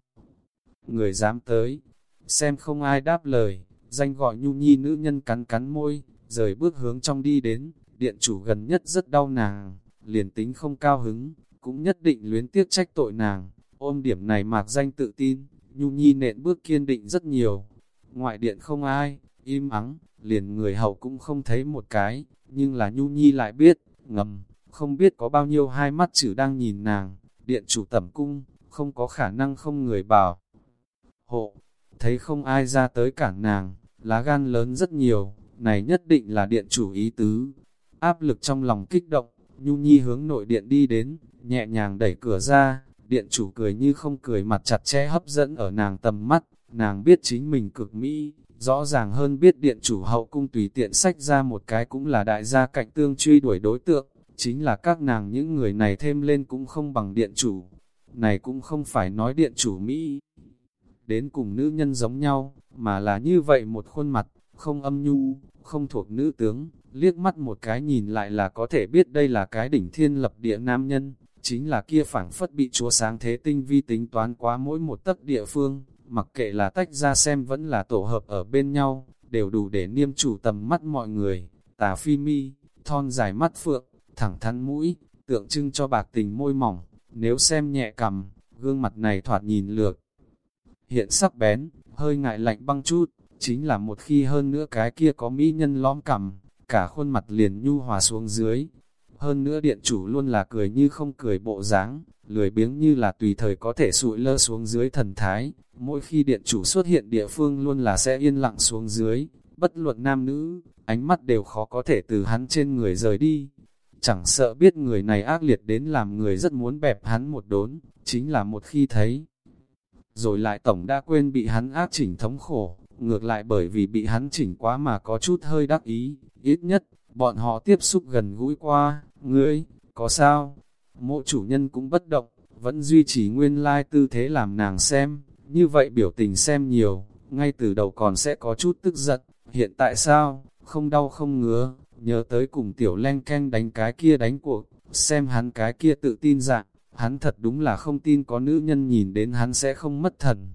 Người dám tới, xem không ai đáp lời, danh gọi nhu nhi nữ nhân cắn cắn môi, rời bước hướng trong đi đến, điện chủ gần nhất rất đau nàng, liền tính không cao hứng, cũng nhất định luyến tiếc trách tội nàng, ôm điểm này mạc danh tự tin, nhu nhi nện bước kiên định rất nhiều, ngoại điện không ai, im ắng, liền người hậu cũng không thấy một cái, nhưng là nhu nhi lại biết, ngầm, không biết có bao nhiêu hai mắt chữ đang nhìn nàng, điện chủ tẩm cung, không có khả năng không người bảo. Hộ, thấy không ai ra tới cản nàng, lá gan lớn rất nhiều, này nhất định là điện chủ ý tứ. Áp lực trong lòng kích động, Nhu Nhi hướng nội điện đi đến, nhẹ nhàng đẩy cửa ra, điện chủ cười như không cười mặt chặt chẽ hấp dẫn ở nàng tầm mắt, nàng biết chính mình cực mỹ, rõ ràng hơn biết điện chủ hậu cung tùy tiện sách ra một cái cũng là đại gia cạnh tương truy đuổi đối tượng, chính là các nàng những người này thêm lên cũng không bằng điện chủ. Này cũng không phải nói điện chủ Mỹ, đến cùng nữ nhân giống nhau, mà là như vậy một khuôn mặt, không âm nhu, không thuộc nữ tướng, liếc mắt một cái nhìn lại là có thể biết đây là cái đỉnh thiên lập địa nam nhân, chính là kia phảng phất bị chúa sáng thế tinh vi tính toán quá mỗi một tấc địa phương, mặc kệ là tách ra xem vẫn là tổ hợp ở bên nhau, đều đủ để niêm chủ tầm mắt mọi người, tà phi mi, thon dài mắt phượng, thẳng thắn mũi, tượng trưng cho bạc tình môi mỏng, nếu xem nhẹ cầm, gương mặt này thoạt nhìn lược, hiện sắc bén, hơi ngại lạnh băng chút, chính là một khi hơn nữa cái kia có mỹ nhân lõm cằm, cả khuôn mặt liền nhu hòa xuống dưới. Hơn nữa điện chủ luôn là cười như không cười bộ dáng, lười biếng như là tùy thời có thể sụi lơ xuống dưới thần thái. Mỗi khi điện chủ xuất hiện địa phương luôn là sẽ yên lặng xuống dưới, bất luận nam nữ, ánh mắt đều khó có thể từ hắn trên người rời đi. Chẳng sợ biết người này ác liệt đến làm người rất muốn bẹp hắn một đốn, chính là một khi thấy rồi lại tổng đã quên bị hắn ác chỉnh thống khổ, ngược lại bởi vì bị hắn chỉnh quá mà có chút hơi đắc ý, ít nhất, bọn họ tiếp xúc gần gũi qua, ngươi, có sao? Mộ chủ nhân cũng bất động, vẫn duy trì nguyên lai tư thế làm nàng xem, như vậy biểu tình xem nhiều, ngay từ đầu còn sẽ có chút tức giận, hiện tại sao, không đau không ngứa, nhớ tới cùng tiểu len ken đánh cái kia đánh cuộc, xem hắn cái kia tự tin dạng, hắn thật đúng là không tin có nữ nhân nhìn đến hắn sẽ không mất thần.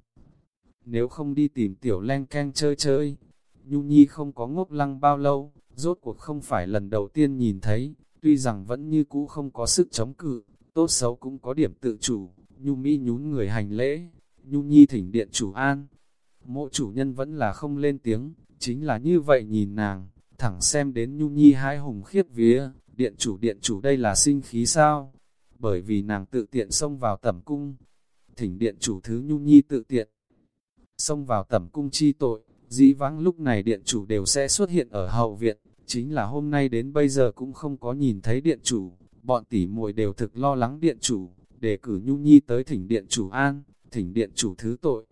Nếu không đi tìm tiểu len ken chơi chơi, Nhu Nhi không có ngốc lăng bao lâu, rốt cuộc không phải lần đầu tiên nhìn thấy, tuy rằng vẫn như cũ không có sức chống cự, tốt xấu cũng có điểm tự chủ, Nhu Mi nhún người hành lễ, Nhu Nhi thỉnh điện chủ an. Mộ chủ nhân vẫn là không lên tiếng, chính là như vậy nhìn nàng, thẳng xem đến Nhu Nhi hai hùng khiếp vía, điện chủ điện chủ đây là sinh khí sao? Bởi vì nàng tự tiện xông vào tẩm cung, thỉnh điện chủ thứ Nhu Nhi tự tiện, xông vào tẩm cung chi tội, dĩ vãng lúc này điện chủ đều sẽ xuất hiện ở hậu viện, chính là hôm nay đến bây giờ cũng không có nhìn thấy điện chủ, bọn tỷ muội đều thực lo lắng điện chủ, để cử Nhu Nhi tới thỉnh điện chủ an, thỉnh điện chủ thứ tội.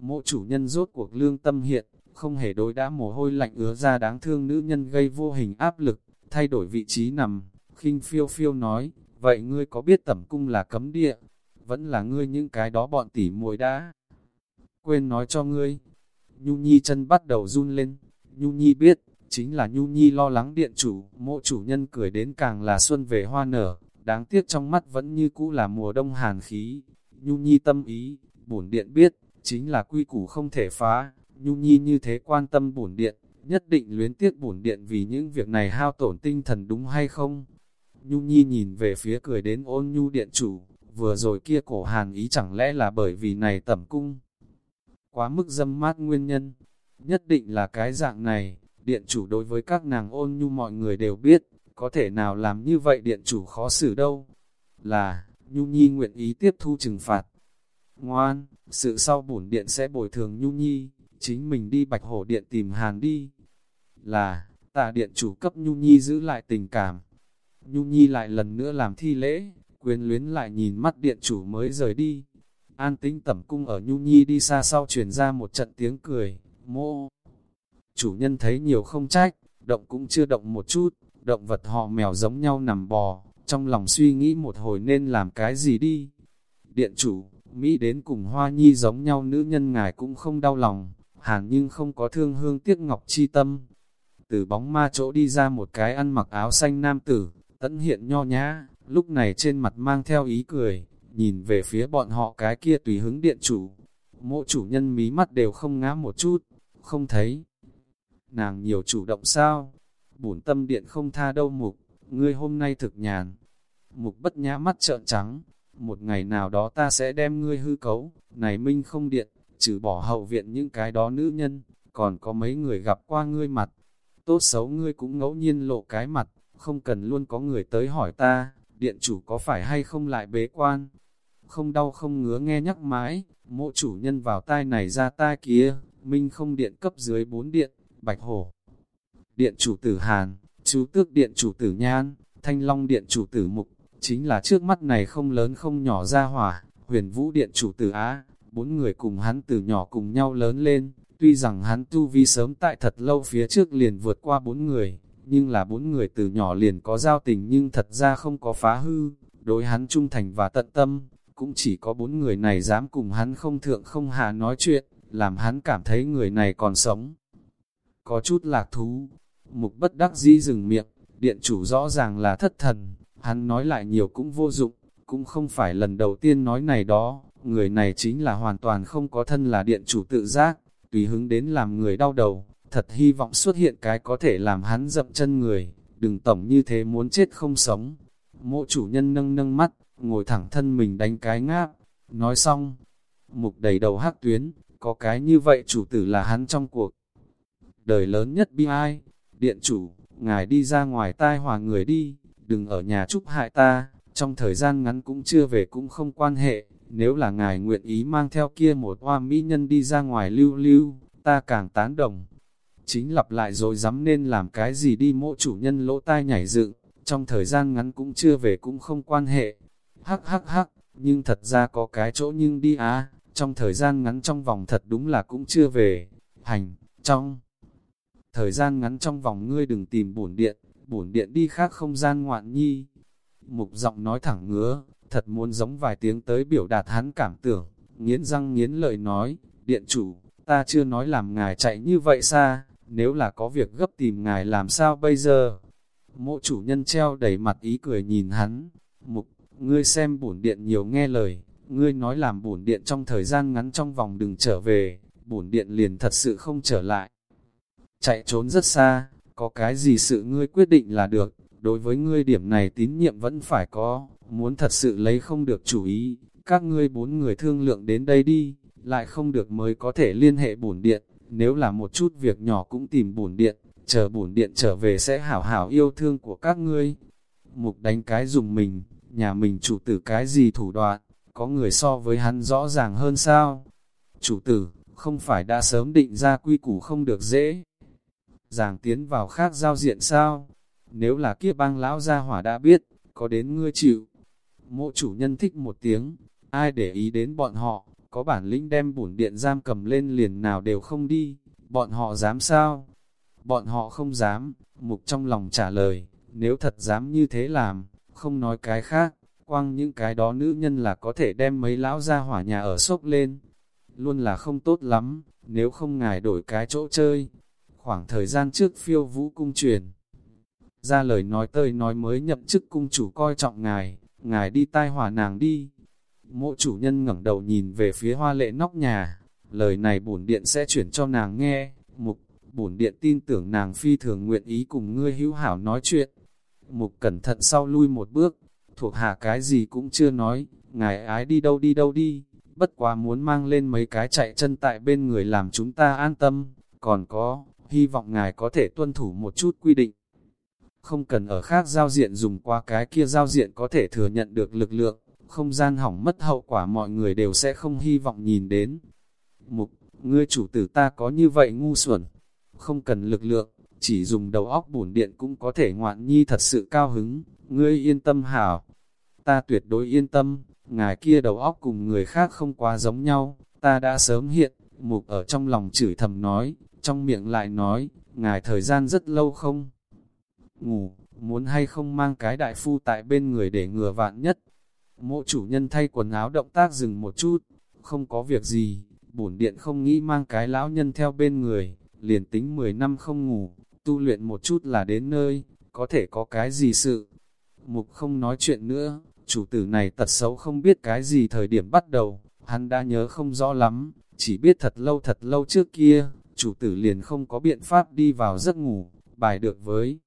Mộ chủ nhân rốt cuộc lương tâm hiện, không hề đối đã mồ hôi lạnh ứa ra đáng thương nữ nhân gây vô hình áp lực, thay đổi vị trí nằm, khinh phiêu phiêu nói, vậy ngươi có biết tẩm cung là cấm địa, vẫn là ngươi những cái đó bọn tỉ muội đã. Quên nói cho ngươi, Nhu Nhi chân bắt đầu run lên, Nhu Nhi biết, chính là Nhu Nhi lo lắng điện chủ, mộ chủ nhân cười đến càng là xuân về hoa nở, đáng tiếc trong mắt vẫn như cũ là mùa đông hàn khí. Nhu Nhi tâm ý, bổn điện biết, chính là quy củ không thể phá, Nhu Nhi như thế quan tâm bổn điện, nhất định luyến tiếc bổn điện vì những việc này hao tổn tinh thần đúng hay không? Nhu Nhi nhìn về phía cười đến ôn nhu điện chủ, vừa rồi kia cổ hàn ý chẳng lẽ là bởi vì này tẩm cung. Quá mức dâm mát nguyên nhân, nhất định là cái dạng này, điện chủ đối với các nàng ôn nhu mọi người đều biết, có thể nào làm như vậy điện chủ khó xử đâu. Là, Nhu Nhi nguyện ý tiếp thu trừng phạt. Ngoan, sự sau bổn điện sẽ bồi thường Nhu Nhi, chính mình đi bạch hổ điện tìm hàn đi. Là, tạ điện chủ cấp Nhu Nhi giữ lại tình cảm. Nhu Nhi lại lần nữa làm thi lễ, quyến luyến lại nhìn mắt điện chủ mới rời đi. An tính tẩm cung ở Nhu Nhi đi xa sau truyền ra một trận tiếng cười, mô. Chủ nhân thấy nhiều không trách, động cũng chưa động một chút, động vật họ mèo giống nhau nằm bò, trong lòng suy nghĩ một hồi nên làm cái gì đi. Điện chủ, Mỹ đến cùng hoa nhi giống nhau nữ nhân ngài cũng không đau lòng, hàn nhưng không có thương hương tiếc ngọc chi tâm. Từ bóng ma chỗ đi ra một cái ăn mặc áo xanh nam tử, tẫn hiện nho nhã, lúc này trên mặt mang theo ý cười, nhìn về phía bọn họ cái kia tùy hứng điện chủ. Mỗi chủ nhân mí mắt đều không ngã một chút, không thấy. Nàng nhiều chủ động sao? Bổn tâm điện không tha đâu mục, ngươi hôm nay thực nhàn. Mục bất nhã mắt trợn trắng, một ngày nào đó ta sẽ đem ngươi hư cấu, này minh không điện, trừ bỏ hậu viện những cái đó nữ nhân, còn có mấy người gặp qua ngươi mặt. Tốt xấu ngươi cũng ngẫu nhiên lộ cái mặt, không cần luôn có người tới hỏi ta, điện chủ có phải hay không lại bế quan. Không đau không ngứa nghe nhắc mãi, mộ chủ nhân vào tai này ra tai kia, minh không điện cấp dưới bốn điện, bạch hổ. Điện chủ tử Hàn, chú tước điện chủ tử Nhan, thanh long điện chủ tử Mục, chính là trước mắt này không lớn không nhỏ ra hỏa, huyền vũ điện chủ tử Á, bốn người cùng hắn từ nhỏ cùng nhau lớn lên, tuy rằng hắn tu vi sớm tại thật lâu phía trước liền vượt qua bốn người, nhưng là bốn người từ nhỏ liền có giao tình nhưng thật ra không có phá hư, đối hắn trung thành và tận tâm, cũng chỉ có bốn người này dám cùng hắn không thượng không hạ nói chuyện, làm hắn cảm thấy người này còn sống. Có chút lạc thú, mục bất đắc dĩ dừng miệng, điện chủ rõ ràng là thất thần, hắn nói lại nhiều cũng vô dụng, cũng không phải lần đầu tiên nói này đó, người này chính là hoàn toàn không có thân là điện chủ tự giác, tùy hứng đến làm người đau đầu, thật hy vọng xuất hiện cái có thể làm hắn dậm chân người, đừng tổng như thế muốn chết không sống. Mộ chủ nhân nâng nâng mắt, ngồi thẳng thân mình đánh cái ngáp, nói xong, mục đầy đầu hắc tuyến, có cái như vậy chủ tử là hắn trong cuộc. Đời lớn nhất bi ai, điện chủ, ngài đi ra ngoài tai hòa người đi, đừng ở nhà chúc hại ta, trong thời gian ngắn cũng chưa về cũng không quan hệ, nếu là ngài nguyện ý mang theo kia một hoa mỹ nhân đi ra ngoài lưu lưu, ta càng tán đồng. Chính lặp lại rồi dám nên làm cái gì đi mộ chủ nhân lỗ tai nhảy dựng, trong thời gian ngắn cũng chưa về cũng không quan hệ. Hắc hắc hắc, nhưng thật ra có cái chỗ nhưng đi á, trong thời gian ngắn trong vòng thật đúng là cũng chưa về. Hành, trong thời gian ngắn trong vòng ngươi đừng tìm bổn điện, bổn điện đi khác không gian ngoạn nhi. Mục giọng nói thẳng ngứa, thật muốn giống vài tiếng tới biểu đạt hắn cảm tưởng, nghiến răng nghiến lợi nói, điện chủ, ta chưa nói làm ngài chạy như vậy xa, nếu là có việc gấp tìm ngài làm sao bây giờ? Mộ chủ nhân treo đầy mặt ý cười nhìn hắn, mục, ngươi xem bổn điện nhiều nghe lời, ngươi nói làm bổn điện trong thời gian ngắn trong vòng đừng trở về, bổn điện liền thật sự không trở lại. Chạy trốn rất xa, có cái gì sự ngươi quyết định là được, đối với ngươi điểm này tín nhiệm vẫn phải có, muốn thật sự lấy không được chủ ý, các ngươi bốn người thương lượng đến đây đi, lại không được mới có thể liên hệ bổn điện, nếu là một chút việc nhỏ cũng tìm bổn điện, chờ bổn điện trở về sẽ hảo hảo yêu thương của các ngươi. Mục đánh cái dùng mình, nhà mình chủ tử cái gì thủ đoạn, có người so với hắn rõ ràng hơn sao? Chủ tử, không phải đã sớm định ra quy củ không được dễ. Giảng tiến vào khác giao diện sao? Nếu là kia bang lão gia hỏa đã biết, có đến ngươi chịu. Mộ chủ nhân thích một tiếng, ai để ý đến bọn họ, có bản lĩnh đem bổn điện giam cầm lên liền nào đều không đi, bọn họ dám sao? Bọn họ không dám, mục trong lòng trả lời, nếu thật dám như thế làm, không nói cái khác, quăng những cái đó nữ nhân là có thể đem mấy lão ra hỏa nhà ở sốc lên. Luôn là không tốt lắm, nếu không ngài đổi cái chỗ chơi. Khoảng thời gian trước phiêu vũ cung truyền. Ra lời nói tơi nói mới nhậm chức cung chủ coi trọng ngài, ngài đi tai hỏa nàng đi. Mộ chủ nhân ngẩng đầu nhìn về phía hoa lệ nóc nhà, lời này bổn điện sẽ chuyển cho nàng nghe, mục, bổn điện tin tưởng nàng phi thường nguyện ý cùng ngươi hữu hảo nói chuyện. Mục cẩn thận sau lui một bước, thuộc hạ cái gì cũng chưa nói, ngài ái đi đâu đi đâu đi, bất quá muốn mang lên mấy cái chạy chân tại bên người làm chúng ta an tâm, còn có, hy vọng ngài có thể tuân thủ một chút quy định. Không cần ở khác giao diện dùng qua cái kia giao diện có thể thừa nhận được lực lượng, không gian hỏng mất hậu quả mọi người đều sẽ không hy vọng nhìn đến. Mục, ngươi chủ tử ta có như vậy ngu xuẩn, không cần lực lượng, chỉ dùng đầu óc bổn điện cũng có thể ngoạn nhi thật sự cao hứng, ngươi yên tâm hảo. Ta tuyệt đối yên tâm, ngài kia đầu óc cùng người khác không quá giống nhau, ta đã sớm hiện, mục ở trong lòng chửi thầm nói, trong miệng lại nói, ngài thời gian rất lâu không? Ngủ, muốn hay không mang cái đại phu tại bên người để ngừa vạn nhất. Mộ chủ nhân thay quần áo động tác dừng một chút, không có việc gì, bổn điện không nghĩ mang cái lão nhân theo bên người, liền tính 10 năm không ngủ, tu luyện một chút là đến nơi, có thể có cái gì sự. Mục không nói chuyện nữa, chủ tử này tật xấu không biết cái gì thời điểm bắt đầu, hắn đã nhớ không rõ lắm, chỉ biết thật lâu thật lâu trước kia, chủ tử liền không có biện pháp đi vào giấc ngủ, bài được với.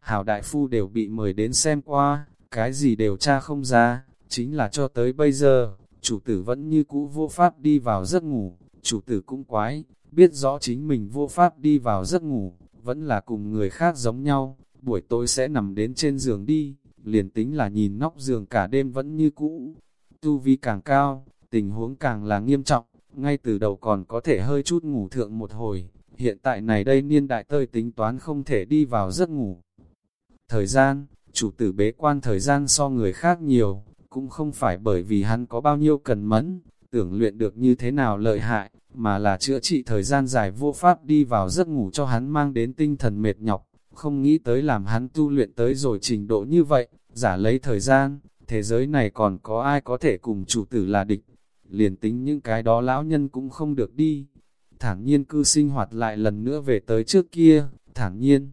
Hảo đại phu đều bị mời đến xem qua, cái gì đều tra không ra, chính là cho tới bây giờ, chủ tử vẫn như cũ vô pháp đi vào giấc ngủ, chủ tử cũng quái, biết rõ chính mình vô pháp đi vào giấc ngủ, vẫn là cùng người khác giống nhau, buổi tối sẽ nằm đến trên giường đi, liền tính là nhìn nóc giường cả đêm vẫn như cũ. Tu vi càng cao, tình huống càng là nghiêm trọng, ngay từ đầu còn có thể hơi chút ngủ thượng một hồi, hiện tại này đây niên đại tơi tính toán không thể đi vào giấc ngủ. Thời gian, chủ tử bế quan thời gian so người khác nhiều, cũng không phải bởi vì hắn có bao nhiêu cần mẫn, tưởng luyện được như thế nào lợi hại, mà là chữa trị thời gian dài vô pháp đi vào giấc ngủ cho hắn mang đến tinh thần mệt nhọc, không nghĩ tới làm hắn tu luyện tới rồi trình độ như vậy, giả lấy thời gian, thế giới này còn có ai có thể cùng chủ tử là địch, liền tính những cái đó lão nhân cũng không được đi. Thản nhiên cư sinh hoạt lại lần nữa về tới trước kia, thản nhiên,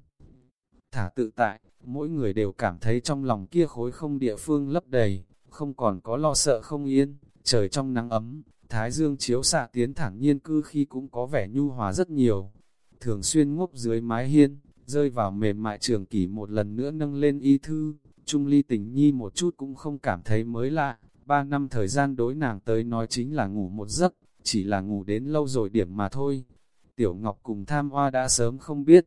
thả tự tại, mỗi người đều cảm thấy trong lòng kia khối không địa phương lấp đầy, không còn có lo sợ không yên, trời trong nắng ấm, thái dương chiếu xạ tiến thản nhiên cư khi cũng có vẻ nhu hòa rất nhiều. Thường xuyên ngốc dưới mái hiên, rơi vào mềm mại trường kỷ một lần nữa nâng lên y thư, Trung ly tình nhi một chút cũng không cảm thấy mới lạ, ba năm thời gian đối nàng tới nói chính là ngủ một giấc, chỉ là ngủ đến lâu rồi điểm mà thôi. Tiểu Ngọc cùng tham hoa đã sớm không biết.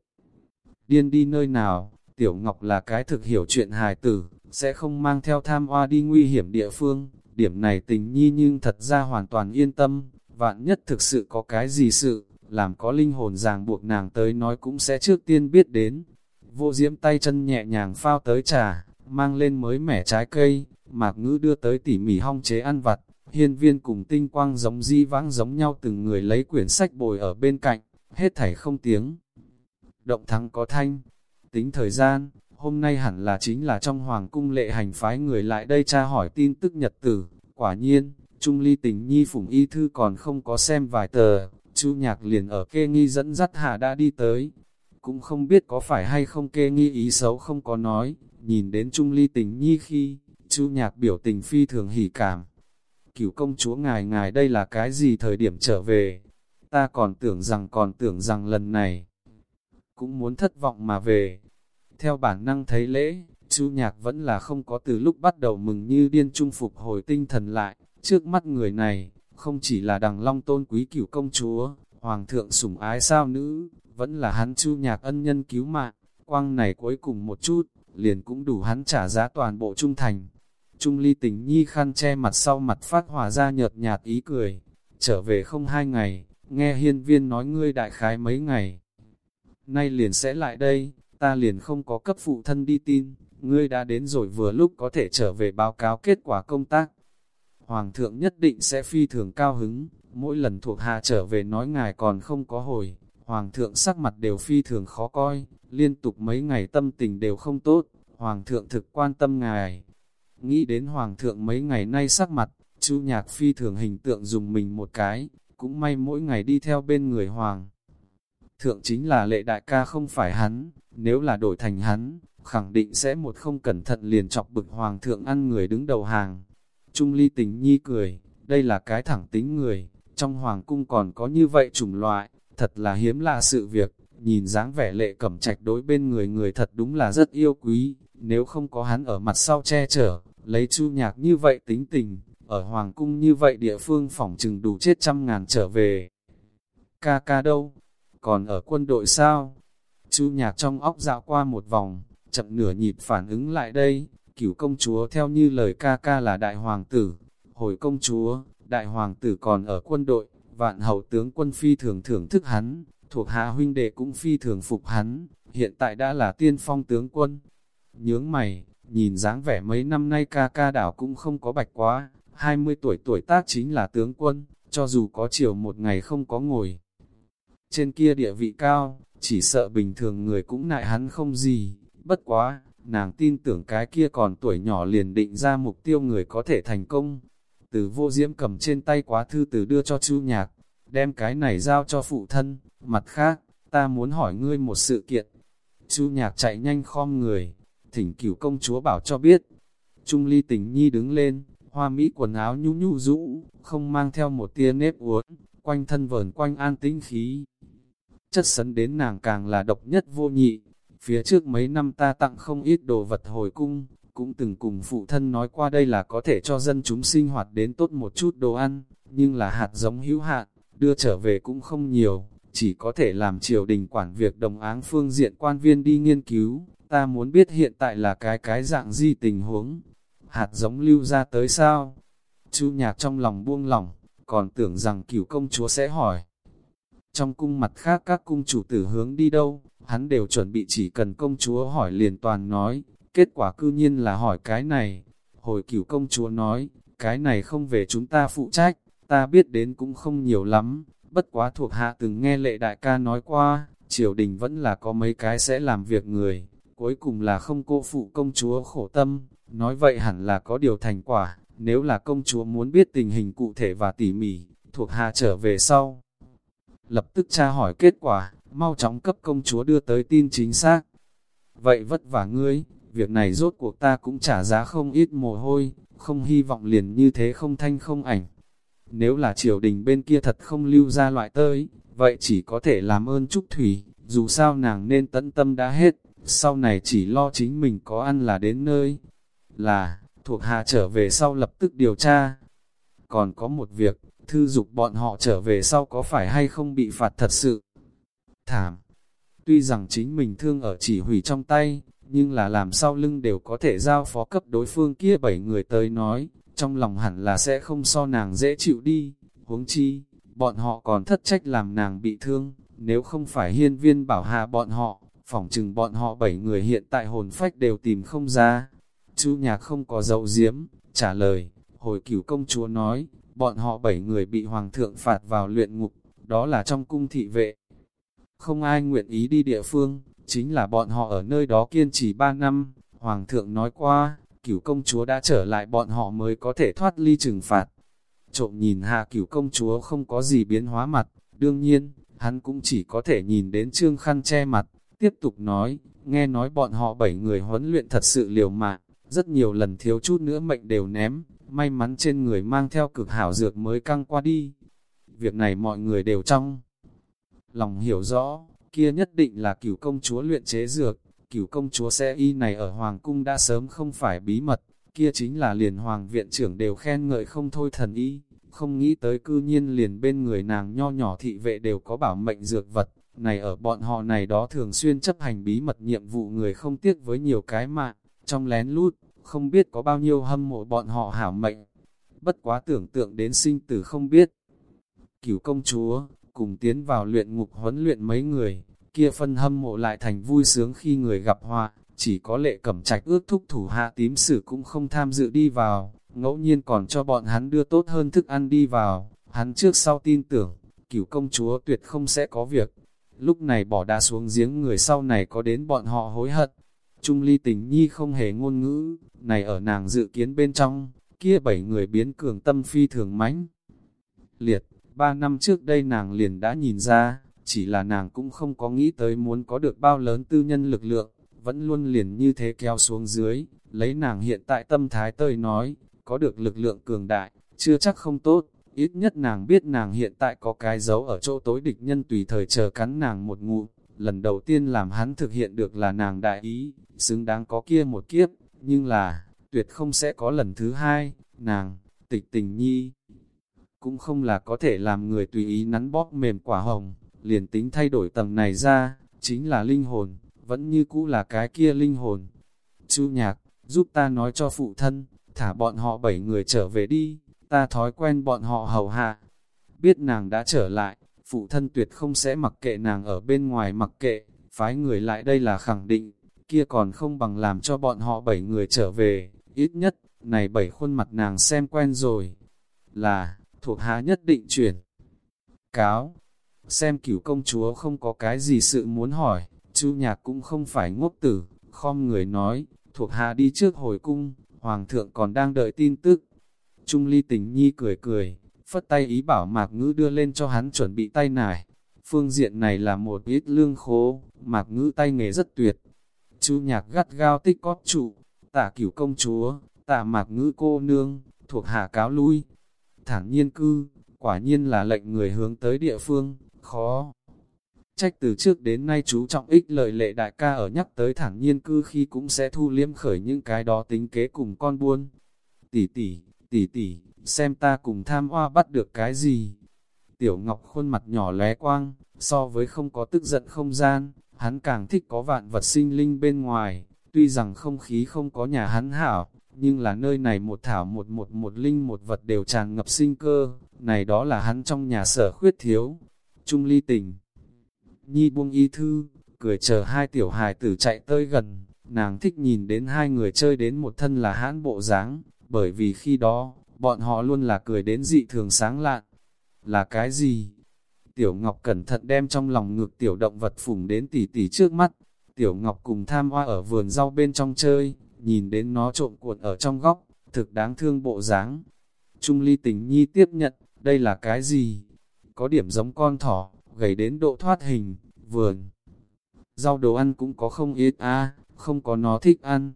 Điên đi nơi nào, Tiểu Ngọc là cái thực hiểu chuyện hài tử, sẽ không mang theo tham hoa đi nguy hiểm địa phương, điểm này tình nhi nhưng thật ra hoàn toàn yên tâm, vạn nhất thực sự có cái gì sự, làm có linh hồn ràng buộc nàng tới nói cũng sẽ trước tiên biết đến. Vô diễm tay chân nhẹ nhàng phao tới trà, mang lên mới mẻ trái cây, mạc ngữ đưa tới tỉ mỉ hong chế ăn vặt, hiên viên cùng tinh quang giống di vãng giống nhau từng người lấy quyển sách bồi ở bên cạnh, hết thảy không tiếng. Động thắng có thanh, tính thời gian, hôm nay hẳn là chính là trong hoàng cung lệ hành phái người lại đây tra hỏi tin tức nhật tử. Quả nhiên, Trung Ly tình nhi phủng y thư còn không có xem vài tờ, Chu nhạc liền ở kê nghi dẫn dắt hạ đã đi tới. Cũng không biết có phải hay không kê nghi ý xấu không có nói, nhìn đến Trung Ly tình nhi khi, Chu nhạc biểu tình phi thường hỉ cảm. Cửu công chúa ngài ngài đây là cái gì thời điểm trở về? Ta còn tưởng rằng còn tưởng rằng lần này cũng muốn thất vọng mà về. Theo bản năng thấy lễ, Chu Nhạc vẫn là không có từ lúc bắt đầu mừng như điên trung phục hồi tinh thần lại, trước mắt người này, không chỉ là đằng long tôn quý cửu công chúa, Hoàng thượng sủng ái sao nữ, vẫn là hắn chu nhạc ân nhân cứu mạng, quang này cuối cùng một chút, liền cũng đủ hắn trả giá toàn bộ trung thành. Trung ly tình nhi khăn che mặt sau mặt phát hòa ra nhợt nhạt ý cười, trở về không hai ngày, nghe hiên viên nói ngươi đại khái mấy ngày. Nay liền sẽ lại đây, ta liền không có cấp phụ thân đi tin, ngươi đã đến rồi vừa lúc có thể trở về báo cáo kết quả công tác. Hoàng thượng nhất định sẽ phi thường cao hứng, mỗi lần thuộc hạ trở về nói ngài còn không có hồi, Hoàng thượng sắc mặt đều phi thường khó coi, liên tục mấy ngày tâm tình đều không tốt, Hoàng thượng thực quan tâm ngài. Nghĩ đến Hoàng thượng mấy ngày nay sắc mặt, chu nhạc phi thường hình tượng dùng mình một cái, cũng may mỗi ngày đi theo bên người Hoàng. Thượng chính là lệ đại ca không phải hắn, nếu là đổi thành hắn, khẳng định sẽ một không cẩn thận liền chọc bực Hoàng thượng ăn người đứng đầu hàng. Trung ly tình nhi cười, đây là cái thẳng tính người, trong Hoàng cung còn có như vậy chủng loại, thật là hiếm lạ sự việc, nhìn dáng vẻ lệ cẩm trạch đối bên người người thật đúng là rất yêu quý, nếu không có hắn ở mặt sau che chở, lấy chu nhạc như vậy tính tình, ở hoàng cung như vậy địa phương phỏng chừng đủ chết trăm ngàn trở về. Ca ca đâu? Còn ở quân đội sao? Chu nhạc trong óc dạo qua một vòng, chậm nửa nhịp phản ứng lại đây, cửu công chúa theo như lời ca ca là đại hoàng tử, hồi công chúa, đại hoàng tử còn ở quân đội, vạn hậu tướng quân phi thường thưởng thức hắn, thuộc hạ huynh đệ cũng phi thường phục hắn, hiện tại đã là tiên phong tướng quân. Nhướng mày, nhìn dáng vẻ mấy năm nay ca ca đảo cũng không có bạch quá, 20 tuổi tuổi tác chính là tướng quân, cho dù có chiều một ngày không có ngồi. Trên kia địa vị cao, chỉ sợ bình thường người cũng nại hắn không gì, bất quá, nàng tin tưởng cái kia còn tuổi nhỏ liền định ra mục tiêu người có thể thành công, từ vô diễm cầm trên tay quá thư từ đưa cho chu nhạc, đem cái này giao cho phụ thân, mặt khác, ta muốn hỏi ngươi một sự kiện. Chu nhạc chạy nhanh khom người, thỉnh cửu công chúa bảo cho biết. Trung ly tình nhi đứng lên, hoa mỹ quần áo nhu nhu rũ, không mang theo một tia nếp uốn, quanh thân vờn quanh an tĩnh khí. Chất sấn đến nàng càng là độc nhất vô nhị, phía trước mấy năm ta tặng không ít đồ vật hồi cung, cũng từng cùng phụ thân nói qua đây là có thể cho dân chúng sinh hoạt đến tốt một chút đồ ăn, nhưng là hạt giống hữu hạn, đưa trở về cũng không nhiều, chỉ có thể làm triều đình quản việc đồng áng phương diện quan viên đi nghiên cứu, ta muốn biết hiện tại là cái cái dạng gì tình huống, hạt giống lưu ra tới sao? Chu nhạc trong lòng buông lỏng, còn tưởng rằng cửu công chúa sẽ hỏi. Trong cung mặt khác các cung chủ tử hướng đi đâu, hắn đều chuẩn bị chỉ cần công chúa hỏi liền toàn nói, Kết quả cư nhiên là hỏi cái này. Hồi cửu công chúa nói, cái này không về chúng ta phụ trách, ta biết đến cũng không nhiều lắm. Bất quá thuộc hạ từng nghe lệ đại ca nói qua, triều đình vẫn là có mấy cái sẽ làm việc người. Cuối cùng là không cô phụ công chúa khổ tâm, nói vậy hẳn là có điều thành quả. Nếu là công chúa muốn biết tình hình cụ thể và tỉ mỉ, thuộc hạ trở về sau. Lập tức tra hỏi kết quả, mau chóng cấp công chúa đưa tới tin chính xác. Vậy vất vả ngươi, việc này rốt cuộc ta cũng trả giá không ít mồ hôi, không hy vọng liền như thế không thanh không ảnh. Nếu là triều đình bên kia thật không lưu ra loại tới, vậy chỉ có thể làm ơn Trúc Thủy, dù sao nàng nên tận tâm đã hết, sau này chỉ lo chính mình có ăn là đến nơi. Là, thuộc hạ trở về sau lập tức điều tra. Còn có một việc, thư dục bọn họ trở về sau có phải hay không bị phạt thật sự. Thảm, tuy rằng chính mình thương ở chỉ hủy trong tay, nhưng là làm sao lưng đều có thể giao phó cấp đối phương kia bảy người tới nói, trong lòng hẳn là sẽ không so nàng dễ chịu đi, huống chi, bọn họ còn thất trách làm nàng bị thương, nếu không phải hiên viên bảo hạ bọn họ, phỏng chừng bọn họ bảy người hiện tại hồn phách đều tìm không ra. Chu nhạc không có dậu diếm, trả lời, hồi cửu công chúa nói, bọn họ bảy người bị hoàng thượng phạt vào luyện ngục, đó là trong cung thị vệ. Không ai nguyện ý đi địa phương, chính là bọn họ ở nơi đó kiên trì ba năm, Hoàng thượng nói qua, cửu công chúa đã trở lại bọn họ mới có thể thoát ly trừng phạt. Trộm nhìn hạ cửu công chúa không có gì biến hóa mặt, đương nhiên, hắn cũng chỉ có thể nhìn đến trương khăn che mặt, tiếp tục nói, nghe nói bọn họ bảy người huấn luyện thật sự liều mạng, rất nhiều lần thiếu chút nữa mệnh đều ném, may mắn trên người mang theo cực hảo dược mới căng qua đi. Việc này mọi người đều trong lòng hiểu rõ, kia nhất định là cửu công chúa luyện chế dược, cửu công chúa xe y này ở Hoàng cung đã sớm không phải bí mật, kia chính là liền Hoàng viện trưởng đều khen ngợi không thôi thần y, không nghĩ tới cư nhiên liền bên người nàng nho nhỏ thị vệ đều có bảo mệnh dược vật, này ở bọn họ này đó thường xuyên chấp hành bí mật nhiệm vụ người không tiếc với nhiều cái mạng, trong lén lút, không biết có bao nhiêu hâm mộ bọn họ hảo mệnh. Bất quá tưởng tượng đến sinh tử không biết. Cửu công chúa, cùng tiến vào luyện ngục huấn luyện mấy người, kia phân hâm mộ lại thành vui sướng khi người gặp họa, chỉ có lệ cẩm trạch ước thúc thủ hạ tím sử cũng không tham dự đi vào, ngẫu nhiên còn cho bọn hắn đưa tốt hơn thức ăn đi vào, hắn trước sau tin tưởng, cửu công chúa tuyệt không sẽ có việc. Lúc này bỏ đá xuống giếng người sau này có đến bọn họ hối hận. Trung ly tình nhi không hề ngôn ngữ, này ở nàng dự kiến bên trong, kia bảy người biến cường tâm phi thường mãnh Liệt, ba năm trước đây nàng liền đã nhìn ra, chỉ là nàng cũng không có nghĩ tới muốn có được bao lớn tư nhân lực lượng, vẫn luôn liền như thế kéo xuống dưới, lấy nàng hiện tại tâm thái tơi nói, có được lực lượng cường đại, chưa chắc không tốt, ít nhất nàng biết nàng hiện tại có cái dấu ở chỗ tối địch nhân tùy thời chờ cắn nàng một ngụ, lần đầu tiên làm hắn thực hiện được là nàng đại ý, xứng đáng có kia một kiếp, nhưng là, tuyệt không sẽ có lần thứ hai, nàng, tịch tình nhi, cũng không là có thể làm người tùy ý nắn bóp mềm quả hồng, liền tính thay đổi tầng này ra, chính là linh hồn, vẫn như cũ là cái kia linh hồn. Chu nhạc, giúp ta nói cho phụ thân, thả bọn họ bảy người trở về đi, ta thói quen bọn họ hầu hạ. Biết nàng đã trở lại, phụ thân tuyệt không sẽ mặc kệ nàng ở bên ngoài mặc kệ, phái người lại đây là khẳng định, kia còn không bằng làm cho bọn họ bảy người trở về, ít nhất, này bảy khuôn mặt nàng xem quen rồi, là, thuộc hạ nhất định chuyển. Cáo, xem cửu công chúa không có cái gì sự muốn hỏi, chu nhạc cũng không phải ngốc tử, khom người nói, thuộc hạ đi trước hồi cung, hoàng thượng còn đang đợi tin tức. Trung ly tình nhi cười cười, phất tay ý bảo mạc ngữ đưa lên cho hắn chuẩn bị tay nải. Phương diện này là một ít lương khố, mạc ngữ tay nghề rất tuyệt. Chu nhạc gắt gao tích cóp trụ, tả cửu công chúa, tả mạc ngữ cô nương, thuộc hạ cáo lui. Thẳng nhiên cư, quả nhiên là lệnh người hướng tới địa phương, khó. Trách từ trước đến nay chú trọng ích lợi lệ đại ca ở nhắc tới thẳng nhiên cư khi cũng sẽ thu liếm khởi những cái đó tính kế cùng con buôn. Tỷ tỷ, tỷ tỷ, xem ta cùng tham hoa bắt được cái gì. Tiểu Ngọc khuôn mặt nhỏ lóe quang, so với không có tức giận không gian, hắn càng thích có vạn vật sinh linh bên ngoài. Tuy rằng không khí không có nhà hắn hảo, nhưng là nơi này một thảo một một một linh một vật đều tràn ngập sinh cơ, này đó là hắn trong nhà sở khuyết thiếu. Trung ly tình Nhi buông y thư, cười chờ hai tiểu hài tử chạy tới gần, nàng thích nhìn đến hai người chơi đến một thân là hãn bộ dáng, bởi vì khi đó, bọn họ luôn là cười đến dị thường sáng lạn. Là cái gì? Tiểu Ngọc cẩn thận đem trong lòng ngược tiểu động vật phủng đến tỉ tỉ trước mắt. Tiểu Ngọc cùng tham hoa ở vườn rau bên trong chơi, nhìn đến nó trộm cuộn ở trong góc, thực đáng thương bộ dáng. Trung ly tình nhi tiếp nhận, đây là cái gì? Có điểm giống con thỏ, gầy đến độ thoát hình, vườn. Rau đồ ăn cũng có không ít a không có nó thích ăn.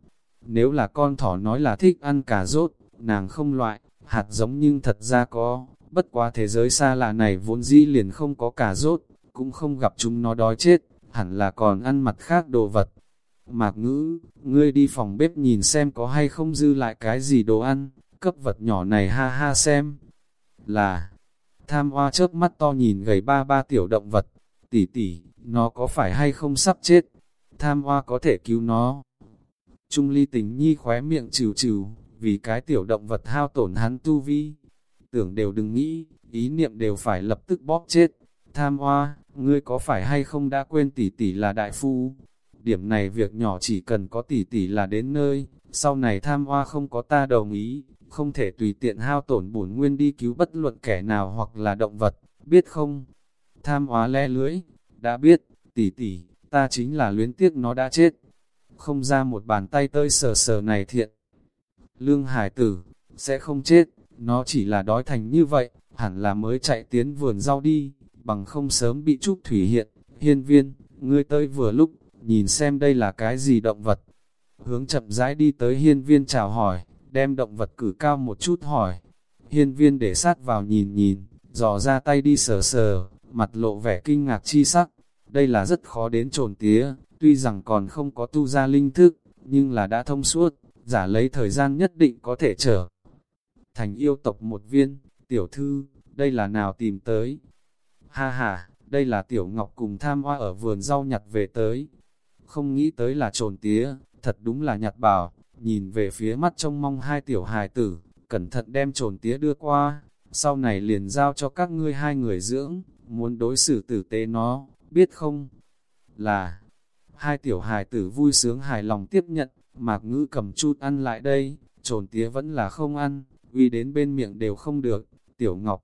Nếu là con thỏ nói là thích ăn cà rốt, nàng không loại, hạt giống nhưng thật ra có, bất quá thế giới xa lạ này vốn dĩ liền không có cà rốt, cũng không gặp chúng nó đói chết, hẳn là còn ăn mặt khác đồ vật. Mạc ngữ, ngươi đi phòng bếp nhìn xem có hay không dư lại cái gì đồ ăn, cấp vật nhỏ này ha ha xem. Là, Tham hoa chớp mắt to nhìn gầy ba ba tiểu động vật, tỷ tỷ, nó có phải hay không sắp chết? Tham hoa có thể cứu nó. Trung ly tình nhi khóe miệng trừ trừ, vì cái tiểu động vật hao tổn hắn tu vi. Tưởng đều đừng nghĩ, ý niệm đều phải lập tức bóp chết. Tham hoa, ngươi có phải hay không đã quên tỷ tỷ là đại phu? Điểm này việc nhỏ chỉ cần có tỷ tỷ là đến nơi, sau này tham hoa không có ta đồng ý, không thể tùy tiện hao tổn bổn nguyên đi cứu bất luận kẻ nào hoặc là động vật, biết không? Tham hoa le lưỡi, đã biết, tỷ tỷ, ta chính là luyến tiếc nó đã chết. Không ra một bàn tay tơi sờ sờ này thiện. Lương hải tử, sẽ không chết, nó chỉ là đói thành như vậy, hẳn là mới chạy tiến vườn rau đi, bằng không sớm bị trúc thủy hiện. Hiên viên, ngươi tới vừa lúc, nhìn xem đây là cái gì động vật. Hướng chậm rãi đi tới hiên viên chào hỏi, đem động vật cử cao một chút hỏi. Hiên viên để sát vào nhìn nhìn, dò ra tay đi sờ sờ, mặt lộ vẻ kinh ngạc chi sắc. Đây là rất khó đến trồn tía, tuy rằng còn không có tu ra linh thức, nhưng là đã thông suốt, giả lấy thời gian nhất định có thể trở thành yêu tộc một viên, Tiểu thư, đây là nào tìm tới? Ha ha, đây là Tiểu Ngọc cùng tham hoa ở vườn rau nhặt về tới. Không nghĩ tới là trồn tía, thật đúng là nhặt bảo, nhìn về phía mắt trông mong hai tiểu hài tử, cẩn thận đem trồn tía đưa qua, sau này liền giao cho các ngươi hai người dưỡng, muốn đối xử tử tế nó, biết không? Là, hai tiểu hài tử vui sướng hài lòng tiếp nhận, mạc ngữ cầm chút ăn lại đây, trồn tía vẫn là không ăn, uy đến bên miệng đều không được, tiểu ngọc.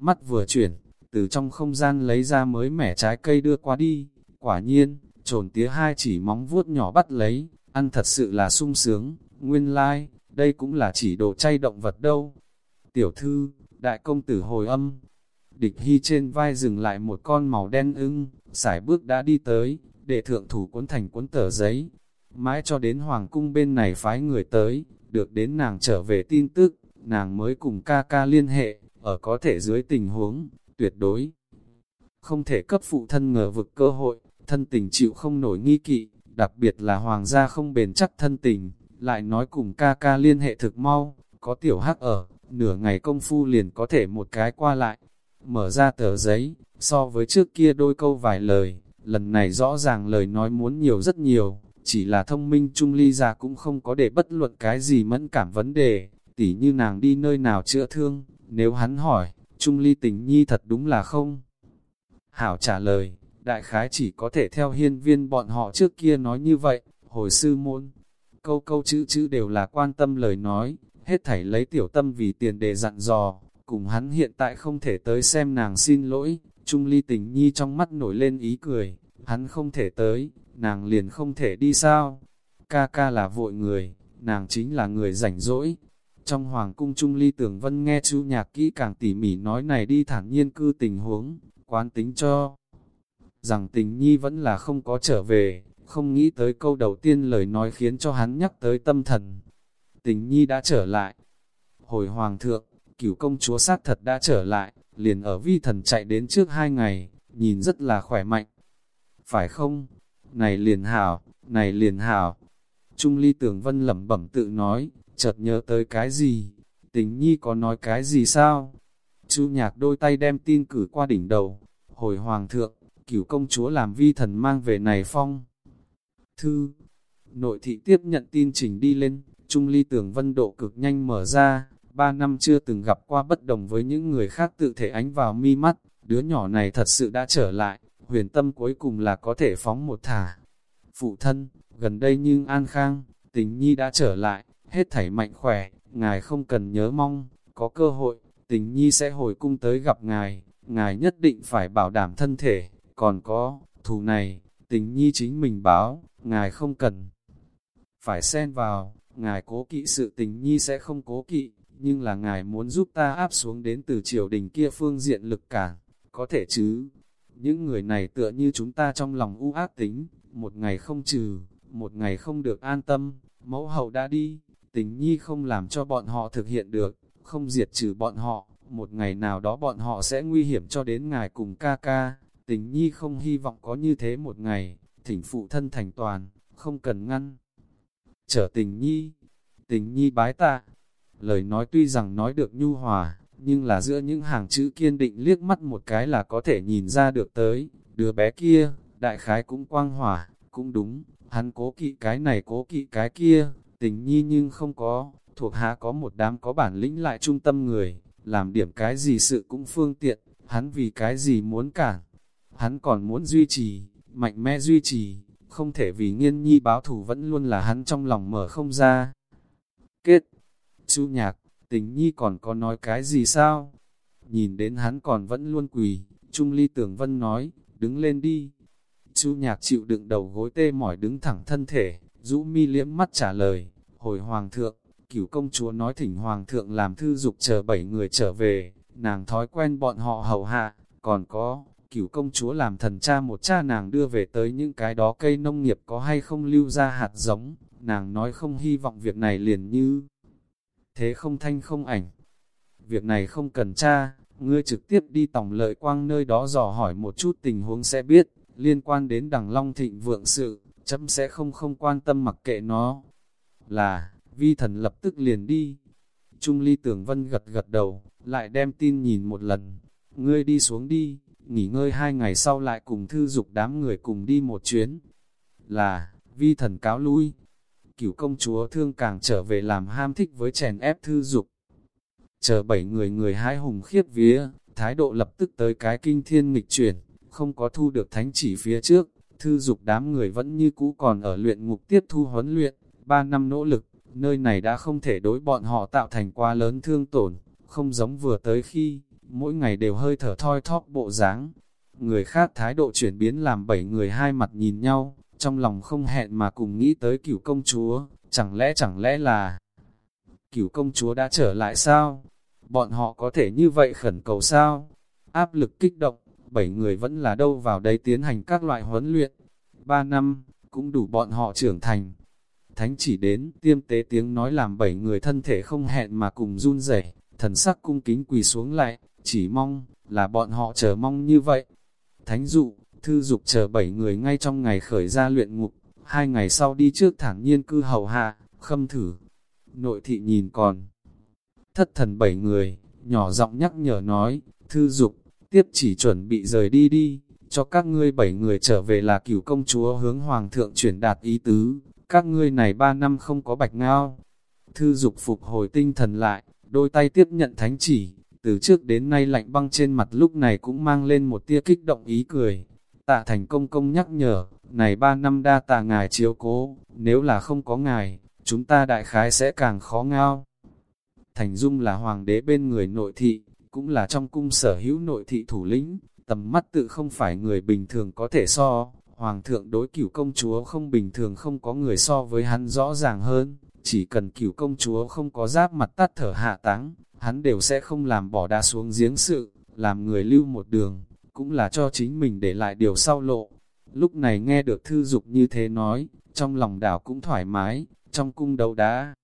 Mắt vừa chuyển, từ trong không gian lấy ra mới mẻ trái cây đưa qua đi, quả nhiên, trồn tía hai chỉ móng vuốt nhỏ bắt lấy, ăn thật sự là sung sướng, nguyên lai, like, đây cũng là chỉ đồ chay động vật đâu. Tiểu thư, đại công tử hồi âm, địch hy trên vai dừng lại một con màu đen ưng, sải bước đã đi tới, để thượng thủ cuốn thành cuốn tờ giấy. Mãi cho đến hoàng cung bên này phái người tới, được đến nàng trở về tin tức, nàng mới cùng ca ca liên hệ, ở có thể dưới tình huống, tuyệt đối. Không thể cấp phụ thân ngờ vực cơ hội, thân tình chịu không nổi nghi kỵ, đặc biệt là hoàng gia không bền chắc thân tình, lại nói cùng ca ca liên hệ thực mau, có tiểu hắc ở, nửa ngày công phu liền có thể một cái qua lại, mở ra tờ giấy, so với trước kia đôi câu vài lời, lần này rõ ràng lời nói muốn nhiều rất nhiều, chỉ là thông minh trung ly ra cũng không có để bất luận cái gì mẫn cảm vấn đề, tỉ như nàng đi nơi nào chữa thương, nếu hắn hỏi, trung ly tình nhi thật đúng là không. Hảo trả lời, đại khái chỉ có thể theo hiên viên bọn họ trước kia nói như vậy, hồi sư môn, câu câu chữ chữ đều là quan tâm lời nói, hết thảy lấy tiểu tâm vì tiền để dặn dò, cùng hắn hiện tại không thể tới xem nàng xin lỗi, Trung Ly tình nhi trong mắt nổi lên ý cười, hắn không thể tới, nàng liền không thể đi sao? Ca ca là vội người, nàng chính là người rảnh rỗi. Trong hoàng cung Trung Ly Tưởng Vân nghe chú nhạc kỹ càng tỉ mỉ nói này đi thản nhiên cư tình huống, quán tính cho. Rằng tình nhi vẫn là không có trở về, không nghĩ tới câu đầu tiên lời nói khiến cho hắn nhắc tới tâm thần. Tình nhi đã trở lại. Hồi hoàng thượng, cửu công chúa sát thật đã trở lại, liền ở vi thần chạy đến trước hai ngày, nhìn rất là khỏe mạnh. Phải không? Này liền hảo, này liền hảo. Trung ly tưởng vân lẩm bẩm tự nói, chợt nhớ tới cái gì? Tình nhi có nói cái gì sao? Chu nhạc đôi tay đem tin cử qua đỉnh đầu. Hồi hoàng thượng, cửu công chúa làm vi thần mang về này phong. Thư, nội thị tiếp nhận tin trình đi lên, Trung ly tưởng vân độ cực nhanh mở ra, ba năm chưa từng gặp qua bất đồng với những người khác tự thể ánh vào mi mắt, đứa nhỏ này thật sự đã trở lại, huyền tâm cuối cùng là có thể phóng một thả. Phụ thân, gần đây nhưng an khang, tình nhi đã trở lại, hết thảy mạnh khỏe, ngài không cần nhớ mong, có cơ hội, tình nhi sẽ hồi cung tới gặp ngài, ngài nhất định phải bảo đảm thân thể, còn có, thù này, tình nhi chính mình báo, ngài không cần. Phải xen vào, ngài cố kỵ sự tình nhi sẽ không cố kỵ, nhưng là ngài muốn giúp ta áp xuống đến từ triều đình kia phương diện lực cả có thể chứ? Những người này tựa như chúng ta trong lòng u ác tính, một ngày không trừ, một ngày không được an tâm, mẫu hậu đã đi, tình nhi không làm cho bọn họ thực hiện được, không diệt trừ bọn họ, một ngày nào đó bọn họ sẽ nguy hiểm cho đến ngài cùng ca ca, tình nhi không hy vọng có như thế một ngày, thỉnh phụ thân thành toàn, không cần ngăn. Trở tình nhi, tình nhi bái tạ, Lời nói tuy rằng nói được nhu hòa, nhưng là giữa những hàng chữ kiên định liếc mắt một cái là có thể nhìn ra được tới, đứa bé kia, đại khái cũng quang hỏa, cũng đúng, hắn cố kỵ cái này cố kỵ cái kia, tình nhi nhưng không có, thuộc hạ có một đám có bản lĩnh lại trung tâm người, làm điểm cái gì sự cũng phương tiện, hắn vì cái gì muốn cản, hắn còn muốn duy trì, mạnh mẽ duy trì, không thể vì nghiên nhi báo thủ vẫn luôn là hắn trong lòng mở không ra. Kết chú nhạc, tình nhi còn có nói cái gì sao? Nhìn đến hắn còn vẫn luôn quỳ, Trung Ly Tưởng Vân nói, đứng lên đi. chú nhạc chịu đựng đầu gối tê mỏi đứng thẳng thân thể, rũ mi liễm mắt trả lời, hồi hoàng thượng, cửu công chúa nói thỉnh hoàng thượng làm thư dục chờ bảy người trở về, nàng thói quen bọn họ hầu hạ, còn có, cửu công chúa làm thần cha một cha nàng đưa về tới những cái đó cây nông nghiệp có hay không lưu ra hạt giống, nàng nói không hy vọng việc này liền như thế không thanh không ảnh. Việc này không cần tra, ngươi trực tiếp đi tổng lợi quang nơi đó dò hỏi một chút tình huống sẽ biết, liên quan đến đằng long thịnh vượng sự, chấm sẽ không không quan tâm mặc kệ nó. Là, vi thần lập tức liền đi. Trung Ly Tưởng Vân gật gật đầu, lại đem tin nhìn một lần. Ngươi đi xuống đi, nghỉ ngơi hai ngày sau lại cùng thư dục đám người cùng đi một chuyến. Là, vi thần cáo lui. Cửu công chúa thương càng trở về làm ham thích với chèn ép thư dục. Chờ bảy người người hai hùng khiếp vía, thái độ lập tức tới cái kinh thiên nghịch chuyển, không có thu được thánh chỉ phía trước, thư dục đám người vẫn như cũ còn ở luyện ngục tiếp thu huấn luyện, ba năm nỗ lực, nơi này đã không thể đối bọn họ tạo thành quá lớn thương tổn, không giống vừa tới khi, mỗi ngày đều hơi thở thoi thóp bộ dáng. Người khác thái độ chuyển biến làm bảy người hai mặt nhìn nhau, trong lòng không hẹn mà cùng nghĩ tới cửu công chúa, chẳng lẽ chẳng lẽ là cửu công chúa đã trở lại sao? Bọn họ có thể như vậy khẩn cầu sao? Áp lực kích động, bảy người vẫn là đâu vào đây tiến hành các loại huấn luyện. Ba năm, cũng đủ bọn họ trưởng thành. Thánh chỉ đến, tiêm tế tiếng nói làm bảy người thân thể không hẹn mà cùng run rẩy, thần sắc cung kính quỳ xuống lại, chỉ mong, là bọn họ chờ mong như vậy. Thánh dụ, thư dục chờ bảy người ngay trong ngày khởi ra luyện ngục, hai ngày sau đi trước thản nhiên cư hầu hạ, khâm thử. Nội thị nhìn còn, thất thần bảy người, nhỏ giọng nhắc nhở nói, thư dục, tiếp chỉ chuẩn bị rời đi đi, cho các ngươi bảy người trở về là cửu công chúa hướng hoàng thượng chuyển đạt ý tứ, các ngươi này ba năm không có bạch ngao. Thư dục phục hồi tinh thần lại, đôi tay tiếp nhận thánh chỉ, từ trước đến nay lạnh băng trên mặt lúc này cũng mang lên một tia kích động ý cười. Tạ thành công công nhắc nhở, này ba năm đa tạ ngài chiếu cố, nếu là không có ngài, chúng ta đại khái sẽ càng khó ngao. Thành Dung là hoàng đế bên người nội thị, cũng là trong cung sở hữu nội thị thủ lĩnh, tầm mắt tự không phải người bình thường có thể so, hoàng thượng đối cửu công chúa không bình thường không có người so với hắn rõ ràng hơn, chỉ cần cửu công chúa không có giáp mặt tắt thở hạ táng, hắn đều sẽ không làm bỏ đa xuống giếng sự, làm người lưu một đường, cũng là cho chính mình để lại điều sau lộ. Lúc này nghe được thư dục như thế nói, trong lòng đảo cũng thoải mái, trong cung đấu đá.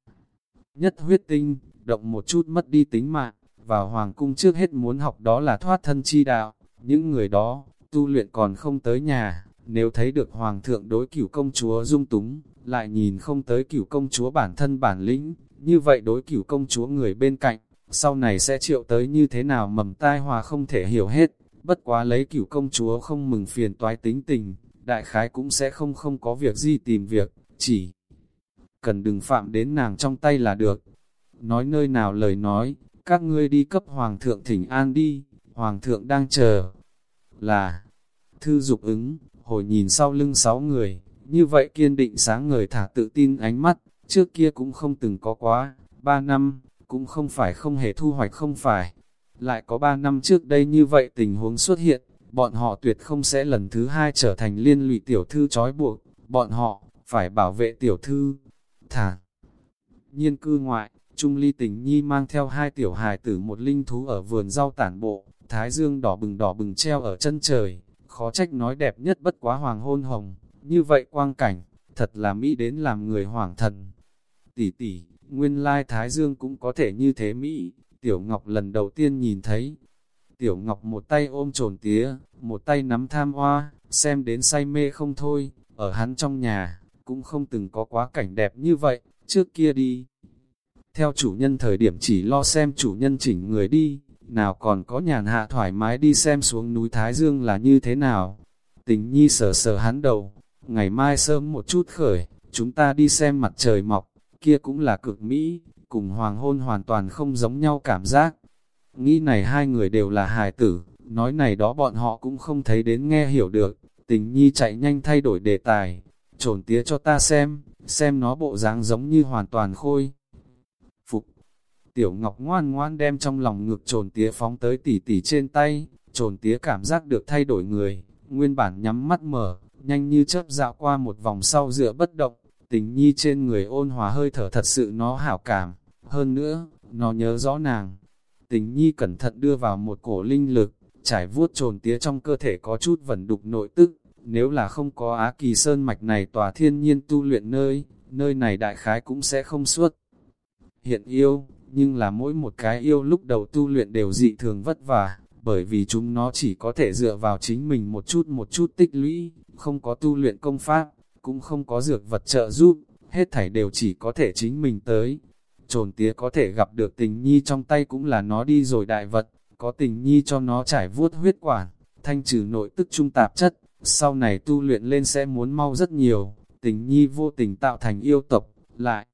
Nhất huyết tinh, động một chút mất đi tính mạng, vào hoàng cung trước hết muốn học đó là thoát thân chi đạo, những người đó, tu luyện còn không tới nhà, nếu thấy được hoàng thượng đối cửu công chúa dung túng, lại nhìn không tới cửu công chúa bản thân bản lĩnh, như vậy đối cửu công chúa người bên cạnh, sau này sẽ triệu tới như thế nào mầm tai hòa không thể hiểu hết, bất quá lấy cửu công chúa không mừng phiền toái tính tình, đại khái cũng sẽ không không có việc gì tìm việc, chỉ cần đừng phạm đến nàng trong tay là được. Nói nơi nào lời nói, các ngươi đi cấp hoàng thượng thỉnh an đi, hoàng thượng đang chờ. Là, thư dục ứng, hồi nhìn sau lưng sáu người, như vậy kiên định sáng người thả tự tin ánh mắt, trước kia cũng không từng có quá, ba năm, cũng không phải không hề thu hoạch không phải. Lại có ba năm trước đây như vậy tình huống xuất hiện, bọn họ tuyệt không sẽ lần thứ hai trở thành liên lụy tiểu thư trói buộc, bọn họ, phải bảo vệ tiểu thư. Thả, nhiên cư ngoại, Trung ly tình nhi mang theo hai tiểu hài tử một linh thú ở vườn rau tản bộ, thái dương đỏ bừng đỏ bừng treo ở chân trời, khó trách nói đẹp nhất bất quá hoàng hôn hồng, như vậy quang cảnh, thật là Mỹ đến làm người hoảng thần. Tỷ tỷ, nguyên lai Thái Dương cũng có thể như thế Mỹ, Tiểu Ngọc lần đầu tiên nhìn thấy. Tiểu Ngọc một tay ôm trồn tía, một tay nắm tham hoa, xem đến say mê không thôi, ở hắn trong nhà, cũng không từng có quá cảnh đẹp như vậy, trước kia đi. Theo chủ nhân thời điểm chỉ lo xem chủ nhân chỉnh người đi, nào còn có nhàn hạ thoải mái đi xem xuống núi Thái Dương là như thế nào. Tình nhi sờ sờ hắn đầu, ngày mai sớm một chút khởi, chúng ta đi xem mặt trời mọc, kia cũng là cực mỹ, cùng hoàng hôn hoàn toàn không giống nhau cảm giác. Nghĩ này hai người đều là hài tử, nói này đó bọn họ cũng không thấy đến nghe hiểu được, tình nhi chạy nhanh thay đổi đề tài, trồn tía cho ta xem, xem nó bộ dáng giống như hoàn toàn khôi. Phục, tiểu ngọc ngoan ngoan đem trong lòng ngực trồn tía phóng tới tỉ tỉ trên tay, trồn tía cảm giác được thay đổi người, nguyên bản nhắm mắt mở, nhanh như chớp dạo qua một vòng sau dựa bất động, tình nhi trên người ôn hòa hơi thở thật sự nó hảo cảm, hơn nữa, nó nhớ rõ nàng. Tình nhi cẩn thận đưa vào một cổ linh lực, trải vuốt trồn tía trong cơ thể có chút vẩn đục nội tức, nếu là không có Á Kỳ Sơn mạch này tòa thiên nhiên tu luyện nơi, nơi này đại khái cũng sẽ không suốt. Hiện yêu, nhưng là mỗi một cái yêu lúc đầu tu luyện đều dị thường vất vả, bởi vì chúng nó chỉ có thể dựa vào chính mình một chút một chút tích lũy, không có tu luyện công pháp, cũng không có dược vật trợ giúp, hết thảy đều chỉ có thể chính mình tới. trồn tía có thể gặp được tình nhi trong tay cũng là nó đi rồi đại vật, có tình nhi cho nó trải vuốt huyết quản, thanh trừ nội tức trung tạp chất, sau này tu luyện lên sẽ muốn mau rất nhiều, tình nhi vô tình tạo thành yêu tộc, lại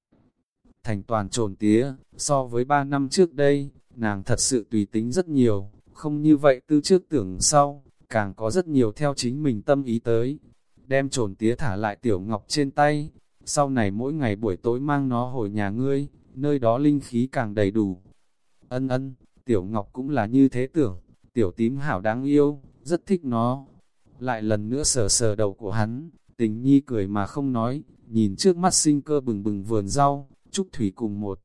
thành toàn trồn tía, so với ba năm trước đây, nàng thật sự tùy tính rất nhiều, không như vậy tư trước tưởng sau, càng có rất nhiều theo chính mình tâm ý tới. Đem trồn tía thả lại tiểu ngọc trên tay, sau này mỗi ngày buổi tối mang nó hồi nhà ngươi, nơi đó linh khí càng đầy đủ. Ân ân, tiểu ngọc cũng là như thế tưởng, tiểu tím hảo đáng yêu, rất thích nó. Lại lần nữa sờ sờ đầu của hắn, tình nhi cười mà không nói, nhìn trước mắt sinh cơ bừng bừng vườn rau, trúc thủy cùng một.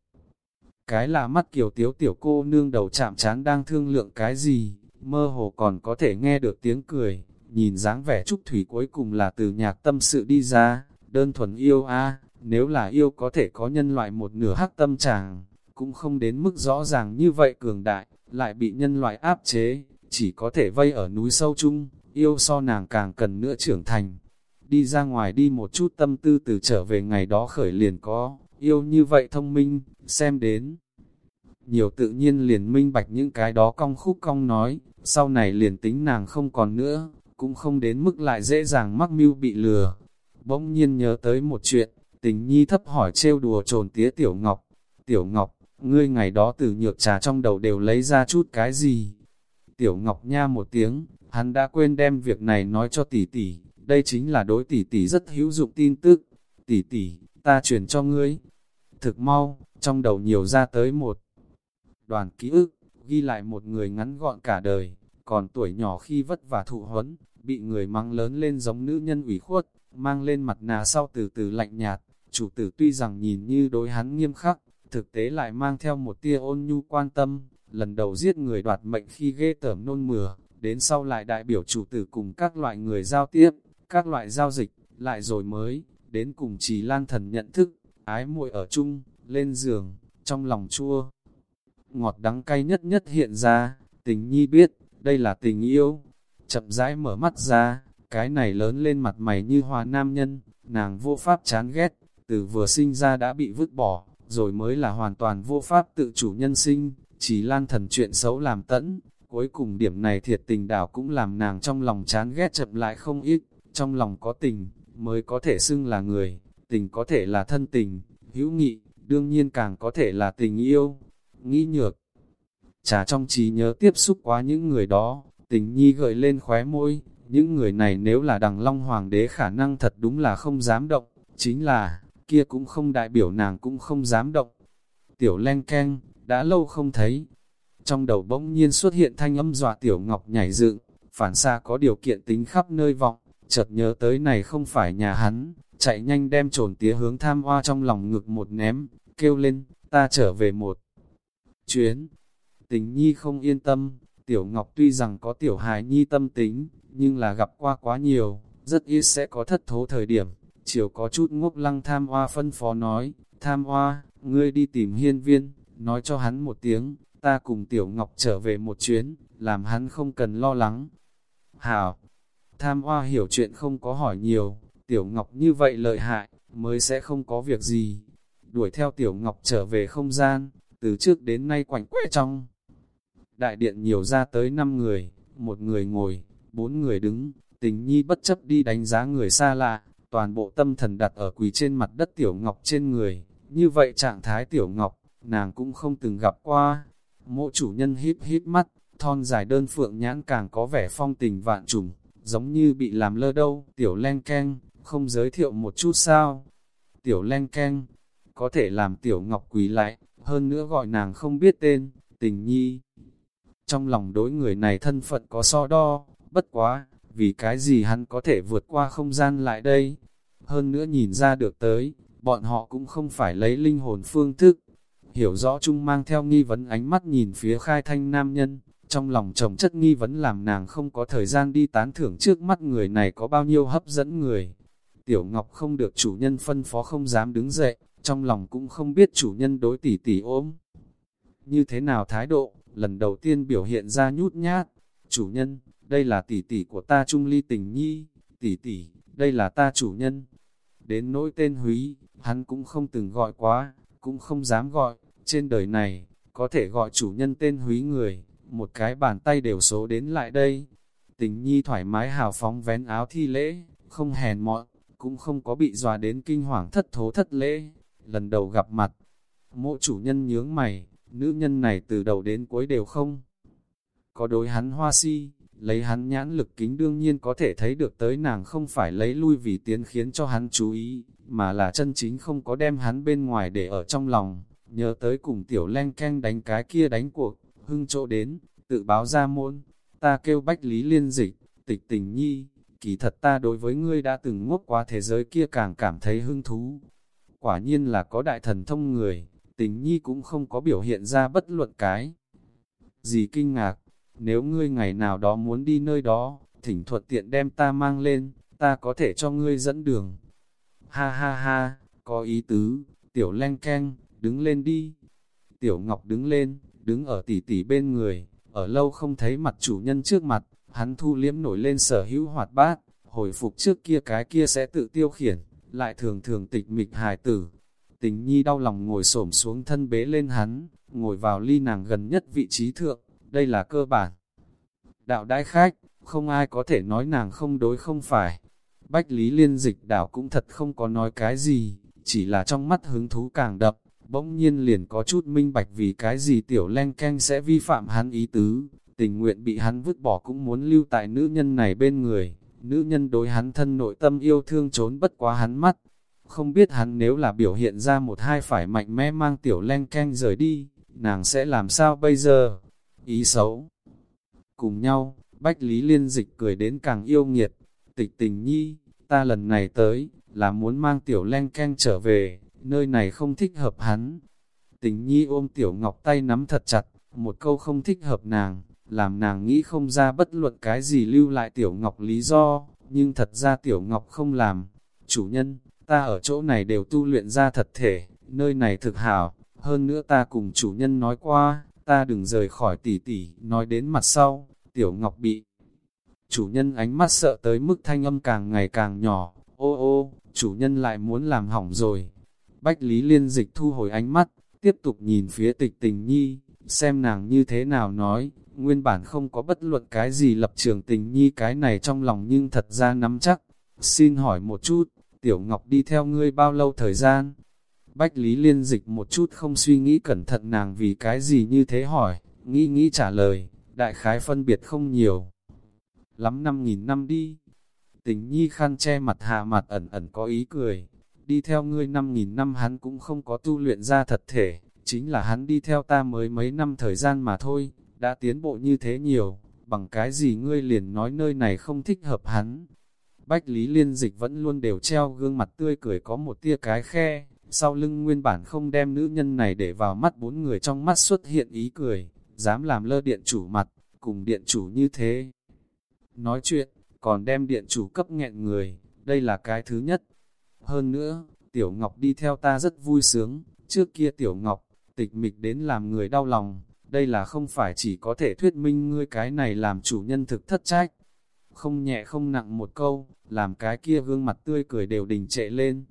Cái là mắt kiều tiếu tiểu cô nương đầu chạm chán đang thương lượng cái gì, mơ hồ còn có thể nghe được tiếng cười, nhìn dáng vẻ trúc thủy cuối cùng là từ nhạc tâm sự đi ra, đơn thuần yêu a nếu là yêu có thể có nhân loại một nửa hắc tâm chàng, cũng không đến mức rõ ràng như vậy cường đại, lại bị nhân loại áp chế, chỉ có thể vây ở núi sâu chung, yêu so nàng càng cần nữa trưởng thành. Đi ra ngoài đi một chút tâm tư từ trở về ngày đó khởi liền có, yêu như vậy thông minh, xem đến. Nhiều tự nhiên liền minh bạch những cái đó cong khúc cong nói, sau này liền tính nàng không còn nữa, cũng không đến mức lại dễ dàng mắc mưu bị lừa. Bỗng nhiên nhớ tới một chuyện, tình nhi thấp hỏi trêu đùa trồn tía Tiểu Ngọc. Tiểu Ngọc, ngươi ngày đó từ nhược trà trong đầu đều lấy ra chút cái gì? Tiểu Ngọc nha một tiếng, hắn đã quên đem việc này nói cho tỷ tỷ, đây chính là đối tỷ tỷ rất hữu dụng tin tức. Tỷ tỷ, ta truyền cho ngươi. Thực mau, trong đầu nhiều ra tới một đoàn ký ức, ghi lại một người ngắn gọn cả đời, còn tuổi nhỏ khi vất vả thụ huấn, bị người mang lớn lên giống nữ nhân ủy khuất, mang lên mặt nà sau từ từ lạnh nhạt, chủ tử tuy rằng nhìn như đối hắn nghiêm khắc, thực tế lại mang theo một tia ôn nhu quan tâm, lần đầu giết người đoạt mệnh khi ghê tởm nôn mửa, đến sau lại đại biểu chủ tử cùng các loại người giao tiếp, các loại giao dịch, lại rồi mới, đến cùng trì lan thần nhận thức, ái muội ở chung, lên giường, trong lòng chua. Ngọt đắng cay nhất nhất hiện ra, tình nhi biết, đây là tình yêu. Chậm rãi mở mắt ra, cái này lớn lên mặt mày như hoa nam nhân, nàng vô pháp chán ghét, từ vừa sinh ra đã bị vứt bỏ, rồi mới là hoàn toàn vô pháp tự chủ nhân sinh, chỉ lan thần chuyện xấu làm tẫn. Cuối cùng điểm này thiệt tình đảo cũng làm nàng trong lòng chán ghét chậm lại không ít, trong lòng có tình, mới có thể xưng là người, tình có thể là thân tình, hữu nghị, đương nhiên càng có thể là tình yêu. Nghĩ nhược, trà trong trí nhớ tiếp xúc quá những người đó, tình nhi gợi lên khóe môi, những người này nếu là đằng long hoàng đế khả năng thật đúng là không dám động, chính là, kia cũng không đại biểu nàng cũng không dám động. Tiểu len keng, đã lâu không thấy. Trong đầu bỗng nhiên xuất hiện thanh âm dọa tiểu ngọc nhảy dựng, phản xa có điều kiện tính khắp nơi vọng, chợt nhớ tới này không phải nhà hắn, chạy nhanh đem trồn tía hướng tham hoa trong lòng ngực một ném, kêu lên, ta trở về một chuyến. Tình nhi không yên tâm, tiểu ngọc tuy rằng có tiểu hài nhi tâm tính, nhưng là gặp qua quá nhiều, rất ít sẽ có thất thố thời điểm. Chiều có chút ngốc lăng tham hoa phân phó nói, tham hoa, ngươi đi tìm hiên viên, nói cho hắn một tiếng, ta cùng tiểu ngọc trở về một chuyến, làm hắn không cần lo lắng. Hảo, tham hoa hiểu chuyện không có hỏi nhiều, tiểu ngọc như vậy lợi hại, mới sẽ không có việc gì. Đuổi theo tiểu ngọc trở về không gian, từ trước đến nay quảnh quẽ trong. Đại điện nhiều ra tới 5 người, một người ngồi, bốn người đứng, tình nhi bất chấp đi đánh giá người xa lạ, toàn bộ tâm thần đặt ở quỳ trên mặt đất tiểu ngọc trên người, như vậy trạng thái tiểu ngọc, nàng cũng không từng gặp qua. Mộ chủ nhân híp híp mắt, thon dài đơn phượng nhãn càng có vẻ phong tình vạn trùng, giống như bị làm lơ đâu, tiểu len keng, không giới thiệu một chút sao. Tiểu len keng, có thể làm tiểu ngọc quỳ lại, hơn nữa gọi nàng không biết tên, tình nhi. Trong lòng đối người này thân phận có so đo, bất quá, vì cái gì hắn có thể vượt qua không gian lại đây. Hơn nữa nhìn ra được tới, bọn họ cũng không phải lấy linh hồn phương thức. Hiểu rõ chung mang theo nghi vấn ánh mắt nhìn phía khai thanh nam nhân, trong lòng chồng chất nghi vấn làm nàng không có thời gian đi tán thưởng trước mắt người này có bao nhiêu hấp dẫn người. Tiểu Ngọc không được chủ nhân phân phó không dám đứng dậy, trong lòng cũng không biết chủ nhân đối tỷ tỷ ốm Như thế nào thái độ, lần đầu tiên biểu hiện ra nhút nhát. Chủ nhân, đây là tỷ tỷ của ta Trung Ly Tình Nhi, tỷ tỷ, đây là ta chủ nhân. Đến nỗi tên Húy, hắn cũng không từng gọi quá, cũng không dám gọi, Trên đời này, có thể gọi chủ nhân tên húy người, một cái bàn tay đều số đến lại đây. Tình nhi thoải mái hào phóng vén áo thi lễ, không hèn mọn, cũng không có bị dọa đến kinh hoàng thất thố thất lễ. Lần đầu gặp mặt, mộ chủ nhân nhướng mày, nữ nhân này từ đầu đến cuối đều không. Có đối hắn hoa si, lấy hắn nhãn lực kính đương nhiên có thể thấy được tới nàng không phải lấy lui vì tiến khiến cho hắn chú ý, mà là chân chính không có đem hắn bên ngoài để ở trong lòng, nhớ tới cùng tiểu len keng đánh cái kia đánh cuộc, hưng chỗ đến, tự báo ra môn, ta kêu bách lý liên dịch, tịch tình nhi, kỳ thật ta đối với ngươi đã từng ngốc qua thế giới kia càng cảm thấy hưng thú. Quả nhiên là có đại thần thông người, tình nhi cũng không có biểu hiện ra bất luận cái. Gì kinh ngạc, nếu ngươi ngày nào đó muốn đi nơi đó, thỉnh thuận tiện đem ta mang lên, ta có thể cho ngươi dẫn đường. Ha ha ha, có ý tứ, tiểu len keng, đứng lên đi. Tiểu Ngọc đứng lên, đứng ở tỷ tỷ bên người, ở lâu không thấy mặt chủ nhân trước mặt, hắn thu liếm nổi lên sở hữu hoạt bát, hồi phục trước kia cái kia sẽ tự tiêu khiển, lại thường thường tịch mịch hài tử. Tình nhi đau lòng ngồi xổm xuống thân bế lên hắn, ngồi vào ly nàng gần nhất vị trí thượng, đây là cơ bản. Đạo đại khách, không ai có thể nói nàng không đối không phải. Bách Lý Liên dịch đảo cũng thật không có nói cái gì, chỉ là trong mắt hứng thú càng đậm, bỗng nhiên liền có chút minh bạch vì cái gì tiểu len canh sẽ vi phạm hắn ý tứ, tình nguyện bị hắn vứt bỏ cũng muốn lưu tại nữ nhân này bên người, nữ nhân đối hắn thân nội tâm yêu thương trốn bất quá hắn mắt, không biết hắn nếu là biểu hiện ra một hai phải mạnh mẽ mang tiểu len canh rời đi, nàng sẽ làm sao bây giờ? Ý xấu. Cùng nhau, Bách Lý Liên Dịch cười đến càng yêu nghiệt, tịch tình nhi, ta lần này tới, là muốn mang tiểu len canh trở về, nơi này không thích hợp hắn. Tình nhi ôm tiểu ngọc tay nắm thật chặt, một câu không thích hợp nàng, làm nàng nghĩ không ra bất luận cái gì lưu lại tiểu ngọc lý do, nhưng thật ra tiểu ngọc không làm. Chủ nhân, ta ở chỗ này đều tu luyện ra thật thể, nơi này thực hảo, hơn nữa ta cùng chủ nhân nói qua, ta đừng rời khỏi tỷ tỷ, nói đến mặt sau, tiểu ngọc bị. Chủ nhân ánh mắt sợ tới mức thanh âm càng ngày càng nhỏ, ô ô, chủ nhân lại muốn làm hỏng rồi, Bách Lý Liên Dịch thu hồi ánh mắt, tiếp tục nhìn phía tịch tình nhi, xem nàng như thế nào nói, nguyên bản không có bất luận cái gì lập trường tình nhi cái này trong lòng nhưng thật ra nắm chắc. Xin hỏi một chút, Tiểu Ngọc đi theo ngươi bao lâu thời gian? Bách Lý Liên Dịch một chút không suy nghĩ cẩn thận nàng vì cái gì như thế hỏi, nghĩ nghĩ trả lời, đại khái phân biệt không nhiều. Lắm năm nghìn năm đi. Tình nhi khăn che mặt hạ mặt ẩn ẩn có ý cười, đi theo ngươi năm nghìn năm hắn cũng không có tu luyện ra thật thể, chính là hắn đi theo ta mới mấy năm thời gian mà thôi, đã tiến bộ như thế nhiều, bằng cái gì ngươi liền nói nơi này không thích hợp hắn. Bách Lý Liên Dịch vẫn luôn đều treo gương mặt tươi cười có một tia cái khe, sau lưng nguyên bản không đem nữ nhân này để vào mắt bốn người trong mắt xuất hiện ý cười, dám làm lơ điện chủ mặt, cùng điện chủ như thế. Nói chuyện, còn đem điện chủ cấp nghẹn người, đây là cái thứ nhất. Hơn nữa, Tiểu Ngọc đi theo ta rất vui sướng, trước kia Tiểu Ngọc, tịch mịch đến làm người đau lòng, đây là không phải chỉ có thể thuyết minh ngươi cái này làm chủ nhân thực thất trách. Không nhẹ không nặng một câu, làm cái kia gương mặt tươi cười đều đình trệ lên.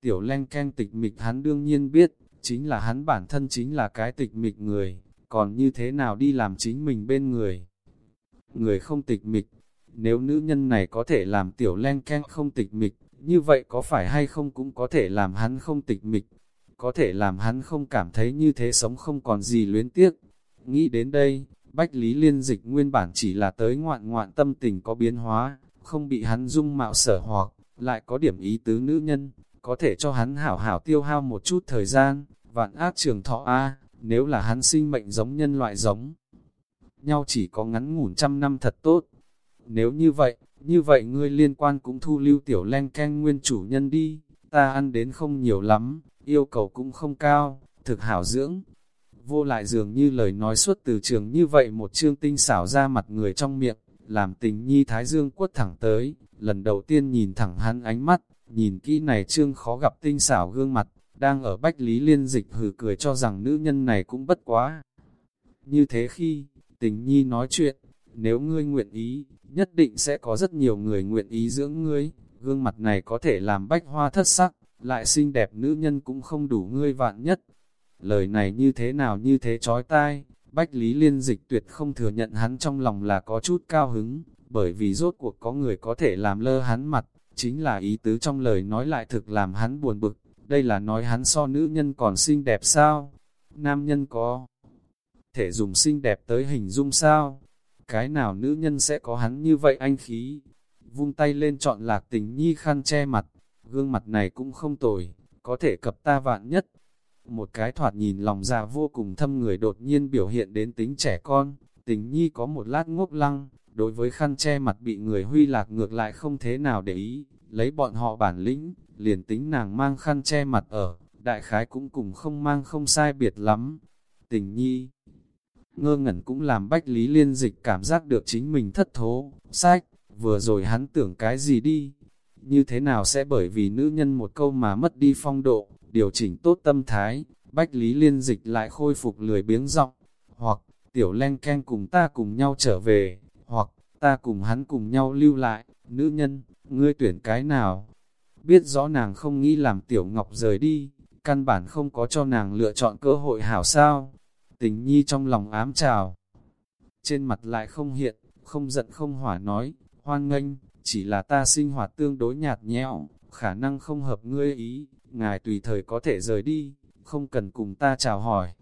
Tiểu len keng tịch mịch hắn đương nhiên biết, chính là hắn bản thân chính là cái tịch mịch người, còn như thế nào đi làm chính mình bên người. Người không tịch mịch, nếu nữ nhân này có thể làm tiểu len keng không tịch mịch, như vậy có phải hay không cũng có thể làm hắn không tịch mịch, có thể làm hắn không cảm thấy như thế sống không còn gì luyến tiếc. Nghĩ đến đây, Bách Lý Liên Dịch nguyên bản chỉ là tới ngoạn ngoạn tâm tình có biến hóa, không bị hắn dung mạo sở hoặc, lại có điểm ý tứ nữ nhân, có thể cho hắn hảo hảo tiêu hao một chút thời gian, vạn ác trường thọ A, nếu là hắn sinh mệnh giống nhân loại giống. Nhau chỉ có ngắn ngủn trăm năm thật tốt. Nếu như vậy, như vậy ngươi liên quan cũng thu lưu tiểu len ken nguyên chủ nhân đi, ta ăn đến không nhiều lắm, yêu cầu cũng không cao, thực hảo dưỡng. Vô lại dường như lời nói suốt từ trường như vậy một chương tinh xảo ra mặt người trong miệng, làm tình nhi thái dương quất thẳng tới, lần đầu tiên nhìn thẳng hắn ánh mắt, nhìn kỹ này trương khó gặp tinh xảo gương mặt, đang ở bách lý liên dịch hừ cười cho rằng nữ nhân này cũng bất quá. Như thế khi, tình nhi nói chuyện, nếu ngươi nguyện ý, nhất định sẽ có rất nhiều người nguyện ý dưỡng ngươi, gương mặt này có thể làm bách hoa thất sắc, lại xinh đẹp nữ nhân cũng không đủ ngươi vạn nhất lời này như thế nào như thế chói tai, Bách Lý Liên Dịch tuyệt không thừa nhận hắn trong lòng là có chút cao hứng, bởi vì rốt cuộc có người có thể làm lơ hắn mặt, chính là ý tứ trong lời nói lại thực làm hắn buồn bực, đây là nói hắn so nữ nhân còn xinh đẹp sao? Nam nhân có thể dùng xinh đẹp tới hình dung sao? Cái nào nữ nhân sẽ có hắn như vậy anh khí? Vung tay lên chọn lạc tình nhi khăn che mặt, gương mặt này cũng không tồi, có thể cập ta vạn nhất. Một cái thoạt nhìn lòng già vô cùng thâm người đột nhiên biểu hiện đến tính trẻ con, tình nhi có một lát ngốc lăng, đối với khăn che mặt bị người huy lạc ngược lại không thế nào để ý, lấy bọn họ bản lĩnh, liền tính nàng mang khăn che mặt ở, đại khái cũng cùng không mang không sai biệt lắm. Tình nhi, ngơ ngẩn cũng làm Bách Lý Liên Dịch cảm giác được chính mình thất thố, sách, vừa rồi hắn tưởng cái gì đi, như thế nào sẽ bởi vì nữ nhân một câu mà mất đi phong độ, điều chỉnh tốt tâm thái, Bách Lý Liên Dịch lại khôi phục lười biếng giọng hoặc tiểu len ken cùng ta cùng nhau trở về, hoặc ta cùng hắn cùng nhau lưu lại, nữ nhân, ngươi tuyển cái nào? Biết rõ nàng không nghĩ làm tiểu ngọc rời đi, căn bản không có cho nàng lựa chọn cơ hội hảo sao. Tình nhi trong lòng ám trào. Trên mặt lại không hiện, không giận không hỏa nói, hoan nghênh, chỉ là ta sinh hoạt tương đối nhạt nhẽo, khả năng không hợp ngươi ý, ngài tùy thời có thể rời đi, không cần cùng ta chào hỏi.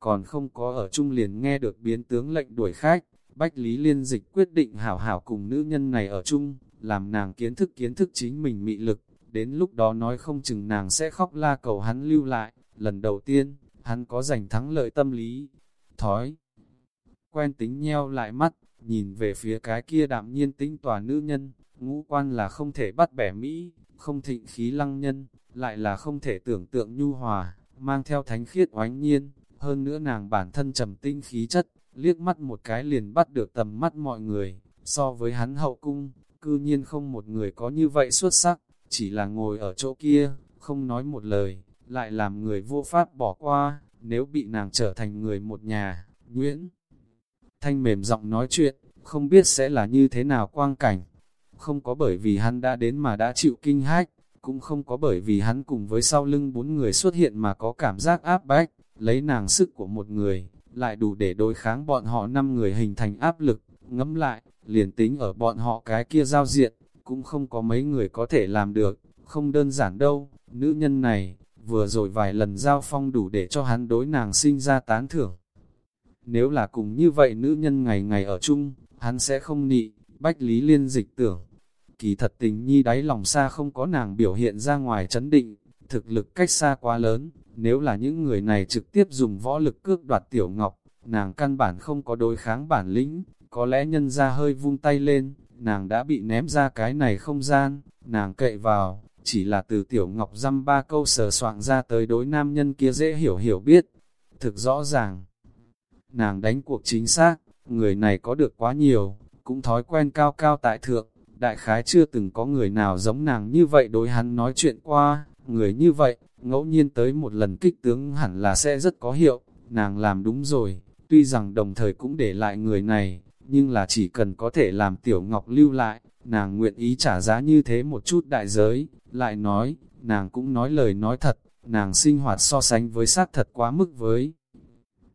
Còn không có ở chung liền nghe được biến tướng lệnh đuổi khách, Bách Lý Liên Dịch quyết định hảo hảo cùng nữ nhân này ở chung, làm nàng kiến thức kiến thức chính mình mị lực, đến lúc đó nói không chừng nàng sẽ khóc la cầu hắn lưu lại, lần đầu tiên, hắn có giành thắng lợi tâm lý, thói. Quen tính nheo lại mắt, nhìn về phía cái kia đạm nhiên tinh tòa nữ nhân, ngũ quan là không thể bắt bẻ Mỹ, không thịnh khí lăng nhân, lại là không thể tưởng tượng nhu hòa, mang theo thánh khiết oánh nhiên, hơn nữa nàng bản thân trầm tinh khí chất, liếc mắt một cái liền bắt được tầm mắt mọi người, so với hắn hậu cung, cư nhiên không một người có như vậy xuất sắc, chỉ là ngồi ở chỗ kia, không nói một lời, lại làm người vô pháp bỏ qua, nếu bị nàng trở thành người một nhà, Nguyễn. Thanh mềm giọng nói chuyện, không biết sẽ là như thế nào quang cảnh. Không có bởi vì hắn đã đến mà đã chịu kinh hách, cũng không có bởi vì hắn cùng với sau lưng bốn người xuất hiện mà có cảm giác áp bách, lấy nàng sức của một người, lại đủ để đối kháng bọn họ năm người hình thành áp lực, ngẫm lại, liền tính ở bọn họ cái kia giao diện, cũng không có mấy người có thể làm được, không đơn giản đâu, nữ nhân này, vừa rồi vài lần giao phong đủ để cho hắn đối nàng sinh ra tán thưởng. Nếu là cùng như vậy nữ nhân ngày ngày ở chung, hắn sẽ không nị, bách lý liên dịch tưởng. Kỳ thật tình nhi đáy lòng xa không có nàng biểu hiện ra ngoài chấn định, thực lực cách xa quá lớn, nếu là những người này trực tiếp dùng võ lực cước đoạt tiểu ngọc, nàng căn bản không có đối kháng bản lĩnh, có lẽ nhân ra hơi vung tay lên, nàng đã bị ném ra cái này không gian, nàng cậy vào, chỉ là từ tiểu ngọc dăm ba câu sờ soạn ra tới đối nam nhân kia dễ hiểu hiểu biết. Thực rõ ràng, nàng đánh cuộc chính xác, người này có được quá nhiều, cũng thói quen cao cao tại thượng, đại khái chưa từng có người nào giống nàng như vậy đối hắn nói chuyện qua, người như vậy, ngẫu nhiên tới một lần kích tướng hẳn là sẽ rất có hiệu, nàng làm đúng rồi, tuy rằng đồng thời cũng để lại người này, nhưng là chỉ cần có thể làm Tiểu Ngọc lưu lại, nàng nguyện ý trả giá như thế một chút đại giới, lại nói, nàng cũng nói lời nói thật, nàng sinh hoạt so sánh với xác thật quá mức với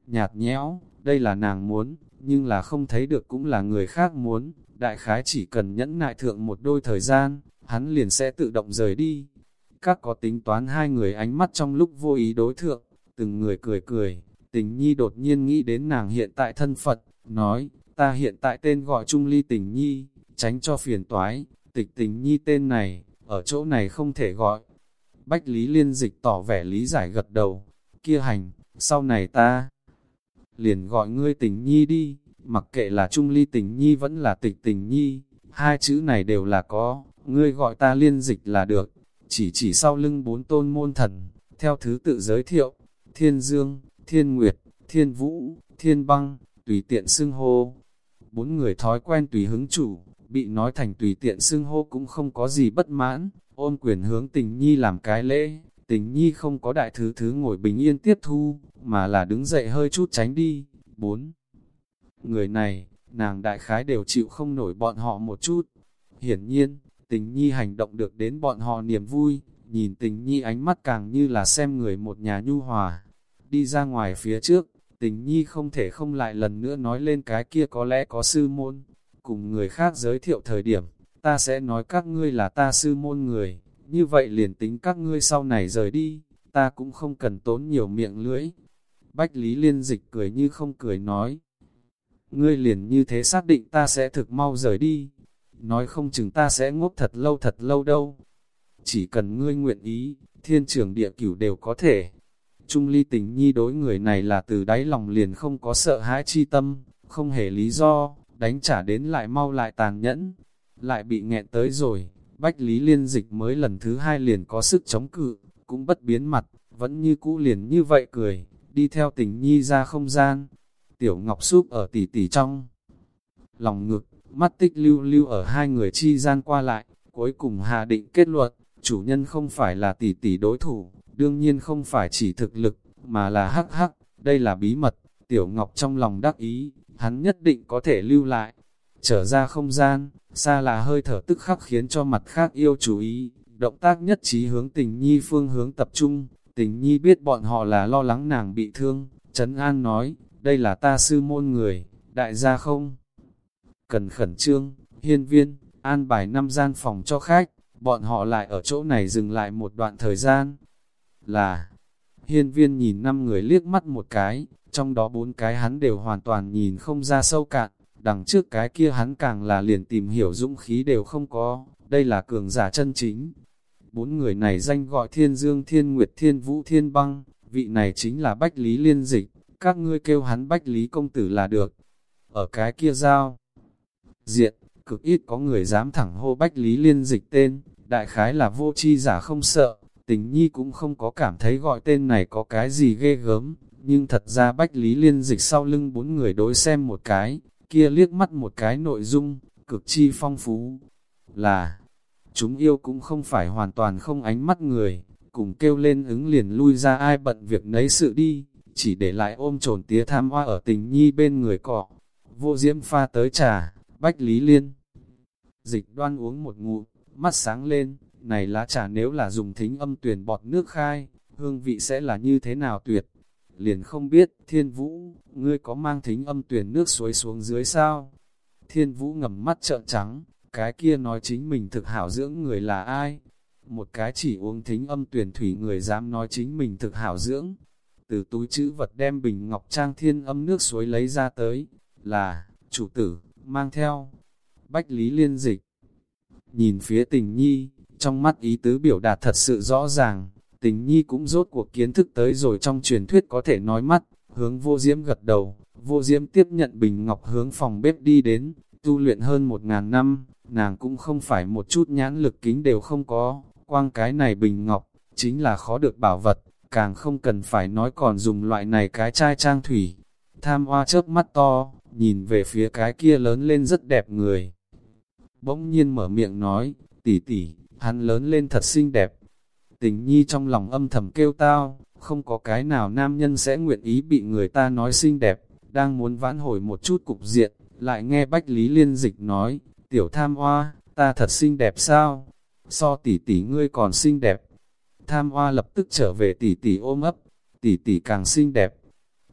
nhạt nhẽo, đây là nàng muốn, nhưng là không thấy được cũng là người khác muốn, đại khái chỉ cần nhẫn nại thượng một đôi thời gian, hắn liền sẽ tự động rời đi. Các có tính toán hai người ánh mắt trong lúc vô ý đối thượng, từng người cười cười, tình nhi đột nhiên nghĩ đến nàng hiện tại thân Phật, nói, ta hiện tại tên gọi Trung Ly Tình Nhi, tránh cho phiền toái, tịch Tình Nhi tên này, ở chỗ này không thể gọi. Bách Lý Liên Dịch tỏ vẻ lý giải gật đầu, kia hành, sau này ta liền gọi ngươi Tình Nhi đi, mặc kệ là Trung Ly Tình Nhi vẫn là tịch Tình Nhi, hai chữ này đều là có, ngươi gọi ta Liên Dịch là được, chỉ chỉ sau lưng bốn tôn môn thần, theo thứ tự giới thiệu, Thiên Dương, Thiên Nguyệt, Thiên Vũ, Thiên Băng, tùy tiện xưng hô, bốn người thói quen tùy hứng chủ, bị nói thành tùy tiện xưng hô cũng không có gì bất mãn, ôm quyền hướng tình nhi làm cái lễ, tình nhi không có đại thứ thứ ngồi bình yên tiếp thu, mà là đứng dậy hơi chút tránh đi, bốn. Người này, nàng đại khái đều chịu không nổi bọn họ một chút, hiển nhiên, tình nhi hành động được đến bọn họ niềm vui, nhìn tình nhi ánh mắt càng như là xem người một nhà nhu hòa, đi ra ngoài phía trước, tình nhi không thể không lại lần nữa nói lên cái kia có lẽ có sư môn, cùng người khác giới thiệu thời điểm, ta sẽ nói các ngươi là ta sư môn người, như vậy liền tính các ngươi sau này rời đi, ta cũng không cần tốn nhiều miệng lưỡi. Bách Lý Liên Dịch cười như không cười nói, ngươi liền như thế xác định ta sẽ thực mau rời đi, nói không chừng ta sẽ ngốc thật lâu thật lâu đâu. Chỉ cần ngươi nguyện ý, thiên trường địa cửu đều có thể. Trung ly tình nhi đối người này là từ đáy lòng liền không có sợ hãi chi tâm, không hề lý do, đánh trả đến lại mau lại tàn nhẫn, lại bị nghẹn tới rồi, Bách Lý Liên Dịch mới lần thứ hai liền có sức chống cự, cũng bất biến mặt, vẫn như cũ liền như vậy cười, đi theo tình nhi ra không gian. Tiểu Ngọc súp ở tỉ tỉ trong. Lòng ngực, mắt tích lưu lưu ở hai người chi gian qua lại, cuối cùng hạ định kết luận, chủ nhân không phải là tỷ tỷ đối thủ, đương nhiên không phải chỉ thực lực, mà là hắc hắc, đây là bí mật, tiểu ngọc trong lòng đắc ý, hắn nhất định có thể lưu lại. Trở ra không gian, xa là hơi thở tức khắc khiến cho mặt khác yêu chú ý, động tác nhất trí hướng tình nhi phương hướng tập trung, tình nhi biết bọn họ là lo lắng nàng bị thương, Trấn An nói, đây là ta sư môn người, đại gia không? Cần khẩn trương, hiên viên, an bài năm gian phòng cho khách, bọn họ lại ở chỗ này dừng lại một đoạn thời gian. Là, hiên viên nhìn năm người liếc mắt một cái, trong đó bốn cái hắn đều hoàn toàn nhìn không ra sâu cạn, đằng trước cái kia hắn càng là liền tìm hiểu dũng khí đều không có, đây là cường giả chân chính. Bốn người này danh gọi Thiên Dương Thiên Nguyệt Thiên Vũ Thiên Băng, vị này chính là Bách Lý Liên Dịch, các ngươi kêu hắn Bách Lý Công Tử là được. Ở cái kia giao, diện, cực ít có người dám thẳng hô Bách Lý Liên Dịch tên, đại khái là vô chi giả không sợ, tình nhi cũng không có cảm thấy gọi tên này có cái gì ghê gớm, nhưng thật ra Bách Lý Liên Dịch sau lưng bốn người đối xem một cái, kia liếc mắt một cái nội dung, cực chi phong phú, là, chúng yêu cũng không phải hoàn toàn không ánh mắt người, cùng kêu lên ứng liền lui ra ai bận việc nấy sự đi, chỉ để lại ôm trồn tía tham hoa ở tình nhi bên người cọ, vô diễm pha tới trà, Bách Lý Liên. Dịch đoan uống một ngụm, mắt sáng lên, này lá trà nếu là dùng thính âm tuyển bọt nước khai, hương vị sẽ là như thế nào tuyệt. Liền không biết, thiên vũ, ngươi có mang thính âm tuyển nước suối xuống dưới sao? Thiên vũ ngầm mắt trợn trắng, cái kia nói chính mình thực hảo dưỡng người là ai? Một cái chỉ uống thính âm tuyển thủy người dám nói chính mình thực hảo dưỡng. Từ túi chữ vật đem bình ngọc trang thiên âm nước suối lấy ra tới, là, chủ tử, mang theo. Bách Lý Liên Dịch Nhìn phía tình nhi, trong mắt ý tứ biểu đạt thật sự rõ ràng, tình nhi cũng rốt cuộc kiến thức tới rồi trong truyền thuyết có thể nói mắt, hướng vô diễm gật đầu, vô diễm tiếp nhận bình ngọc hướng phòng bếp đi đến, tu luyện hơn một ngàn năm, nàng cũng không phải một chút nhãn lực kính đều không có, quang cái này bình ngọc, chính là khó được bảo vật, càng không cần phải nói còn dùng loại này cái chai trang thủy. Tham hoa chớp mắt to, nhìn về phía cái kia lớn lên rất đẹp người. Bỗng nhiên mở miệng nói, tỷ tỷ, hắn lớn lên thật xinh đẹp. Tình nhi trong lòng âm thầm kêu tao, không có cái nào nam nhân sẽ nguyện ý bị người ta nói xinh đẹp, đang muốn vãn hồi một chút cục diện, lại nghe Bách Lý Liên Dịch nói, tiểu tham hoa, ta thật xinh đẹp sao? So tỷ tỷ ngươi còn xinh đẹp. Tham hoa lập tức trở về tỷ tỷ ôm ấp, tỷ tỷ càng xinh đẹp.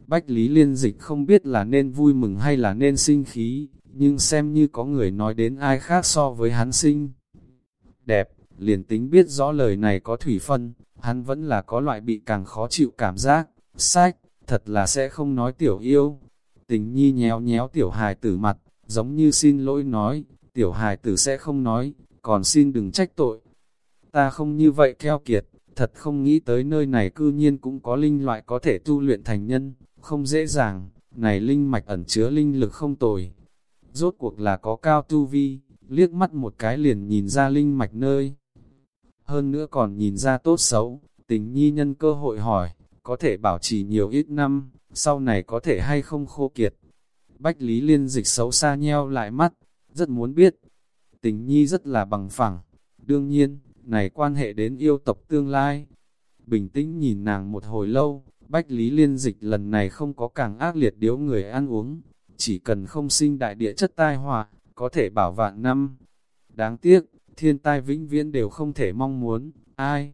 Bách Lý Liên Dịch không biết là nên vui mừng hay là nên sinh khí, nhưng xem như có người nói đến ai khác so với hắn sinh. Đẹp, liền tính biết rõ lời này có thủy phân, hắn vẫn là có loại bị càng khó chịu cảm giác, sách, thật là sẽ không nói tiểu yêu. Tình nhi nhéo nhéo tiểu hài tử mặt, giống như xin lỗi nói, tiểu hài tử sẽ không nói, còn xin đừng trách tội. Ta không như vậy keo kiệt, thật không nghĩ tới nơi này cư nhiên cũng có linh loại có thể tu luyện thành nhân, không dễ dàng, này linh mạch ẩn chứa linh lực không tồi. Rốt cuộc là có cao tu vi, liếc mắt một cái liền nhìn ra linh mạch nơi. Hơn nữa còn nhìn ra tốt xấu, tình nhi nhân cơ hội hỏi, có thể bảo trì nhiều ít năm, sau này có thể hay không khô kiệt. Bách Lý Liên dịch xấu xa nheo lại mắt, rất muốn biết. Tình nhi rất là bằng phẳng, đương nhiên, này quan hệ đến yêu tộc tương lai. Bình tĩnh nhìn nàng một hồi lâu, Bách Lý Liên dịch lần này không có càng ác liệt điếu người ăn uống, chỉ cần không sinh đại địa chất tai họa, có thể bảo vạn năm. Đáng tiếc, thiên tai vĩnh viễn đều không thể mong muốn, ai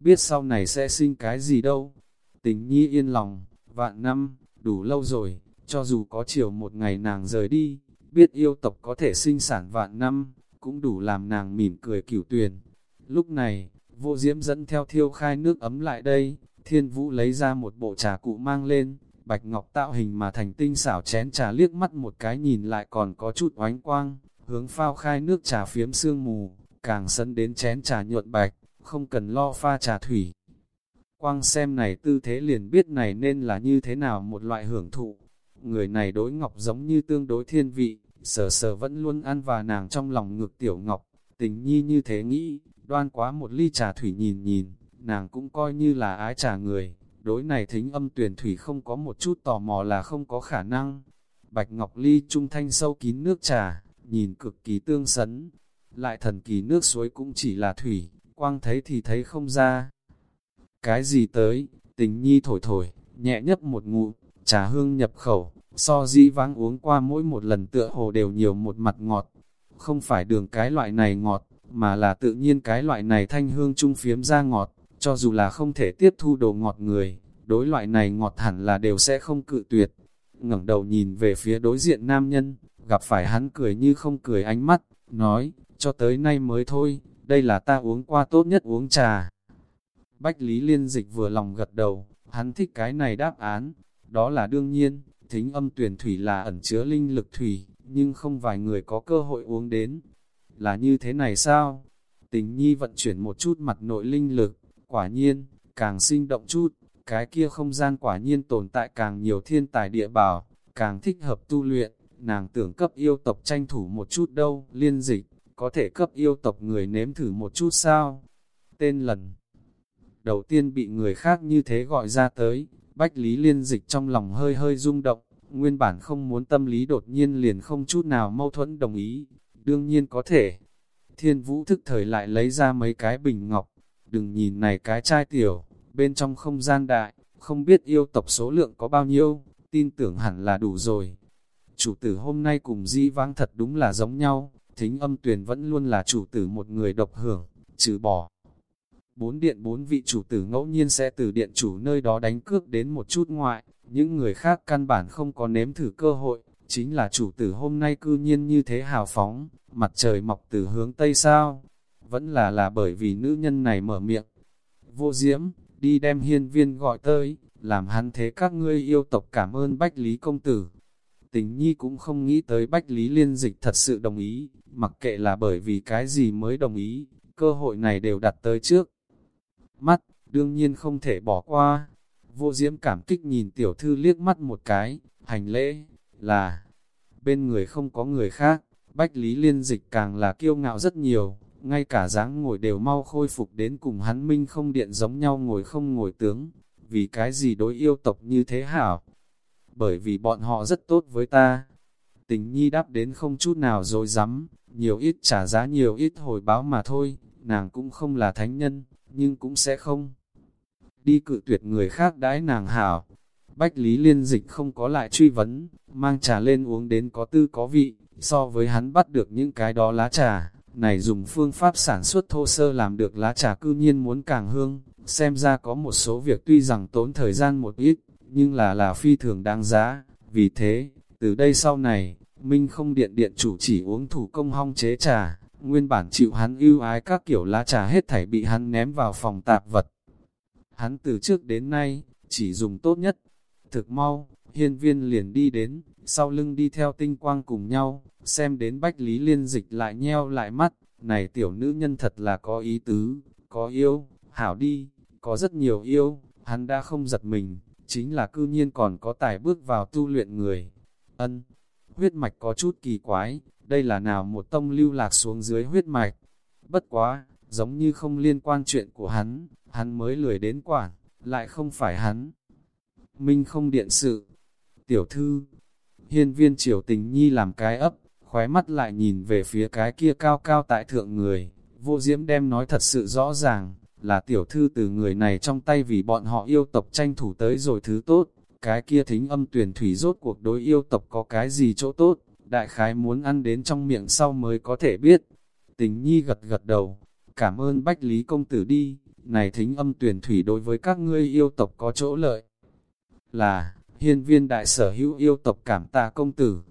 biết sau này sẽ sinh cái gì đâu. Tình nhi yên lòng, vạn năm, đủ lâu rồi, cho dù có chiều một ngày nàng rời đi, biết yêu tộc có thể sinh sản vạn năm, cũng đủ làm nàng mỉm cười cửu tuyền. Lúc này, vô diễm dẫn theo thiêu khai nước ấm lại đây, thiên vũ lấy ra một bộ trà cụ mang lên, bạch ngọc tạo hình mà thành tinh xảo chén trà liếc mắt một cái nhìn lại còn có chút oánh quang, hướng phao khai nước trà phiếm sương mù, càng sân đến chén trà nhuận bạch, không cần lo pha trà thủy. Quang xem này tư thế liền biết này nên là như thế nào một loại hưởng thụ. Người này đối ngọc giống như tương đối thiên vị, sờ sờ vẫn luôn ăn và nàng trong lòng ngược tiểu ngọc, tình nhi như thế nghĩ, đoan quá một ly trà thủy nhìn nhìn, nàng cũng coi như là ái trà người, đối này thính âm tuyển thủy không có một chút tò mò là không có khả năng. Bạch Ngọc Ly trung thanh sâu kín nước trà, nhìn cực kỳ tương sấn, lại thần kỳ nước suối cũng chỉ là thủy, quang thấy thì thấy không ra. Cái gì tới, tình nhi thổi thổi, nhẹ nhấp một ngụ, trà hương nhập khẩu, so di vang uống qua mỗi một lần tựa hồ đều nhiều một mặt ngọt. Không phải đường cái loại này ngọt, mà là tự nhiên cái loại này thanh hương trung phiếm ra ngọt, cho dù là không thể tiếp thu đồ ngọt người, đối loại này ngọt hẳn là đều sẽ không cự tuyệt. ngẩng đầu nhìn về phía đối diện nam nhân, gặp phải hắn cười như không cười ánh mắt, nói, cho tới nay mới thôi, đây là ta uống qua tốt nhất uống trà. Bách Lý Liên Dịch vừa lòng gật đầu, hắn thích cái này đáp án, đó là đương nhiên, thính âm tuyển thủy là ẩn chứa linh lực thủy, nhưng không vài người có cơ hội uống đến. Là như thế này sao? Tình nhi vận chuyển một chút mặt nội linh lực, quả nhiên, càng sinh động chút, cái kia không gian quả nhiên tồn tại càng nhiều thiên tài địa bảo, càng thích hợp tu luyện, nàng tưởng cấp yêu tộc tranh thủ một chút đâu, liên dịch, có thể cấp yêu tộc người nếm thử một chút sao? Tên lần đầu tiên bị người khác như thế gọi ra tới, Bách Lý Liên Dịch trong lòng hơi hơi rung động, nguyên bản không muốn tâm lý đột nhiên liền không chút nào mâu thuẫn đồng ý, đương nhiên có thể. Thiên Vũ thức thời lại lấy ra mấy cái bình ngọc, đừng nhìn này cái chai tiểu, bên trong không gian đại, không biết yêu tộc số lượng có bao nhiêu, tin tưởng hẳn là đủ rồi. Chủ tử hôm nay cùng di Vang thật đúng là giống nhau, thính âm tuyền vẫn luôn là chủ tử một người độc hưởng, trừ bỏ. Bốn điện bốn vị chủ tử ngẫu nhiên sẽ từ điện chủ nơi đó đánh cước đến một chút ngoại, những người khác căn bản không có nếm thử cơ hội, chính là chủ tử hôm nay cư nhiên như thế hào phóng, mặt trời mọc từ hướng Tây sao, vẫn là là bởi vì nữ nhân này mở miệng. Vô diễm, đi đem hiên viên gọi tới, làm hắn thế các ngươi yêu tộc cảm ơn Bách Lý Công Tử. Tình nhi cũng không nghĩ tới Bách Lý Liên Dịch thật sự đồng ý, mặc kệ là bởi vì cái gì mới đồng ý, cơ hội này đều đặt tới trước. Mắt, đương nhiên không thể bỏ qua. Vô diễm cảm kích nhìn tiểu thư liếc mắt một cái, hành lễ, là, bên người không có người khác, Bách Lý Liên Dịch càng là kiêu ngạo rất nhiều, ngay cả dáng ngồi đều mau khôi phục đến cùng hắn minh không điện giống nhau ngồi không ngồi tướng, vì cái gì đối yêu tộc như thế hảo? Bởi vì bọn họ rất tốt với ta. Tình nhi đáp đến không chút nào rồi dám, nhiều ít trả giá nhiều ít hồi báo mà thôi, nàng cũng không là thánh nhân, nhưng cũng sẽ không. Đi cự tuyệt người khác đãi nàng hảo. Bách Lý Liên Dịch không có lại truy vấn, mang trà lên uống đến có tư có vị, so với hắn bắt được những cái đó lá trà, này dùng phương pháp sản xuất thô sơ làm được lá trà cư nhiên muốn càng hương, xem ra có một số việc tuy rằng tốn thời gian một ít, nhưng là là phi thường đáng giá, vì thế, từ đây sau này, Minh không điện điện chủ chỉ uống thủ công hong chế trà, nguyên bản chịu hắn ưu ái các kiểu lá trà hết thảy bị hắn ném vào phòng tạp vật. Hắn từ trước đến nay, chỉ dùng tốt nhất, thực mau, hiên viên liền đi đến, sau lưng đi theo tinh quang cùng nhau, xem đến Bách Lý Liên dịch lại nheo lại mắt, này tiểu nữ nhân thật là có ý tứ, có yêu, hảo đi, có rất nhiều yêu, hắn đã không giật mình, chính là cư nhiên còn có tài bước vào tu luyện người. Ân, huyết mạch có chút kỳ quái, đây là nào một tông lưu lạc xuống dưới huyết mạch. Bất quá, giống như không liên quan chuyện của hắn, hắn mới lười đến quản, lại không phải hắn. Minh không điện sự. Tiểu thư, hiên viên triều tình nhi làm cái ấp, khóe mắt lại nhìn về phía cái kia cao cao tại thượng người, vô diễm đem nói thật sự rõ ràng, là tiểu thư từ người này trong tay vì bọn họ yêu tộc tranh thủ tới rồi thứ tốt, cái kia thính âm tuyển thủy rốt cuộc đối yêu tộc có cái gì chỗ tốt, đại khái muốn ăn đến trong miệng sau mới có thể biết. Tình nhi gật gật đầu, cảm ơn Bách Lý Công Tử đi, này thính âm tuyển thủy đối với các ngươi yêu tộc có chỗ lợi. Là, hiên viên đại sở hữu yêu tộc cảm tạ công tử.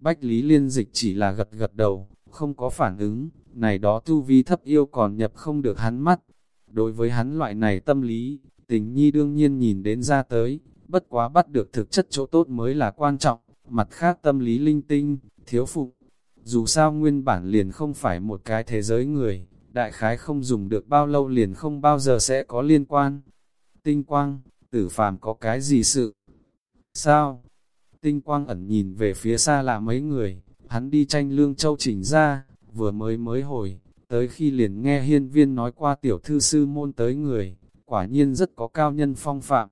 Bách Lý Liên Dịch chỉ là gật gật đầu, không có phản ứng, này đó tu vi thấp yêu còn nhập không được hắn mắt. Đối với hắn loại này tâm lý, tình nhi đương nhiên nhìn đến ra tới, bất quá bắt được thực chất chỗ tốt mới là quan trọng, mặt khác tâm lý linh tinh, thiếu phụ. Dù sao nguyên bản liền không phải một cái thế giới người, đại khái không dùng được bao lâu liền không bao giờ sẽ có liên quan. Tinh quang, tử phàm có cái gì sự? Sao? Tinh quang ẩn nhìn về phía xa là mấy người, hắn đi tranh lương châu chỉnh ra, vừa mới mới hồi, tới khi liền nghe hiên viên nói qua tiểu thư sư môn tới người, quả nhiên rất có cao nhân phong phạm.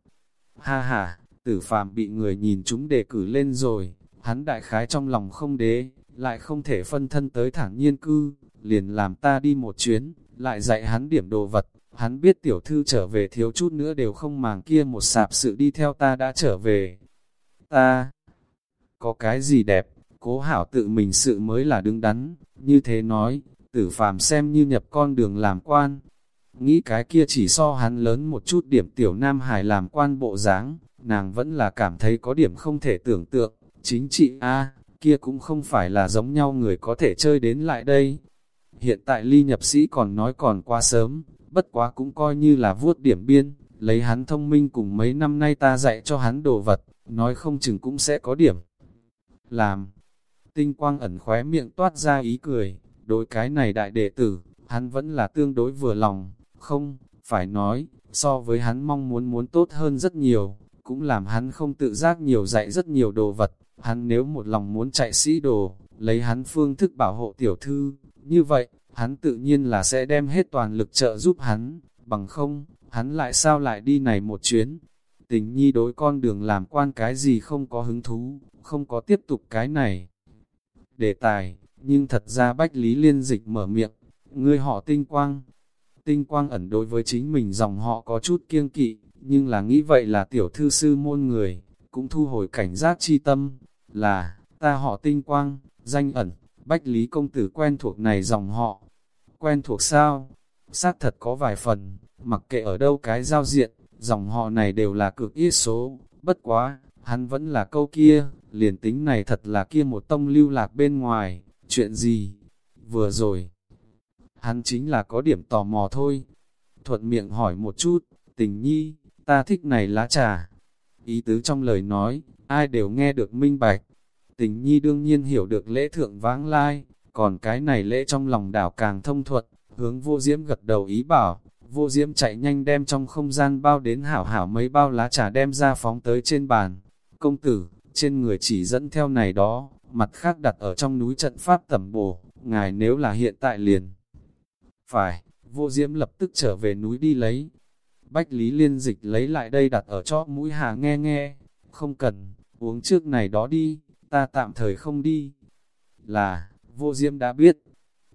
Ha ha, tử phàm bị người nhìn chúng đề cử lên rồi, hắn đại khái trong lòng không đế, lại không thể phân thân tới thẳng nhiên cư, liền làm ta đi một chuyến, lại dạy hắn điểm đồ vật, hắn biết tiểu thư trở về thiếu chút nữa đều không màng kia một sạp sự đi theo ta đã trở về. Ta, có cái gì đẹp, cố hảo tự mình sự mới là đứng đắn, như thế nói, tử phàm xem như nhập con đường làm quan. Nghĩ cái kia chỉ so hắn lớn một chút điểm tiểu nam hải làm quan bộ dáng nàng vẫn là cảm thấy có điểm không thể tưởng tượng, chính trị A, kia cũng không phải là giống nhau người có thể chơi đến lại đây. Hiện tại ly nhập sĩ còn nói còn quá sớm, bất quá cũng coi như là vuốt điểm biên, lấy hắn thông minh cùng mấy năm nay ta dạy cho hắn đồ vật, nói không chừng cũng sẽ có điểm. Làm, tinh quang ẩn khóe miệng toát ra ý cười, đối cái này đại đệ tử, hắn vẫn là tương đối vừa lòng, không, phải nói, so với hắn mong muốn muốn tốt hơn rất nhiều, cũng làm hắn không tự giác nhiều dạy rất nhiều đồ vật, hắn nếu một lòng muốn chạy sĩ đồ, lấy hắn phương thức bảo hộ tiểu thư, như vậy, hắn tự nhiên là sẽ đem hết toàn lực trợ giúp hắn, bằng không, hắn lại sao lại đi này một chuyến. Tình nhi đối con đường làm quan cái gì không có hứng thú, không có tiếp tục cái này. Đề tài, nhưng thật ra Bách Lý Liên Dịch mở miệng, ngươi họ tinh quang. Tinh quang ẩn đối với chính mình dòng họ có chút kiêng kỵ, nhưng là nghĩ vậy là tiểu thư sư môn người, cũng thu hồi cảnh giác chi tâm, là, ta họ tinh quang, danh ẩn, Bách Lý Công Tử quen thuộc này dòng họ. Quen thuộc sao? Xác thật có vài phần, mặc kệ ở đâu cái giao diện, dòng họ này đều là cực ít số, bất quá, hắn vẫn là câu kia, liền tính này thật là kia một tông lưu lạc bên ngoài, chuyện gì? Vừa rồi, hắn chính là có điểm tò mò thôi. Thuận miệng hỏi một chút, tình nhi, ta thích này lá trà. Ý tứ trong lời nói, ai đều nghe được minh bạch. Tình nhi đương nhiên hiểu được lễ thượng vãng lai, còn cái này lễ trong lòng đảo càng thông thuật, hướng vô diễm gật đầu ý bảo, vô diễm chạy nhanh đem trong không gian bao đến hảo hảo mấy bao lá trà đem ra phóng tới trên bàn. Công tử, trên người chỉ dẫn theo này đó, mặt khác đặt ở trong núi trận pháp tẩm bổ, ngài nếu là hiện tại liền. Phải, vô diễm lập tức trở về núi đi lấy. Bách Lý Liên Dịch lấy lại đây đặt ở chóp mũi hà nghe nghe, không cần, uống trước này đó đi, ta tạm thời không đi. Là, vô diễm đã biết,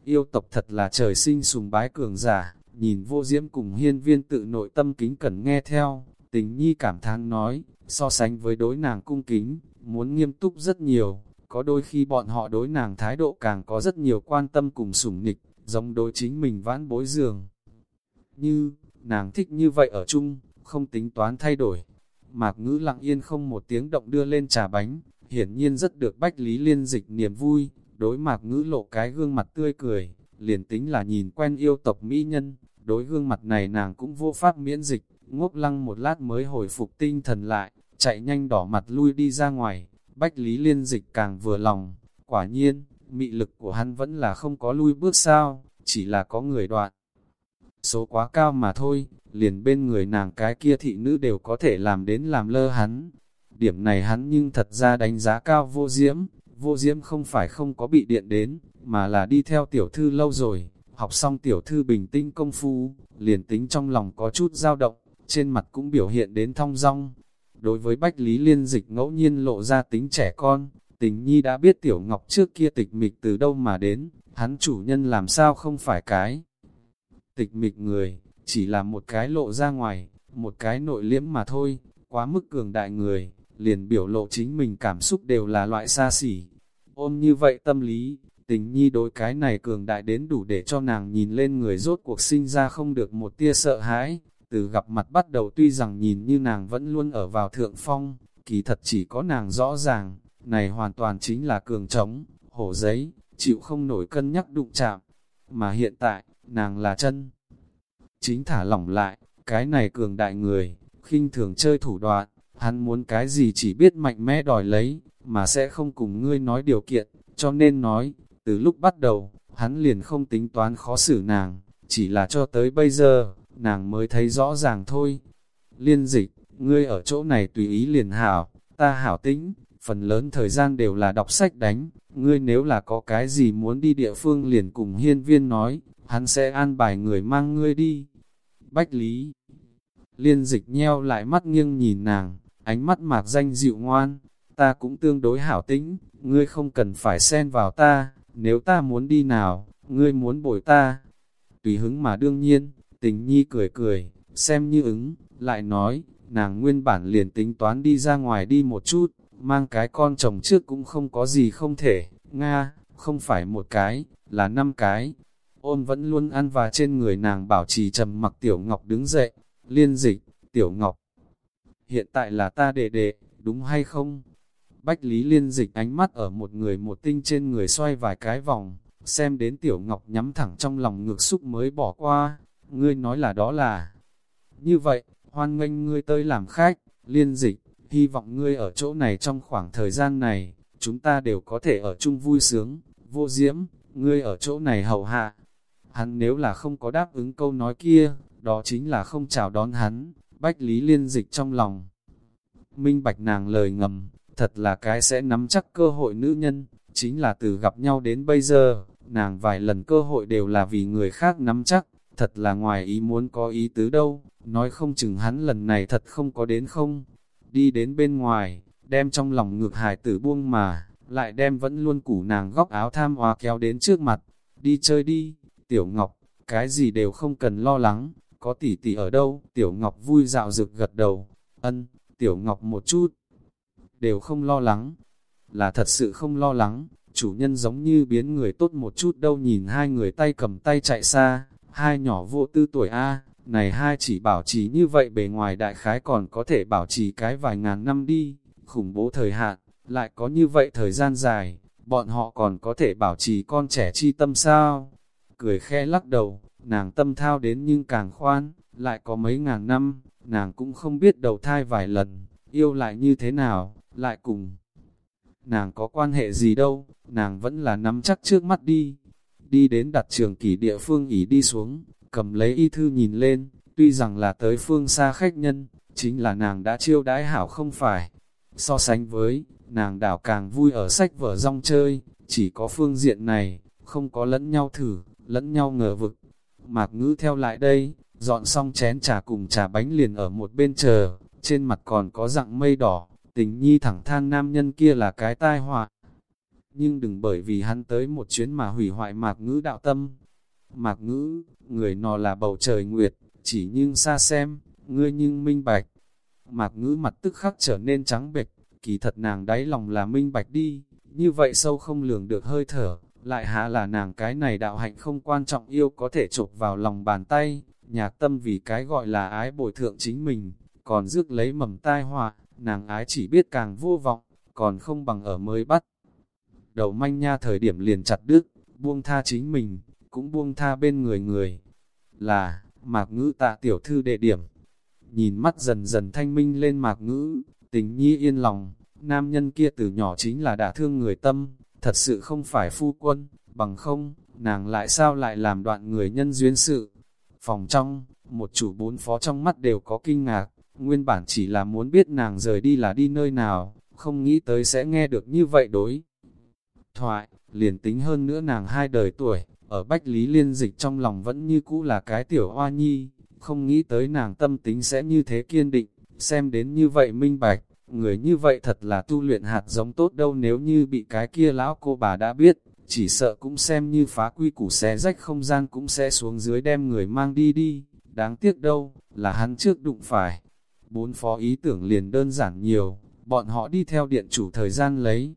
yêu tộc thật là trời sinh sùng bái cường giả, nhìn vô diễm cùng hiên viên tự nội tâm kính cẩn nghe theo, tình nhi cảm thán nói, so sánh với đối nàng cung kính, muốn nghiêm túc rất nhiều, có đôi khi bọn họ đối nàng thái độ càng có rất nhiều quan tâm cùng sủng nịch, giống đối chính mình vãn bối giường. Như, nàng thích như vậy ở chung, không tính toán thay đổi. Mạc ngữ lặng yên không một tiếng động đưa lên trà bánh, hiển nhiên rất được Bách Lý Liên dịch niềm vui, đối mạc ngữ lộ cái gương mặt tươi cười, liền tính là nhìn quen yêu tộc mỹ nhân, đối gương mặt này nàng cũng vô pháp miễn dịch, ngốc lăng một lát mới hồi phục tinh thần lại, chạy nhanh đỏ mặt lui đi ra ngoài, Bách Lý Liên dịch càng vừa lòng, quả nhiên, mị lực của hắn vẫn là không có lui bước sao, chỉ là có người đoạn. Số quá cao mà thôi, liền bên người nàng cái kia thị nữ đều có thể làm đến làm lơ hắn. Điểm này hắn nhưng thật ra đánh giá cao vô diễm, vô diễm không phải không có bị điện đến, mà là đi theo tiểu thư lâu rồi, học xong tiểu thư bình tĩnh công phu, liền tính trong lòng có chút dao động, trên mặt cũng biểu hiện đến thong dong. Đối với Bách Lý Liên Dịch ngẫu nhiên lộ ra tính trẻ con, tình nhi đã biết tiểu ngọc trước kia tịch mịch từ đâu mà đến, hắn chủ nhân làm sao không phải cái. Tịch mịch người, chỉ là một cái lộ ra ngoài, một cái nội liễm mà thôi, quá mức cường đại người, liền biểu lộ chính mình cảm xúc đều là loại xa xỉ. Ôm như vậy tâm lý, Tình nhi đối cái này cường đại đến đủ để cho nàng nhìn lên người rốt cuộc sinh ra không được một tia sợ hãi. Từ gặp mặt bắt đầu tuy rằng nhìn như nàng vẫn luôn ở vào thượng phong, kỳ thật chỉ có nàng rõ ràng, này hoàn toàn chính là cường trống, hổ giấy, chịu không nổi cân nhắc đụng chạm. Mà hiện tại, nàng là chân. Chính thả lỏng lại, cái này cường đại người, khinh thường chơi thủ đoạn, hắn muốn cái gì chỉ biết mạnh mẽ đòi lấy, mà sẽ không cùng ngươi nói điều kiện, cho nên nói, từ lúc bắt đầu, hắn liền không tính toán khó xử nàng, chỉ là cho tới bây giờ, nàng mới thấy rõ ràng thôi. Liên dịch, ngươi ở chỗ này tùy ý liền hảo, ta hảo tính, phần lớn thời gian đều là đọc sách đánh, ngươi nếu là có cái gì muốn đi địa phương liền cùng hiên viên nói, hắn sẽ an bài người mang ngươi đi. Bách Lý Liên dịch nheo lại mắt nghiêng nhìn nàng, ánh mắt mạc danh dịu ngoan, ta cũng tương đối hảo tính, ngươi không cần phải xen vào ta, nếu ta muốn đi nào, ngươi muốn bồi ta. Tùy hứng mà đương nhiên, tình nhi cười cười, xem như ứng, lại nói, nàng nguyên bản liền tính toán đi ra ngoài đi một chút, mang cái con chồng trước cũng không có gì không thể, Nga, không phải một cái, là năm cái. Ôn vẫn luôn ăn và trên người nàng bảo trì trầm mặc Tiểu Ngọc đứng dậy, liên dịch, Tiểu Ngọc. Hiện tại là ta đệ đệ, đúng hay không? Bách Lý liên dịch ánh mắt ở một người một tinh trên người xoay vài cái vòng, xem đến Tiểu Ngọc nhắm thẳng trong lòng ngược xúc mới bỏ qua, ngươi nói là đó là. Như vậy, hoan nghênh ngươi tới làm khách, liên dịch, hy vọng ngươi ở chỗ này trong khoảng thời gian này, chúng ta đều có thể ở chung vui sướng, vô diễm, ngươi ở chỗ này hầu hạ. Hắn nếu là không có đáp ứng câu nói kia, đó chính là không chào đón hắn, bách lý liên dịch trong lòng. Minh bạch nàng lời ngầm, thật là cái sẽ nắm chắc cơ hội nữ nhân, chính là từ gặp nhau đến bây giờ, nàng vài lần cơ hội đều là vì người khác nắm chắc, thật là ngoài ý muốn có ý tứ đâu, nói không chừng hắn lần này thật không có đến không. Đi đến bên ngoài, đem trong lòng ngược hải tử buông mà, lại đem vẫn luôn củ nàng góc áo tham hoa kéo đến trước mặt, đi chơi đi, tiểu ngọc, cái gì đều không cần lo lắng, có tỷ tỷ ở đâu, tiểu ngọc vui dạo rực gật đầu, ân, tiểu ngọc một chút, đều không lo lắng, là thật sự không lo lắng, chủ nhân giống như biến người tốt một chút đâu nhìn hai người tay cầm tay chạy xa, hai nhỏ vô tư tuổi A, này hai chỉ bảo trì như vậy bề ngoài đại khái còn có thể bảo trì cái vài ngàn năm đi, khủng bố thời hạn, lại có như vậy thời gian dài, bọn họ còn có thể bảo trì con trẻ chi tâm sao? Cười khe lắc đầu, nàng tâm thao đến nhưng càng khoan, lại có mấy ngàn năm, nàng cũng không biết đầu thai vài lần, yêu lại như thế nào, lại cùng. Nàng có quan hệ gì đâu, nàng vẫn là nắm chắc trước mắt đi. Đi đến đặt trường kỷ địa phương ỉ đi xuống, cầm lấy y thư nhìn lên, tuy rằng là tới phương xa khách nhân, chính là nàng đã chiêu đãi hảo không phải. So sánh với, nàng đảo càng vui ở sách vở rong chơi, chỉ có phương diện này, không có lẫn nhau thử, lẫn nhau ngờ vực. Mạc ngữ theo lại đây, dọn xong chén trà cùng trà bánh liền ở một bên chờ, trên mặt còn có dạng mây đỏ, tình nhi thẳng than nam nhân kia là cái tai họa. Nhưng đừng bởi vì hắn tới một chuyến mà hủy hoại mạc ngữ đạo tâm. Mạc ngữ, người nọ là bầu trời nguyệt, chỉ nhưng xa xem, ngươi nhưng minh bạch. Mạc ngữ mặt tức khắc trở nên trắng bệch, kỳ thật nàng đáy lòng là minh bạch đi, như vậy sâu không lường được hơi thở, lại hạ là nàng cái này đạo hạnh không quan trọng yêu có thể chụp vào lòng bàn tay, nhạc tâm vì cái gọi là ái bồi thượng chính mình, còn rước lấy mầm tai họa, nàng ái chỉ biết càng vô vọng, còn không bằng ở mới bắt. Đầu manh nha thời điểm liền chặt đứt, buông tha chính mình, cũng buông tha bên người người. Là, mạc ngữ tạ tiểu thư đệ điểm. Nhìn mắt dần dần thanh minh lên mạc ngữ, tình nhi yên lòng, nam nhân kia từ nhỏ chính là đã thương người tâm, thật sự không phải phu quân, bằng không, nàng lại sao lại làm đoạn người nhân duyên sự. Phòng trong, một chủ bốn phó trong mắt đều có kinh ngạc, nguyên bản chỉ là muốn biết nàng rời đi là đi nơi nào, không nghĩ tới sẽ nghe được như vậy đối. Thoại, liền tính hơn nữa nàng hai đời tuổi, ở Bách Lý Liên Dịch trong lòng vẫn như cũ là cái tiểu hoa nhi, không nghĩ tới nàng tâm tính sẽ như thế kiên định, xem đến như vậy minh bạch, người như vậy thật là tu luyện hạt giống tốt đâu nếu như bị cái kia lão cô bà đã biết, chỉ sợ cũng xem như phá quy củ xé rách không gian cũng sẽ xuống dưới đem người mang đi đi, đáng tiếc đâu, là hắn trước đụng phải. Bốn phó ý tưởng liền đơn giản nhiều, bọn họ đi theo điện chủ thời gian lấy.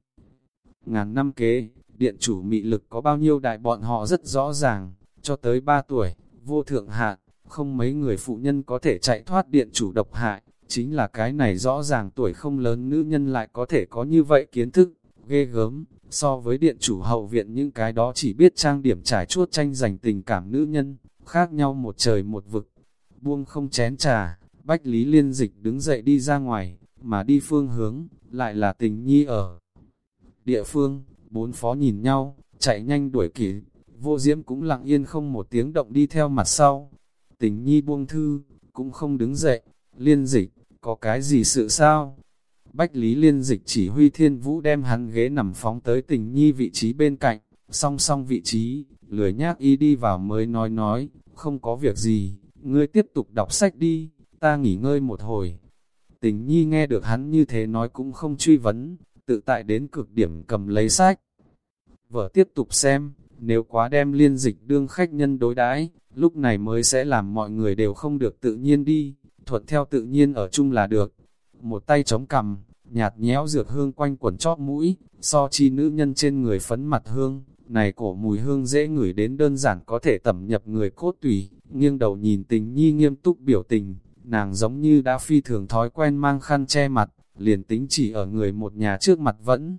Ngàn năm kế, điện chủ mị lực có bao nhiêu đại bọn họ rất rõ ràng, cho tới 3 tuổi, vô thượng hạn, không mấy người phụ nhân có thể chạy thoát điện chủ độc hại, chính là cái này rõ ràng tuổi không lớn nữ nhân lại có thể có như vậy kiến thức, ghê gớm, so với điện chủ hậu viện những cái đó chỉ biết trang điểm trải chuốt tranh giành tình cảm nữ nhân, khác nhau một trời một vực, buông không chén trà, Bách Lý Liên Dịch đứng dậy đi ra ngoài, mà đi phương hướng, lại là tình nhi ở. Địa phương, bốn phó nhìn nhau, chạy nhanh đuổi kịp, vô diễm cũng lặng yên không một tiếng động đi theo mặt sau. Tình nhi buông thư, cũng không đứng dậy, liên dịch, có cái gì sự sao? Bách Lý Liên Dịch chỉ huy thiên vũ đem hắn ghế nằm phóng tới tình nhi vị trí bên cạnh, song song vị trí, lười nhác y đi vào mới nói nói, không có việc gì, ngươi tiếp tục đọc sách đi, ta nghỉ ngơi một hồi. Tình nhi nghe được hắn như thế nói cũng không truy vấn, tự tại đến cực điểm cầm lấy sách. Vở tiếp tục xem, nếu quá đem liên dịch đương khách nhân đối đãi lúc này mới sẽ làm mọi người đều không được tự nhiên đi, thuận theo tự nhiên ở chung là được. Một tay chống cầm, nhạt nhẽo dược hương quanh quần chóp mũi, so chi nữ nhân trên người phấn mặt hương, này cổ mùi hương dễ ngửi đến đơn giản có thể tẩm nhập người cốt tùy, nghiêng đầu nhìn tình nhi nghiêm túc biểu tình, nàng giống như đã phi thường thói quen mang khăn che mặt, liền tính chỉ ở người một nhà trước mặt vẫn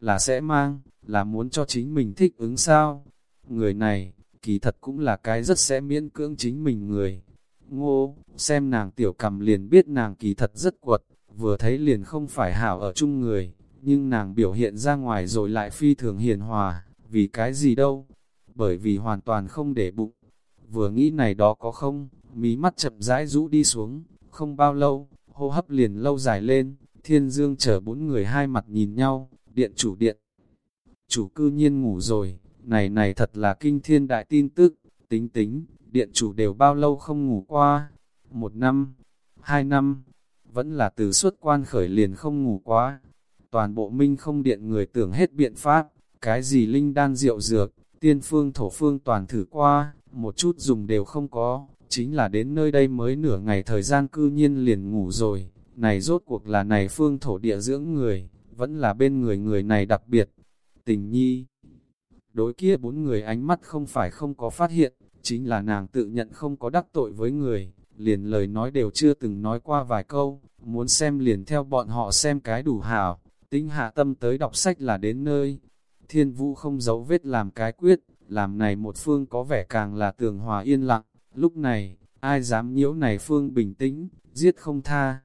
là sẽ mang, là muốn cho chính mình thích ứng sao. Người này, kỳ thật cũng là cái rất sẽ miễn cưỡng chính mình người. Ngô, xem nàng tiểu cầm liền biết nàng kỳ thật rất quật, vừa thấy liền không phải hảo ở chung người, nhưng nàng biểu hiện ra ngoài rồi lại phi thường hiền hòa, vì cái gì đâu, bởi vì hoàn toàn không để bụng. Vừa nghĩ này đó có không, mí mắt chậm rãi rũ đi xuống, không bao lâu, hô hấp liền lâu dài lên, thiên dương chở bốn người hai mặt nhìn nhau, điện chủ điện. Chủ cư nhiên ngủ rồi, này này thật là kinh thiên đại tin tức, tính tính, điện chủ đều bao lâu không ngủ qua, một năm, hai năm, vẫn là từ suốt quan khởi liền không ngủ quá. Toàn bộ minh không điện người tưởng hết biện pháp, cái gì linh đan rượu dược, tiên phương thổ phương toàn thử qua, một chút dùng đều không có, chính là đến nơi đây mới nửa ngày thời gian cư nhiên liền ngủ rồi, này rốt cuộc là này phương thổ địa dưỡng người, vẫn là bên người người này đặc biệt. Tình nhi, đối kia bốn người ánh mắt không phải không có phát hiện, chính là nàng tự nhận không có đắc tội với người, liền lời nói đều chưa từng nói qua vài câu, muốn xem liền theo bọn họ xem cái đủ hảo, tính hạ tâm tới đọc sách là đến nơi. Thiên vũ không giấu vết làm cái quyết, làm này một phương có vẻ càng là tường hòa yên lặng, lúc này, ai dám nhiễu này phương bình tĩnh, giết không tha.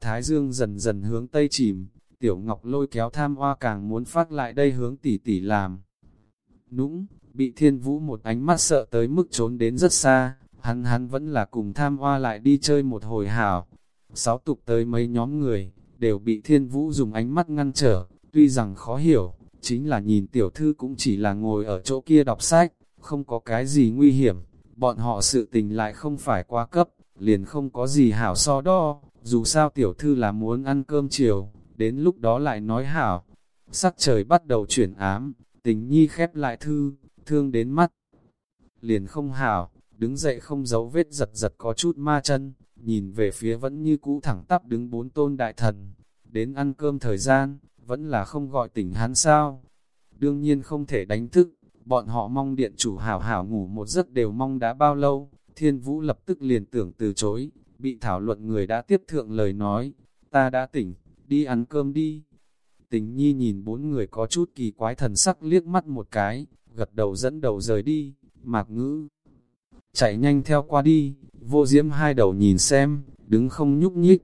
Thái dương dần dần hướng tây chìm, tiểu ngọc lôi kéo tham hoa càng muốn phát lại đây hướng tỷ tỷ làm. Nũng, bị thiên vũ một ánh mắt sợ tới mức trốn đến rất xa, hắn hắn vẫn là cùng tham hoa lại đi chơi một hồi hảo. Sáu tục tới mấy nhóm người, đều bị thiên vũ dùng ánh mắt ngăn trở, tuy rằng khó hiểu, chính là nhìn tiểu thư cũng chỉ là ngồi ở chỗ kia đọc sách, không có cái gì nguy hiểm, bọn họ sự tình lại không phải quá cấp, liền không có gì hảo so đo, dù sao tiểu thư là muốn ăn cơm chiều, đến lúc đó lại nói hảo. Sắc trời bắt đầu chuyển ám, tình nhi khép lại thư, thương đến mắt. Liền không hảo, đứng dậy không giấu vết giật giật có chút ma chân, nhìn về phía vẫn như cũ thẳng tắp đứng bốn tôn đại thần. Đến ăn cơm thời gian, vẫn là không gọi tỉnh hắn sao. Đương nhiên không thể đánh thức, bọn họ mong điện chủ hảo hảo ngủ một giấc đều mong đã bao lâu. Thiên vũ lập tức liền tưởng từ chối, bị thảo luận người đã tiếp thượng lời nói, ta đã tỉnh, đi ăn cơm đi. Tình nhi nhìn bốn người có chút kỳ quái thần sắc liếc mắt một cái, gật đầu dẫn đầu rời đi, mạc ngữ. Chạy nhanh theo qua đi, vô diễm hai đầu nhìn xem, đứng không nhúc nhích,